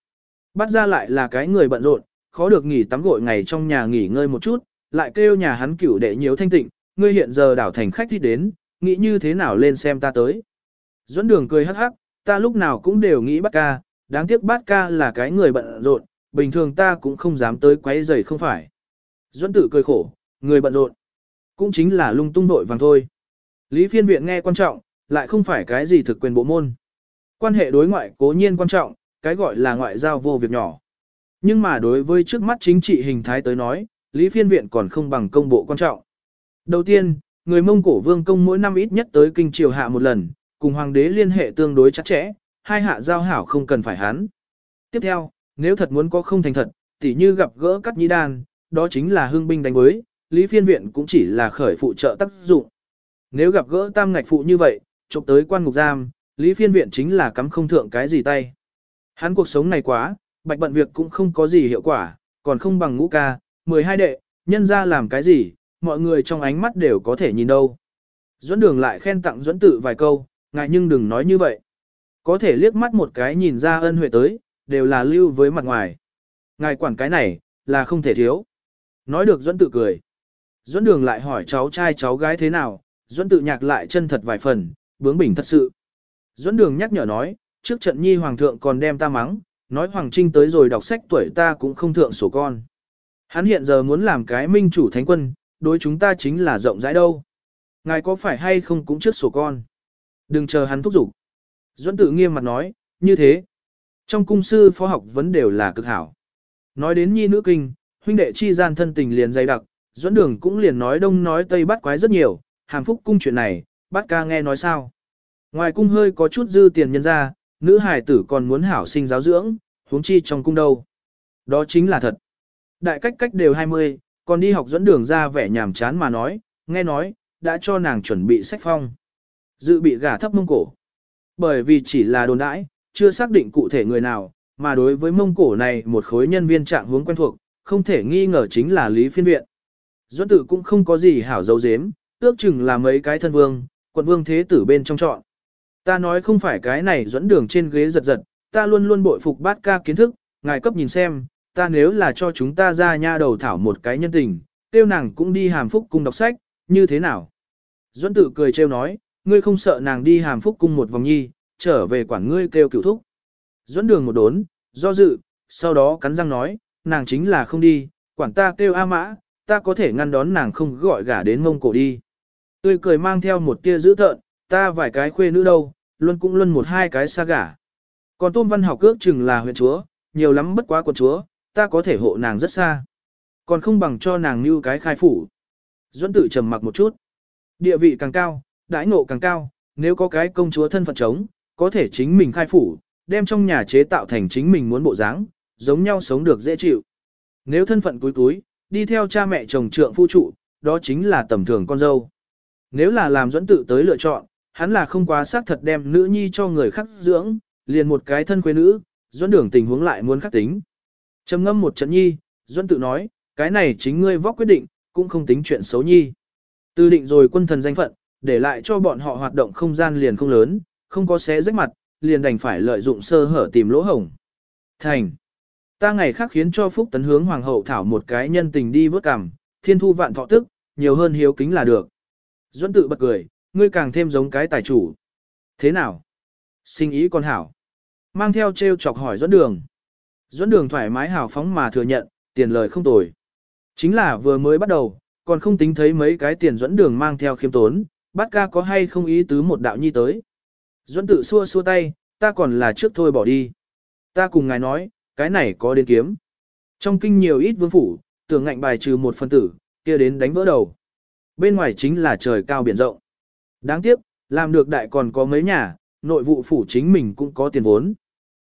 Bắt ra lại là cái người bận rộn, khó được nghỉ tắm gội ngày trong nhà nghỉ ngơi một chút, lại kêu nhà hắn cửu đệ nhiều thanh tịnh, ngươi hiện giờ đảo thành khách đi đến, nghĩ như thế nào lên xem ta tới. Duẫn đường cười hắc hắc, ta lúc nào cũng đều nghĩ bắt ca, đáng tiếc bắt ca là cái người bận rộn, bình thường ta cũng không dám tới quấy rầy không phải. Duẫn tử cười khổ, người bận rộn, cũng chính là lung tung đội vàng thôi. Lý phiên viện nghe quan trọng, lại không phải cái gì thực quyền bộ môn. Quan hệ đối ngoại cố nhiên quan trọng, cái gọi là ngoại giao vô việc nhỏ. Nhưng mà đối với trước mắt chính trị hình thái tới nói, Lý phiên viện còn không bằng công bộ quan trọng. Đầu tiên, người Mông Cổ Vương công mỗi năm ít nhất tới kinh triều hạ một lần, cùng hoàng đế liên hệ tương đối chặt chẽ, hai hạ giao hảo không cần phải hắn. Tiếp theo, nếu thật muốn có không thành thật, tỉ như gặp gỡ cắt nhĩ đan, đó chính là hương binh đánh với, Lý Phiên Viện cũng chỉ là khởi phụ trợ tác dụng. Nếu gặp gỡ tam ngạch phụ như vậy, chụp tới quan ngục giam, Lý Phiên Viện chính là cắm không thượng cái gì tay. Hắn cuộc sống này quá, bạch bận việc cũng không có gì hiệu quả, còn không bằng ngũ ca, 12 đệ, nhân ra làm cái gì, mọi người trong ánh mắt đều có thể nhìn đâu. Duẫn đường lại khen tặng Duẫn tự vài câu, ngại nhưng đừng nói như vậy. Có thể liếc mắt một cái nhìn ra ân huệ tới, đều là lưu với mặt ngoài. Ngài quản cái này, là không thể thiếu. Nói được Duẫn tự cười. Duẫn đường lại hỏi cháu trai cháu gái thế nào, Duẫn tự nhạc lại chân thật vài phần, bướng bỉnh thật sự. Duẫn đường nhắc nhở nói, trước trận nhi hoàng thượng còn đem ta mắng, nói hoàng trinh tới rồi đọc sách tuổi ta cũng không thượng sổ con. Hắn hiện giờ muốn làm cái minh chủ thánh quân, đối chúng ta chính là rộng rãi đâu. Ngài có phải hay không cũng trước sổ con. Đừng chờ hắn thúc giục. Duẫn tự nghiêm mặt nói, như thế. Trong cung sư phó học vẫn đều là cực hảo. Nói đến nhi nữ kinh, huynh đệ chi gian thân tình liền dày đặc, Duẫn đường cũng liền nói đông nói tây bắt quái rất nhiều, hàm phúc cung chuyện này, Bát ca nghe nói sao. Ngoài cung hơi có chút dư tiền nhân ra, nữ hải tử còn muốn hảo sinh giáo dưỡng, huống chi trong cung đâu. Đó chính là thật. Đại cách cách đều 20, còn đi học dẫn đường ra vẻ nhàm chán mà nói, nghe nói, đã cho nàng chuẩn bị sách phong. Dự bị gả thấp mông cổ. Bởi vì chỉ là đồn đãi, chưa xác định cụ thể người nào, mà đối với mông cổ này một khối nhân viên trạng hướng quen thuộc, không thể nghi ngờ chính là Lý Phiên Viện. Duẫn tử cũng không có gì hảo dấu dếm, ước chừng là mấy cái thân vương, quận vương thế tử bên trong chọn. Ta nói không phải cái này dẫn đường trên ghế giật giật, ta luôn luôn bội phục bát ca kiến thức, ngài cấp nhìn xem, ta nếu là cho chúng ta ra nha đầu thảo một cái nhân tình, tiêu nàng cũng đi hàm phúc cung đọc sách, như thế nào? Duẫn Tử cười trêu nói, ngươi không sợ nàng đi hàm phúc cung một vòng nhi, trở về quản ngươi kêu cửu thúc. Duẫn đường một đốn, do dự, sau đó cắn răng nói, nàng chính là không đi, quản ta kêu A mã, ta có thể ngăn đón nàng không gọi gả đến mông cổ đi. Tươi cười mang theo một tia dữ tợn, ta vài cái khuê nữ đâu, luôn cũng luôn một hai cái xa gả. Còn tôn văn học ước chừng là huyện chúa, nhiều lắm bất quá quận chúa, ta có thể hộ nàng rất xa. Còn không bằng cho nàng như cái khai phủ. Duẫn tự trầm mặc một chút. Địa vị càng cao, đãi ngộ càng cao, nếu có cái công chúa thân phận trống, có thể chính mình khai phủ, đem trong nhà chế tạo thành chính mình muốn bộ dáng, giống nhau sống được dễ chịu. Nếu thân phận túi túi, đi theo cha mẹ chồng trượng phu trụ, đó chính là tầm thường con dâu. Nếu là làm dẫn tự tới lựa chọn, hắn là không quá xác thật đem nữ nhi cho người khác dưỡng, liền một cái thân quê nữ, dẫn đường tình huống lại muốn khắc tính. trầm ngâm một trận nhi, dẫn tự nói, cái này chính ngươi vóc quyết định, cũng không tính chuyện xấu nhi. Tư định rồi quân thần danh phận, để lại cho bọn họ hoạt động không gian liền không lớn, không có xé rách mặt, liền đành phải lợi dụng sơ hở tìm lỗ hổng. Thành. Ta ngày khác khiến cho Phúc Tấn hướng Hoàng hậu thảo một cái nhân tình đi vớt cằm, thiên thu vạn thọ tức, nhiều hơn hiếu kính là được. Duẫn tự bật cười, ngươi càng thêm giống cái tài chủ. Thế nào? Sinh ý con hảo. Mang theo treo chọc hỏi Duẫn đường. Duẫn đường thoải mái hào phóng mà thừa nhận, tiền lời không tồi. Chính là vừa mới bắt đầu, còn không tính thấy mấy cái tiền Duẫn đường mang theo khiêm tốn, bát ca có hay không ý tứ một đạo nhi tới. Duẫn tự xua xua tay, ta còn là trước thôi bỏ đi. Ta cùng ngài nói, cái này có đến kiếm. Trong kinh nhiều ít vương phủ, tưởng ngạnh bài trừ một phân tử, kia đến đánh vỡ đầu. Bên ngoài chính là trời cao biển rộng. Đáng tiếc, làm được đại còn có mấy nhà, nội vụ phủ chính mình cũng có tiền vốn.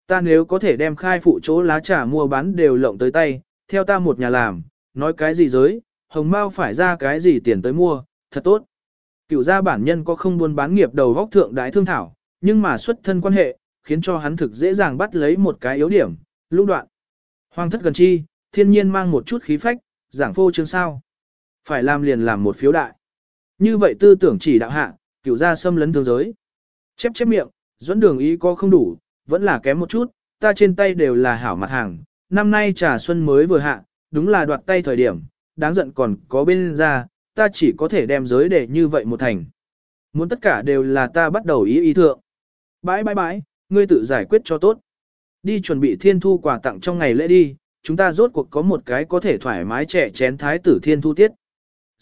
Ta nếu có thể đem khai phụ chỗ lá trà mua bán đều lộng tới tay, theo ta một nhà làm, nói cái gì giới, hồng mao phải ra cái gì tiền tới mua, thật tốt. Cựu gia bản nhân có không buôn bán nghiệp đầu vóc thượng đái thương thảo, nhưng mà xuất thân quan hệ, khiến cho hắn thực dễ dàng bắt lấy một cái yếu điểm, lũng đoạn. Hoàng thất gần chi, thiên nhiên mang một chút khí phách, giảng phô chương sao. Phải làm liền làm một phiếu đại. Như vậy tư tưởng chỉ đạo hạ, cửu gia xâm lấn thương giới. Chép chép miệng, dẫn đường ý có không đủ, vẫn là kém một chút, ta trên tay đều là hảo mặt hàng. Năm nay trà xuân mới vừa hạ, đúng là đoạt tay thời điểm, đáng giận còn có bên ra, ta chỉ có thể đem giới để như vậy một thành. Muốn tất cả đều là ta bắt đầu ý ý thượng. Bãi bãi bãi, ngươi tự giải quyết cho tốt. Đi chuẩn bị thiên thu quà tặng trong ngày lễ đi, chúng ta rốt cuộc có một cái có thể thoải mái trẻ chén thái tử thiên thu tiết.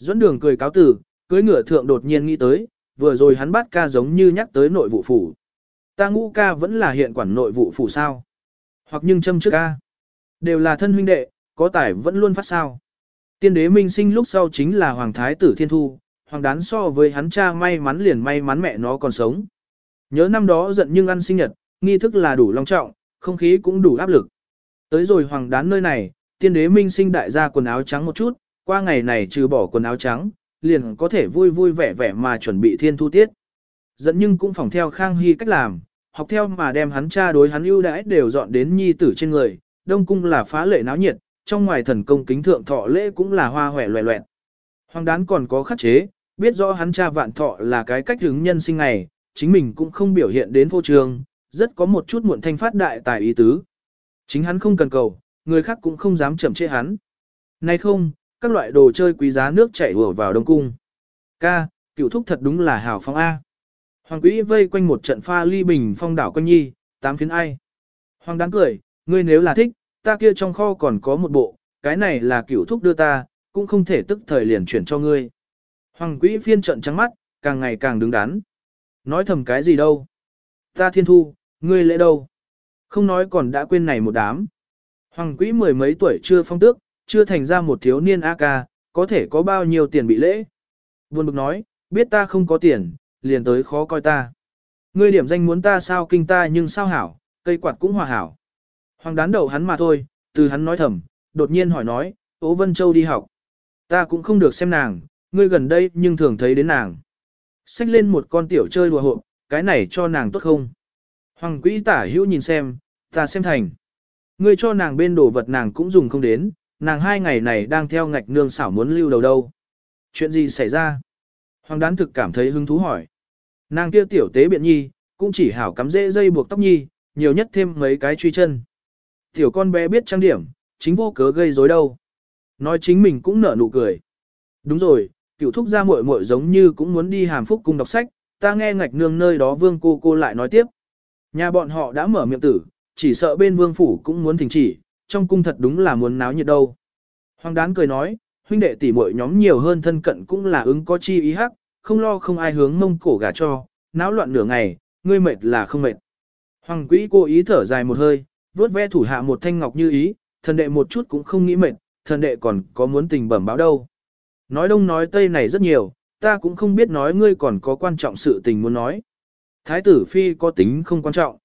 Duẫn đường cười cáo tử, cưới ngựa thượng đột nhiên nghĩ tới, vừa rồi hắn bắt ca giống như nhắc tới nội vụ phủ. Ta ngũ ca vẫn là hiện quản nội vụ phủ sao. Hoặc nhưng châm trước ca. Đều là thân huynh đệ, có tài vẫn luôn phát sao. Tiên đế minh sinh lúc sau chính là hoàng thái tử thiên thu, hoàng đán so với hắn cha may mắn liền may mắn mẹ nó còn sống. Nhớ năm đó giận nhưng ăn sinh nhật, nghi thức là đủ long trọng, không khí cũng đủ áp lực. Tới rồi hoàng đán nơi này, tiên đế minh sinh đại gia quần áo trắng một chút, qua ngày này trừ bỏ quần áo trắng, liền có thể vui vui vẻ vẻ mà chuẩn bị thiên thu tiết. Dẫn nhưng cũng phòng theo Khang Hy cách làm, học theo mà đem hắn cha đối hắn ưu đãi đều dọn đến nhi tử trên người, đông cung là phá lệ náo nhiệt, trong ngoài thần công kính thượng thọ lễ cũng là hoa hòe loẹ loẹt. Hoàng đán còn có khắc chế, biết rõ hắn cha vạn thọ là cái cách hướng nhân sinh ngày, chính mình cũng không biểu hiện đến vô trường, rất có một chút muộn thanh phát đại tài ý tứ. Chính hắn không cần cầu, người khác cũng không dám chậm chế hắn. Nay không, các loại đồ chơi quý giá nước chảy ùa vào đông cung. Ca, cựu thúc thật đúng là hào phong A. Hoàng quý vây quanh một trận pha ly bình phong đảo quanh nhi, tám phiến ai. Hoàng đáng cười, ngươi nếu là thích, ta kia trong kho còn có một bộ, cái này là cựu thúc đưa ta, cũng không thể tức thời liền chuyển cho ngươi. Hoàng quý phiên trận trắng mắt, càng ngày càng đứng đắn. Nói thầm cái gì đâu. Ta thiên thu, ngươi lễ đâu. Không nói còn đã quên này một đám. Hoàng quý mười mấy tuổi chưa phong tước, chưa thành ra một thiếu niên A ca, có thể có bao nhiêu tiền bị lễ. Buồn bực nói, biết ta không có tiền, liền tới khó coi ta. Ngươi điểm danh muốn ta sao kinh ta nhưng sao hảo, cây quạt cũng hòa hảo. Hoàng đán đầu hắn mà thôi, từ hắn nói thầm, đột nhiên hỏi nói, Ô Vân Châu đi học. Ta cũng không được xem nàng, ngươi gần đây nhưng thường thấy đến nàng. Xách lên một con tiểu chơi đùa hộ, cái này cho nàng tốt không? Hoàng quỹ tả hữu nhìn xem, ta xem thành. Ngươi cho nàng bên đồ vật nàng cũng dùng không đến, nàng hai ngày này đang theo ngạch nương xảo muốn lưu đầu đâu. Chuyện gì xảy ra? Hoàng đán thực cảm thấy hứng thú hỏi. Nàng kia tiểu tế biện nhi, cũng chỉ hảo cắm dễ dây buộc tóc nhi, nhiều nhất thêm mấy cái truy chân. Tiểu con bé biết trang điểm, chính vô cớ gây rối đâu. Nói chính mình cũng nở nụ cười. Đúng rồi, cựu thúc gia muội muội giống như cũng muốn đi hàm phúc cung đọc sách, ta nghe ngạch nương nơi đó vương cô cô lại nói tiếp. Nhà bọn họ đã mở miệng tử, chỉ sợ bên vương phủ cũng muốn thỉnh chỉ, trong cung thật đúng là muốn náo nhiệt đâu. Hoàng đán cười nói, huynh đệ tỷ muội nhóm nhiều hơn thân cận cũng là ứng có chi ý hắc, không lo không ai hướng mông cổ gà cho, náo loạn nửa ngày, ngươi mệt là không mệt. Hoàng quỹ cô ý thở dài một hơi, vuốt ve thủ hạ một thanh ngọc như ý, thần đệ một chút cũng không nghĩ mệt, thần đệ còn có muốn tình bẩm báo đâu. Nói đông nói tây này rất nhiều, ta cũng không biết nói ngươi còn có quan trọng sự tình muốn nói. Thái tử phi có tính không quan trọng.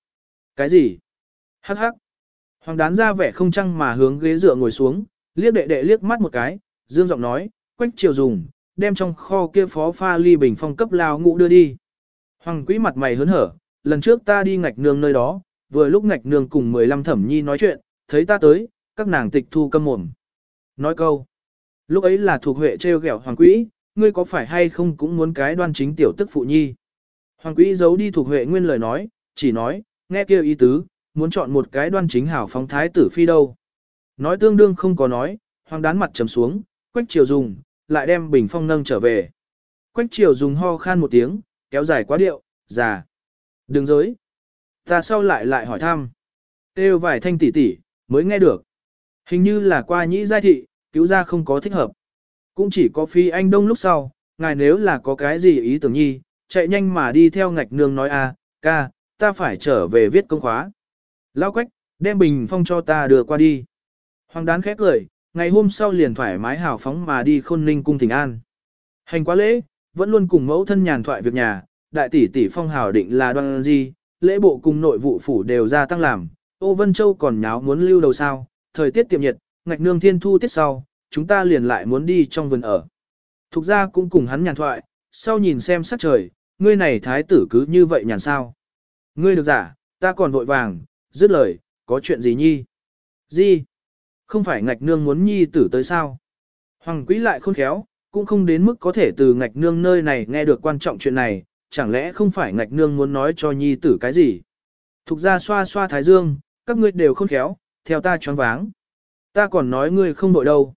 Cái gì? Hắc hắc. Hoàng đán ra vẻ không chăng mà hướng ghế dựa ngồi xuống, liếc đệ đệ liếc mắt một cái, dương giọng nói, quách triều dùng, đem trong kho kia phó pha ly bình phong cấp lao ngũ đưa đi. Hoàng quý mặt mày hớn hở, lần trước ta đi ngạch nương nơi đó, vừa lúc ngạch nương cùng 15 thẩm nhi nói chuyện, thấy ta tới, các nàng tịch thu câm mồm. Nói câu, lúc ấy là thuộc huệ treo gẹo hoàng quý, ngươi có phải hay không cũng muốn cái đoan chính tiểu tức phụ nhi. Hoàng quý giấu đi thuộc huệ nguyên lời nói, chỉ nói, nghe kêu ý tứ, muốn chọn một cái đoan chính hảo phóng thái tử phi đâu. Nói tương đương không có nói, hoàng đán mặt trầm xuống, quách triều dùng, lại đem bình phong nâng trở về. Quách triều dùng ho khan một tiếng, kéo dài quá điệu, già. Đừng dối. Ta sau lại lại hỏi thăm. Têu vài thanh tỷ tỷ, mới nghe được. Hình như là qua nhĩ giai thị, cứu ra không có thích hợp. Cũng chỉ có phi anh đông lúc sau, ngài nếu là có cái gì ý tưởng nhi, chạy nhanh mà đi theo ngạch nương nói a, ca, ta phải trở về viết công khóa. Lao quách, đem bình phong cho ta đưa qua đi. Hoàng đán khẽ cười, ngày hôm sau liền thoải mái hào phóng mà đi khôn ninh cung thỉnh an. Hành quá lễ, vẫn luôn cùng mẫu thân nhàn thoại việc nhà, đại tỷ tỷ phong hào định là đoan gì, lễ bộ cùng nội vụ phủ đều ra tăng làm, ô Vân Châu còn nháo muốn lưu đầu sao, thời tiết tiệm nhiệt, ngạch nương thiên thu tiết sau, chúng ta liền lại muốn đi trong vườn ở. Thục ra cũng cùng hắn nhàn thoại, sau nhìn xem sắc trời, ngươi này thái tử cứ như vậy nhàn sao. Ngươi được giả, ta còn vội vàng, dứt lời, có chuyện gì nhi? Gì? Không phải ngạch nương muốn nhi tử tới sao? Hoàng quý lại khôn khéo, cũng không đến mức có thể từ ngạch nương nơi này nghe được quan trọng chuyện này, chẳng lẽ không phải ngạch nương muốn nói cho nhi tử cái gì? Thục ra xoa xoa thái dương, các ngươi đều khôn khéo, theo ta choáng váng. Ta còn nói ngươi không đội đâu.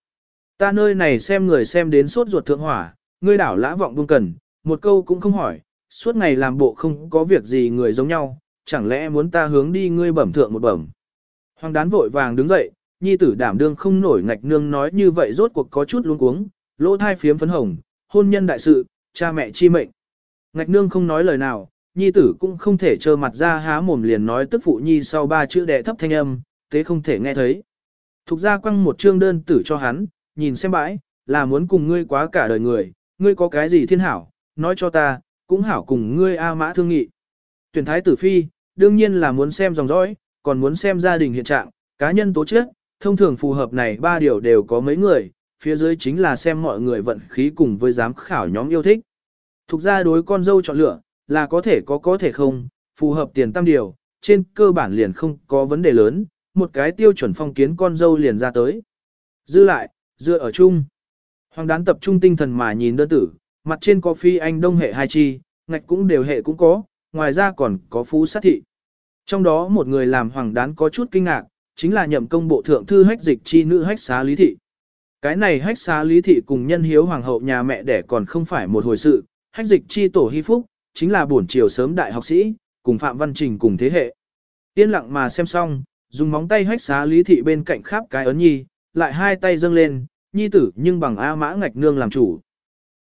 Ta nơi này xem người xem đến sốt ruột thượng hỏa, ngươi đảo lã vọng buông cần, một câu cũng không hỏi, suốt ngày làm bộ không có việc gì người giống nhau, chẳng lẽ muốn ta hướng đi ngươi bẩm thượng một bẩm. Hoàng đán vội vàng đứng dậy, nhi tử đảm đương không nổi ngạch nương nói như vậy rốt cuộc có chút luống cuống, lỗ thai phiếm phấn hồng, hôn nhân đại sự, cha mẹ chi mệnh. Ngạch nương không nói lời nào, nhi tử cũng không thể trơ mặt ra há mồm liền nói tức phụ nhi sau ba chữ đệ thấp thanh âm, thế không thể nghe thấy. Thục ra quăng một chương đơn tử cho hắn, nhìn xem bãi, là muốn cùng ngươi quá cả đời người, ngươi có cái gì thiên hảo, nói cho ta, cũng hảo cùng ngươi A mã thương nghị. Tuyển thái tử phi, đương nhiên là muốn xem dòng dõi, còn muốn xem gia đình hiện trạng, cá nhân tố chất, thông thường phù hợp này ba điều đều có mấy người, phía dưới chính là xem mọi người vận khí cùng với giám khảo nhóm yêu thích. Thục ra đối con dâu chọn lựa, là có thể có có thể không, phù hợp tiền tam điều, trên cơ bản liền không có vấn đề lớn, một cái tiêu chuẩn phong kiến con dâu liền ra tới. Dư lại, dựa ở chung. Hoàng đán tập trung tinh thần mà nhìn đơn tử, mặt trên có phi anh đông hệ hai chi, ngạch cũng đều hệ cũng có, ngoài ra còn có phú sát thị. Trong đó một người làm hoàng đán có chút kinh ngạc, chính là nhậm công bộ thượng thư hách dịch chi nữ hách xá lý thị. Cái này hách xá lý thị cùng nhân hiếu hoàng hậu nhà mẹ đẻ còn không phải một hồi sự, hách dịch chi tổ hy phúc, chính là buổi chiều sớm đại học sĩ, cùng Phạm Văn Trình cùng thế hệ. Yên lặng mà xem xong, dùng móng tay hách xá lý thị bên cạnh khắp cái ấn nhi, lại hai tay dâng lên, nhi tử nhưng bằng A mã ngạch nương làm chủ,